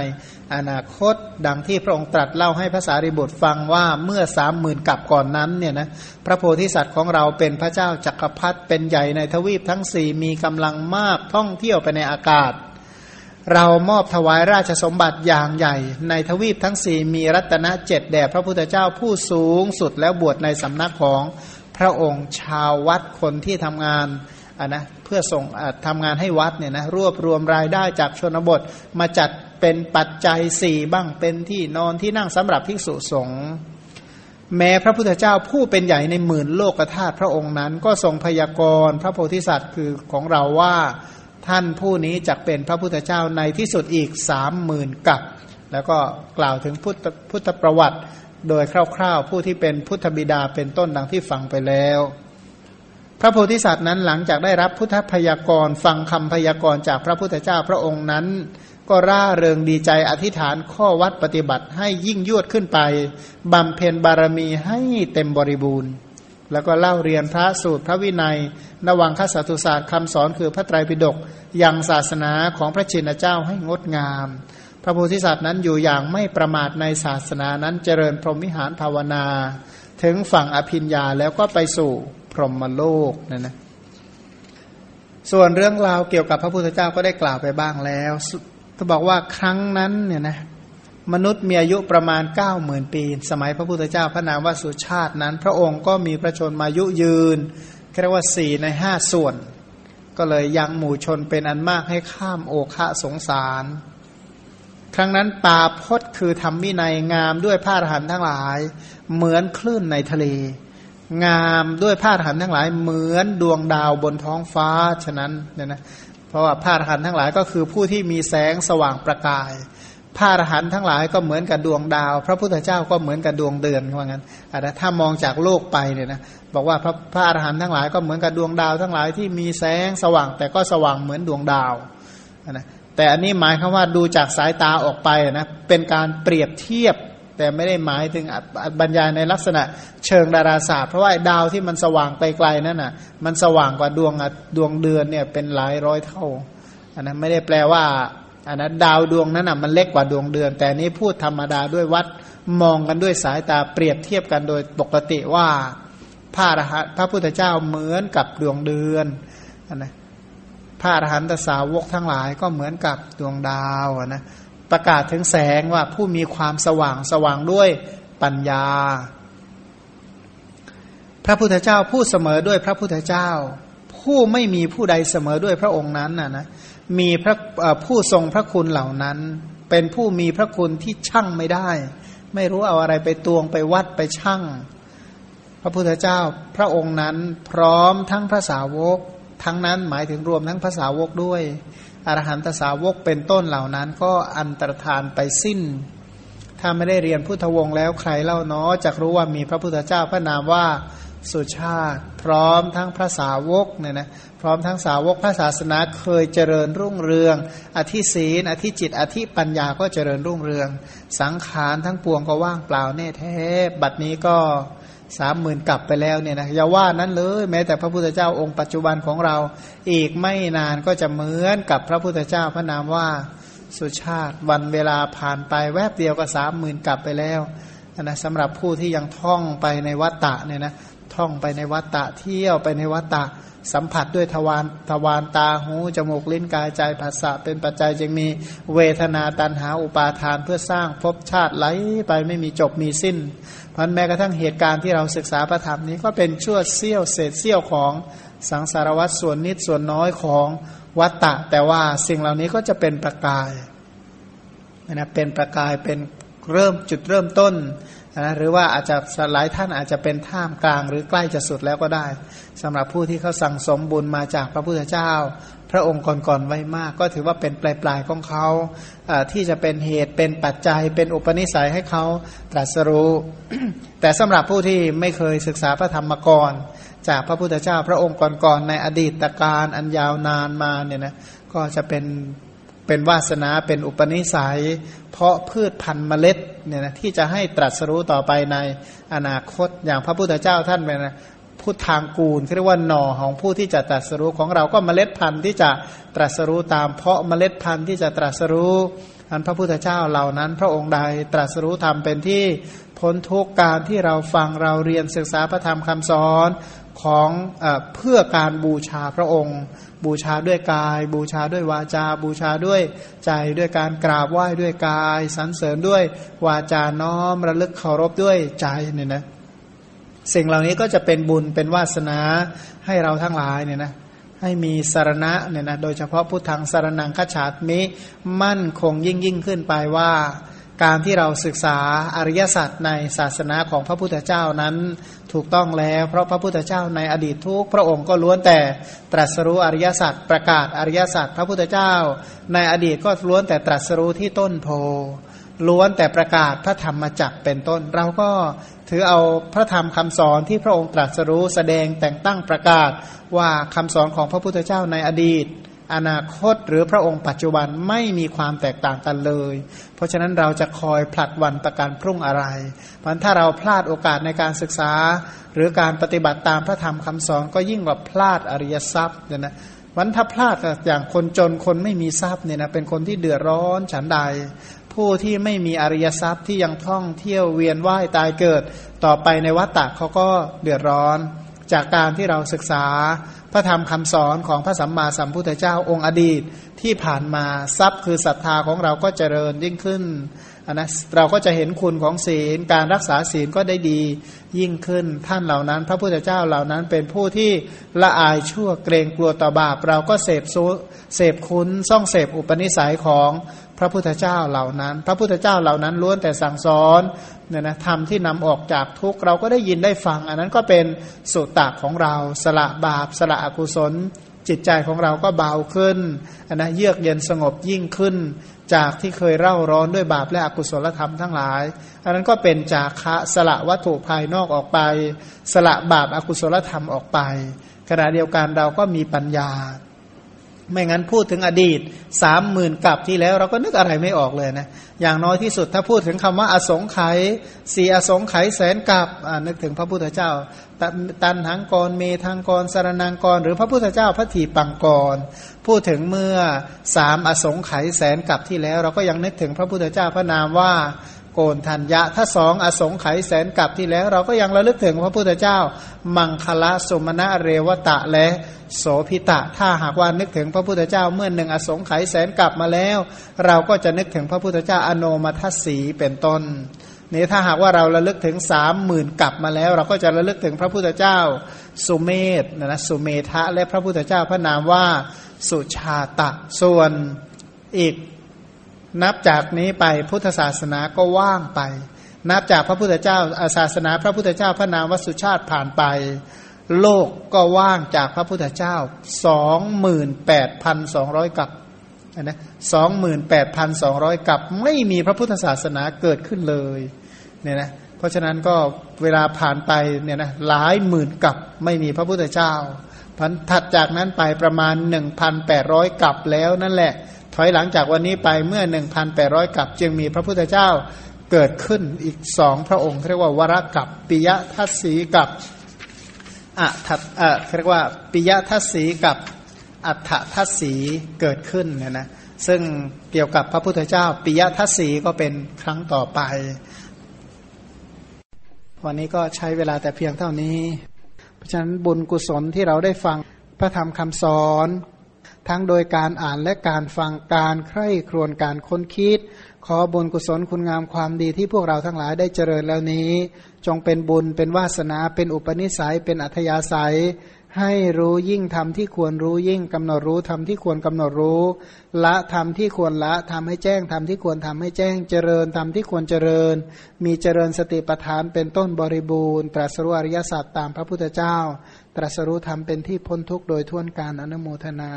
B: อนาคตดังที่พระองค์ตรัสเล่าให้ภาษาริบุตรฟังว่าเมื่อสามหมื่นกับก่อนนั้นเนี่ยนะพระโพธิสัตว์ของเราเป็นพระเจ้าจักรพรรดิเป็นใหญ่ในทวีปทั้งสี่มีกำลังมากท่องเที่ยวไปในอากาศ เรามอบถวายราชสมบัติอย่างใหญ่ ในทวีปทั้งสี่มีรัตนเจ็ดแด่พระพุทธเจ้าผู้สูงสุดแล้วบวชในสำนักของ พระองค์ชาววัดคนที่ทำงานอะนะเพื่อส่งทำงานให้วัดเนี่ยนะรวบรวมรายได้จากชนบทมาจัดเป็นปัจจัยสี่บ้างเป็นที่นอนที่นั่งสำหรับภิกษุสงฆ์แม้พระพุทธเจ้าผู้เป็นใหญ่ในหมื่นโลกธาตุพระองค์นั้น ก็ทรงพยากรณ์พระโพธิสัตว์คือของเราว่าท่านผู้นี้จะเป็นพระพุทธเจ้าในที่สุดอีกสามหมื่นกับ แล้วก็กล่าวถึงพุทธพุทธประวัติ โดยคร่าวๆผู้ที่เป็นพุทธบิดาเป็นต้นดังที่ฟังไปแล้ว พระโพธิสัตว์นั้นหลังจากได้รับพุทธพยากรฟังคำพยากรจากพระพุทธเจ้าพระองค์นั้น ก็ร่าเริงดีใจอธิษฐานข้อวัดปฏิบัติให้ยิ่งยวดขึ้นไปบำเพ็ญบารมีให้เต็มบริบูรณ์ แล้วก็เล่าเรียนพระสูตรพระวินัยนวังคสัตุศาสตร์คำสอนคือพระไตรปิฎกยังศาสนาของพระชินเจ้าให้งดงาม ระโพธิสัตว์นั้นอยู่อย่างไม่ประมาทในศาสนานั้นเจริญพรหมวิหารภาวนา ถึงฝั่งอภิญญาแล้วก็ไปสู่พรหมโลกนั่นนะส่วนเรื่องราวเกี่ยวกับพระพุทธเจ้าก็ได้กล่าวไปบ้างแล้วถ้าบอกว่าครั้งนั้นเนี่ยนะมนุษย์มีอายุประมาณ9ก้าหมื่นปี สมัยพระพุทธเจ้าพระนามว่าสุชาตินั้น พระองค์ก็มีพระชนมายุยืนเรียกว่าสี่ในห้าส่วน ก็เลยยังหมู่ชนเป็นอันมากให้ข้ามโอคะสงสาร ครั้งนั้นปาพดคือทำวินัยงามด้วยผ้าหันทั้งหลาย เหมือนคลื่นในทะเล งามด้วยผ้าหันทั้งหลาย เหมือนดวงดาวบนท้องฟ้าฉะนั้นเนี่ยนะเพราะว่าผ้าหันทั้งหลายก็คือผู้ที่มีแสงสว่างประกายผ้าหันทั้งหลายก็เหมือนกับดวงดาว พระพุทธเจ้าก็เหมือนกับดวงเดือนว่างั้นแต่ถ้ามองจากโลกไปเนี่ยนะบอกว่าพระพระอรหันต์ทั้งหลายก็เหมือนกับดวงดาวทั้งหลายที่มีแสงสว่างแต่ก็สว่างเหมือนดวงดาวนะ แต่อันนี้หมายคำว่าดูจากสายตาออกไปนะเป็นการเปรียบเทียบ แต่ไม่ได้หมายถึงบรรยายในลักษณะเชิงดาราศาสตร์เพราะว่าดาวที่มันสว่างไกลๆนั่นน่ะมันสว่างกว่าดวงดวงเดือนเนี่ยเป็นหลายร้อยเท่าอันนั้นไม่ได้แปลว่าอันนั้นดาวดวงนั้นอะมันเล็กกว่าดวงเดือน แต่นี้พูดธรรมดาด้วยวัดมองกันด้วยสายตาเปรียบเทียบกันโดยปกติว่าพระอรหันต์พระพุทธเจ้าเหมือนกับดวงเดือนนะ พระอรหันตสาวกทั้งหลายก็เหมือนกับดวงดาวนะประกาศถึงแสงว่าผู้มีความสว่างสว่างด้วยปัญญา พระพุทธเจ้าผู้เสมอด้วยพระพุทธเจ้า ผู้ไม่มีผู้ใดเสมอด้วยพระองค์นั้นนะนะมีพระผู้ทรงพระคุณเหล่านั้น เป็นผู้มีพระคุณที่ช่างไม่ได้ ไม่รู้เอาอะไรไปตวงไปวัดไปช่างพระพุทธเจ้าพระองค์นั้นพร้อมทั้งพระสาวก ทั้งนั้นหมายถึงรวมทั้งพระสาวกด้วย อรหันตสาวกเป็นต้นเหล่านั้นก็อันตรธานไปสิ้น ถ้าไม่ได้เรียนพุทธวงศ์แล้วใครเล่าเนาะจะรู้ว่ามีพระพุทธเจ้าพระนามว่าสุชาติ พร้อมทั้งพระสาวกเนี่ยนะพร้อมทั้งสาวกพระศาสนาเคยเจริญรุ่งเรือง อธิศีนอธิจิต อธิปัญญาก็เจริญรุ่งเรือง สังขารทั้งปวงก็ว่างเปล่าแน่แท้ บัดนี้ก็ สามหมื่นกลับไปแล้วเนี่ยนะอย่าว่านั้นเลยแม้แต่พระพุทธเจ้าองค์ปัจจุบันของเรา อีกไม่นานก็จะเหมือนกับพระพุทธเจ้าพระนามว่าสุชาติวันเวลาผ่านไปแวบเดียวก็สามหมื่นกลับไปแล้วนะสำหรับผู้ที่ยังท่องไปในวัฏฏะเนี่ยนะ ท่องไปในวัฏฏะเที่ยวไปในวัฏฏะสัมผัสด้วยทวารทวารตาหูจมูกลิ้นกายใจภาษะเป็นปัจจัยจึงมีเวทนาตันหาอุปาทานเพื่อสร้างภพชาติไหลไปไม่มีจบมีสิ้นพันแม้กระทั่งเหตุการณ์ที่เราศึกษาพระธรรมนี้ก็เป็นชั่วเสี้ยวเศษเสี้ยวของสังสารวัตส่วนนิดส่วนน้อยของวัตตะ แต่ว่าสิ่งเหล่านี้ก็จะเป็นประกายนะเป็นประกายเป็นเริ่มจุดเริ่มต้น นะหรือว่าอาจจะหลายท่านอาจจะเป็นท่ามกลาง หรือใกล้จะสุดแล้วก็ได้สำหรับผู้ที่เขาสั่งสมบุญมาจากพระพุทธเจ้า พระองค์ก่อนๆไว้มาก ก็ถือว่าเป็นปลายๆของเขาที่จะเป็นเหตุเป็นปัจจัยเป็นอุปนิสัยให้เขาตรัสรู้ แต่สำหรับผู้ที่ไม่เคยศึกษาพระธรรมกรจากพระพุทธเจ้า พระองค์ก่อนๆในอดีตการอันยาวนานมาเนี่ยนะก็จะเป็น เป็นวาสนาเป็นอุปนิสัย เพราะพืชพันธุ์เมล็ดเนี่ยนะที่จะให้ตรัสรู้ต่อไปในอนาคตอย่างพระพุทธเจ้าท่านเป็นนะพุทางกูลเรียกว่าหน่อของผู้ที่จะตรัสรู้ของเราก็เมล็ดพันธุ์ที่จะตรัสรู้ตาม เพราะเมล็ดพันธุ์ที่จะตรัสรู้อันพระพุทธเจ้าเหล่านั้น พระองค์ใดตรัสรู้ธรรมเป็นที่พ้นทุกการที่เราฟังเราเรียนศึกษาพระธรรมคำสอนของเอเพื่อการบูชาพระองค์ บูชาด้วยกาย บูชาด้วยวาจา บูชาด้วยใจด้วยการกราบไหว้ด้วยกายสรรเสริญด้วยวาจาน้อมระลึกเคารพด้วยใจเนี่ยนะสิ่งเหล่านี้ก็จะเป็นบุญเป็นวาสนาให้เราทั้งหลายเนี่ยนะให้มีสารณะเนี่ยนะโดยเฉพาะพุทธังสารนังขฉาดมิมั่นคงยิ่งยิ่งขึ้นไปว่า การที่เราศึกษาอริยสัจในศาสนาของพระพุทธเจ้านั้นถูกต้องแล้ว เพราะพระพุทธเจ้าในอดีตทุกพระองค์ก็ล้วนแต่ตรัสรู้อริยสัจประกาศอริยสัจพระพุทธเจ้า ในอดีตก็ล้วนแต่ตรัสรู้ที่ต้นโพล้วนแต่ประกาศพระธรรมจักเป็นต้น เราก็ถือเอาพระธรรมคำสอนที่พระองค์ตรัสรู้แสดงแต่งตั้งประกาศว่าคำสอนของพระพุทธเจ้าในอดีต อนาคตหรือพระองค์ปัจจุบันไม่มีความแตกต่างกันเลย เพราะฉะนั้นเราจะคอยผลัดวันประกันพรุ่งอะไร เพราะถ้าเราพลาดโอกาสในการศึกษา หรือการปฏิบัติตามพระธรรมคำสอนก็ยิ่งกว่าพลาดอริยทรัพย์เนี่ยนะวันถ้าพลาดอย่างคนจนคนไม่มีทรัพย์เนี่ยนะเป็นคนที่เดือดร้อนฉันใด ผู้ที่ไม่มีอริยทรัพย์ที่ยังท่องเที่ยวเวียนว่ายตายเกิด ต่อไปในวัฏฏะเขาก็เดือดร้อนจากการที่เราศึกษา พระธรรมคำสอนของพระสัมมาสัมพุทธเจ้าองค์อดีตที่ผ่านมาทรัพย์คือศรัทธาของเราก็เจริญยิ่งขึ้นนนะเราก็จะเห็นคุณของศีล การรักษาศีลก็ได้ดียิ่งขึ้นท่านเหล่านั้น พระพุทธเจ้าเหล่านั้นเป็นผู้ที่ละอายชั่วเกรงกลัวต่อบาป เราก็เสพซุเสพคุณซ่องเสพอุปนิสัยของพระพุทธเจ้าเหล่านั้น พระพุทธเจ้าเหล่านั้นล้วนแต่สั่งสอน เนี่ยนะธรรมที่นำออกจากทุกเราก็ได้ยินได้ฟัง อันนั้นก็เป็นสุตตะของเรา สละบาป สละอกุศล จิตใจของเราก็เบาขึ้นอันนะเยือกเย็นสงบยิ่งขึ้น จากที่เคยเร่าร้อนด้วยบาปและอกุศลธรรมทั้งหลาย อันนั้นก็เป็นจากคะสละวัตถุภายนอกออกไป สละบาปอากุศลธรรมออกไปขณะเดียวกันเราก็มีปัญญา ไม่งั้นพูดถึงอดีตสามหมื่นกับที่แล้ว เราก็นึกอะไรไม่ออกเลยนะ อย่างน้อยที่สุดถ้าพูดถึงคำว่าอสงไขยสี่อสงไขยแสนกับนึกถึงพระพุทธเจ้าตันหังกรเมทังกรสารนังกร หรือพระพุทธเจ้าพระถีปังกร พูดถึงเมื่อสามอสงไขยแสนกับที่แล้ว เราก็ยังนึกถึงพระพุทธเจ้าพระนามว่า กนทัญญะ ถ้าสองอสงไขยแสนกับที่แล้ว เราก็ยังระลึกถึงพระพุทธเจ้า มังคละสมณะเรวตะและโสพิตะ ถ้าหากว่านึกถึงพระพุทธเจ้าเมื่อหนึ่งอสงไขยแสนกับมาแล้ว เราก็จะนึกถึงพระพุทธเจ้าอโนมัทสีเป็นต้นนี่ถ้าหากว่าเราระลึกถึงสามหมื่นกับมาแล้ว เราก็จะระลึกถึงพระพุทธเจ้า สุเมธนะนะสุเมธะและพระพุทธเจ้าพระนามว่าสุชาตะส่วนอีก นับจากนี้ไปพุทธศาสนาก็ว่างไป นับจากพระพุทธเจ้าอาศาสนา พระพุทธเจ้าพระนามวสุชาติผ่านไป โลกก็ว่างจากพระพุทธเจ้าสองหมื่นแปดพันสองร้อยกับนะสองหมื่นแปดพันสองร้อยกับไม่มีพระพุทธศาสนาเกิดขึ้นเลยเนี่ยนะเพราะฉะนั้นก็เวลาผ่านไปเนี่ยนะหลายหมื่นกับไม่มีพระพุทธเจ้าพันถัดจากนั้นไปประมาณหนึ่งพันแปดร้อยกับแล้วนั่นแหละ ถอยหลังจากวันนี้ไปเมื่อ 1,800กับจึงมีพระพุทธเจ้าเกิดขึ้นอีกสองพระองค์เรียกว่าวรกับปิยทัศสีกับอัฏฐเอ่อเรียกว่าปิยทัศสีกับอัฏฐทัศสีเกิดขึ้นเนี่ยนะซึ่งเกี่ยวกับพระพุทธเจ้าปิยทัศสีก็เป็นครั้งต่อไป วันนี้ก็ใช้เวลาแต่เพียงเท่านี้ เพราะฉะนั้นบุญกุศลที่เราได้ฟังพระธรรมคำสอน ทั้งโดยการอ่านและการฟังการใคร่ครวญการค้นคิด ขอบุญกุศลคุณงามความดีที่พวกเราทั้งหลายได้เจริญแล้วนี้ จงเป็นบุญเป็นวาสนาเป็นอุปนิสัยเป็นอัธยาศัย ให้รู้ยิ่งทำที่ควรรู้ยิ่งกำหนดรู้ทำที่ควรกำหนดรู้ ละทำที่ควรละทำให้แจ้งทำที่ควรทำให้แจ้งเจริญทำที่ควรเจริญ มีเจริญสติปัฏฐานเป็นต้นบริบูรณ์ ตรัสรู้อริยสัจตามพระพุทธเจ้า ตรัสรู้ธรรมเป็นที่พ้นทุกข์โดยทั่วนการอนุโมทนา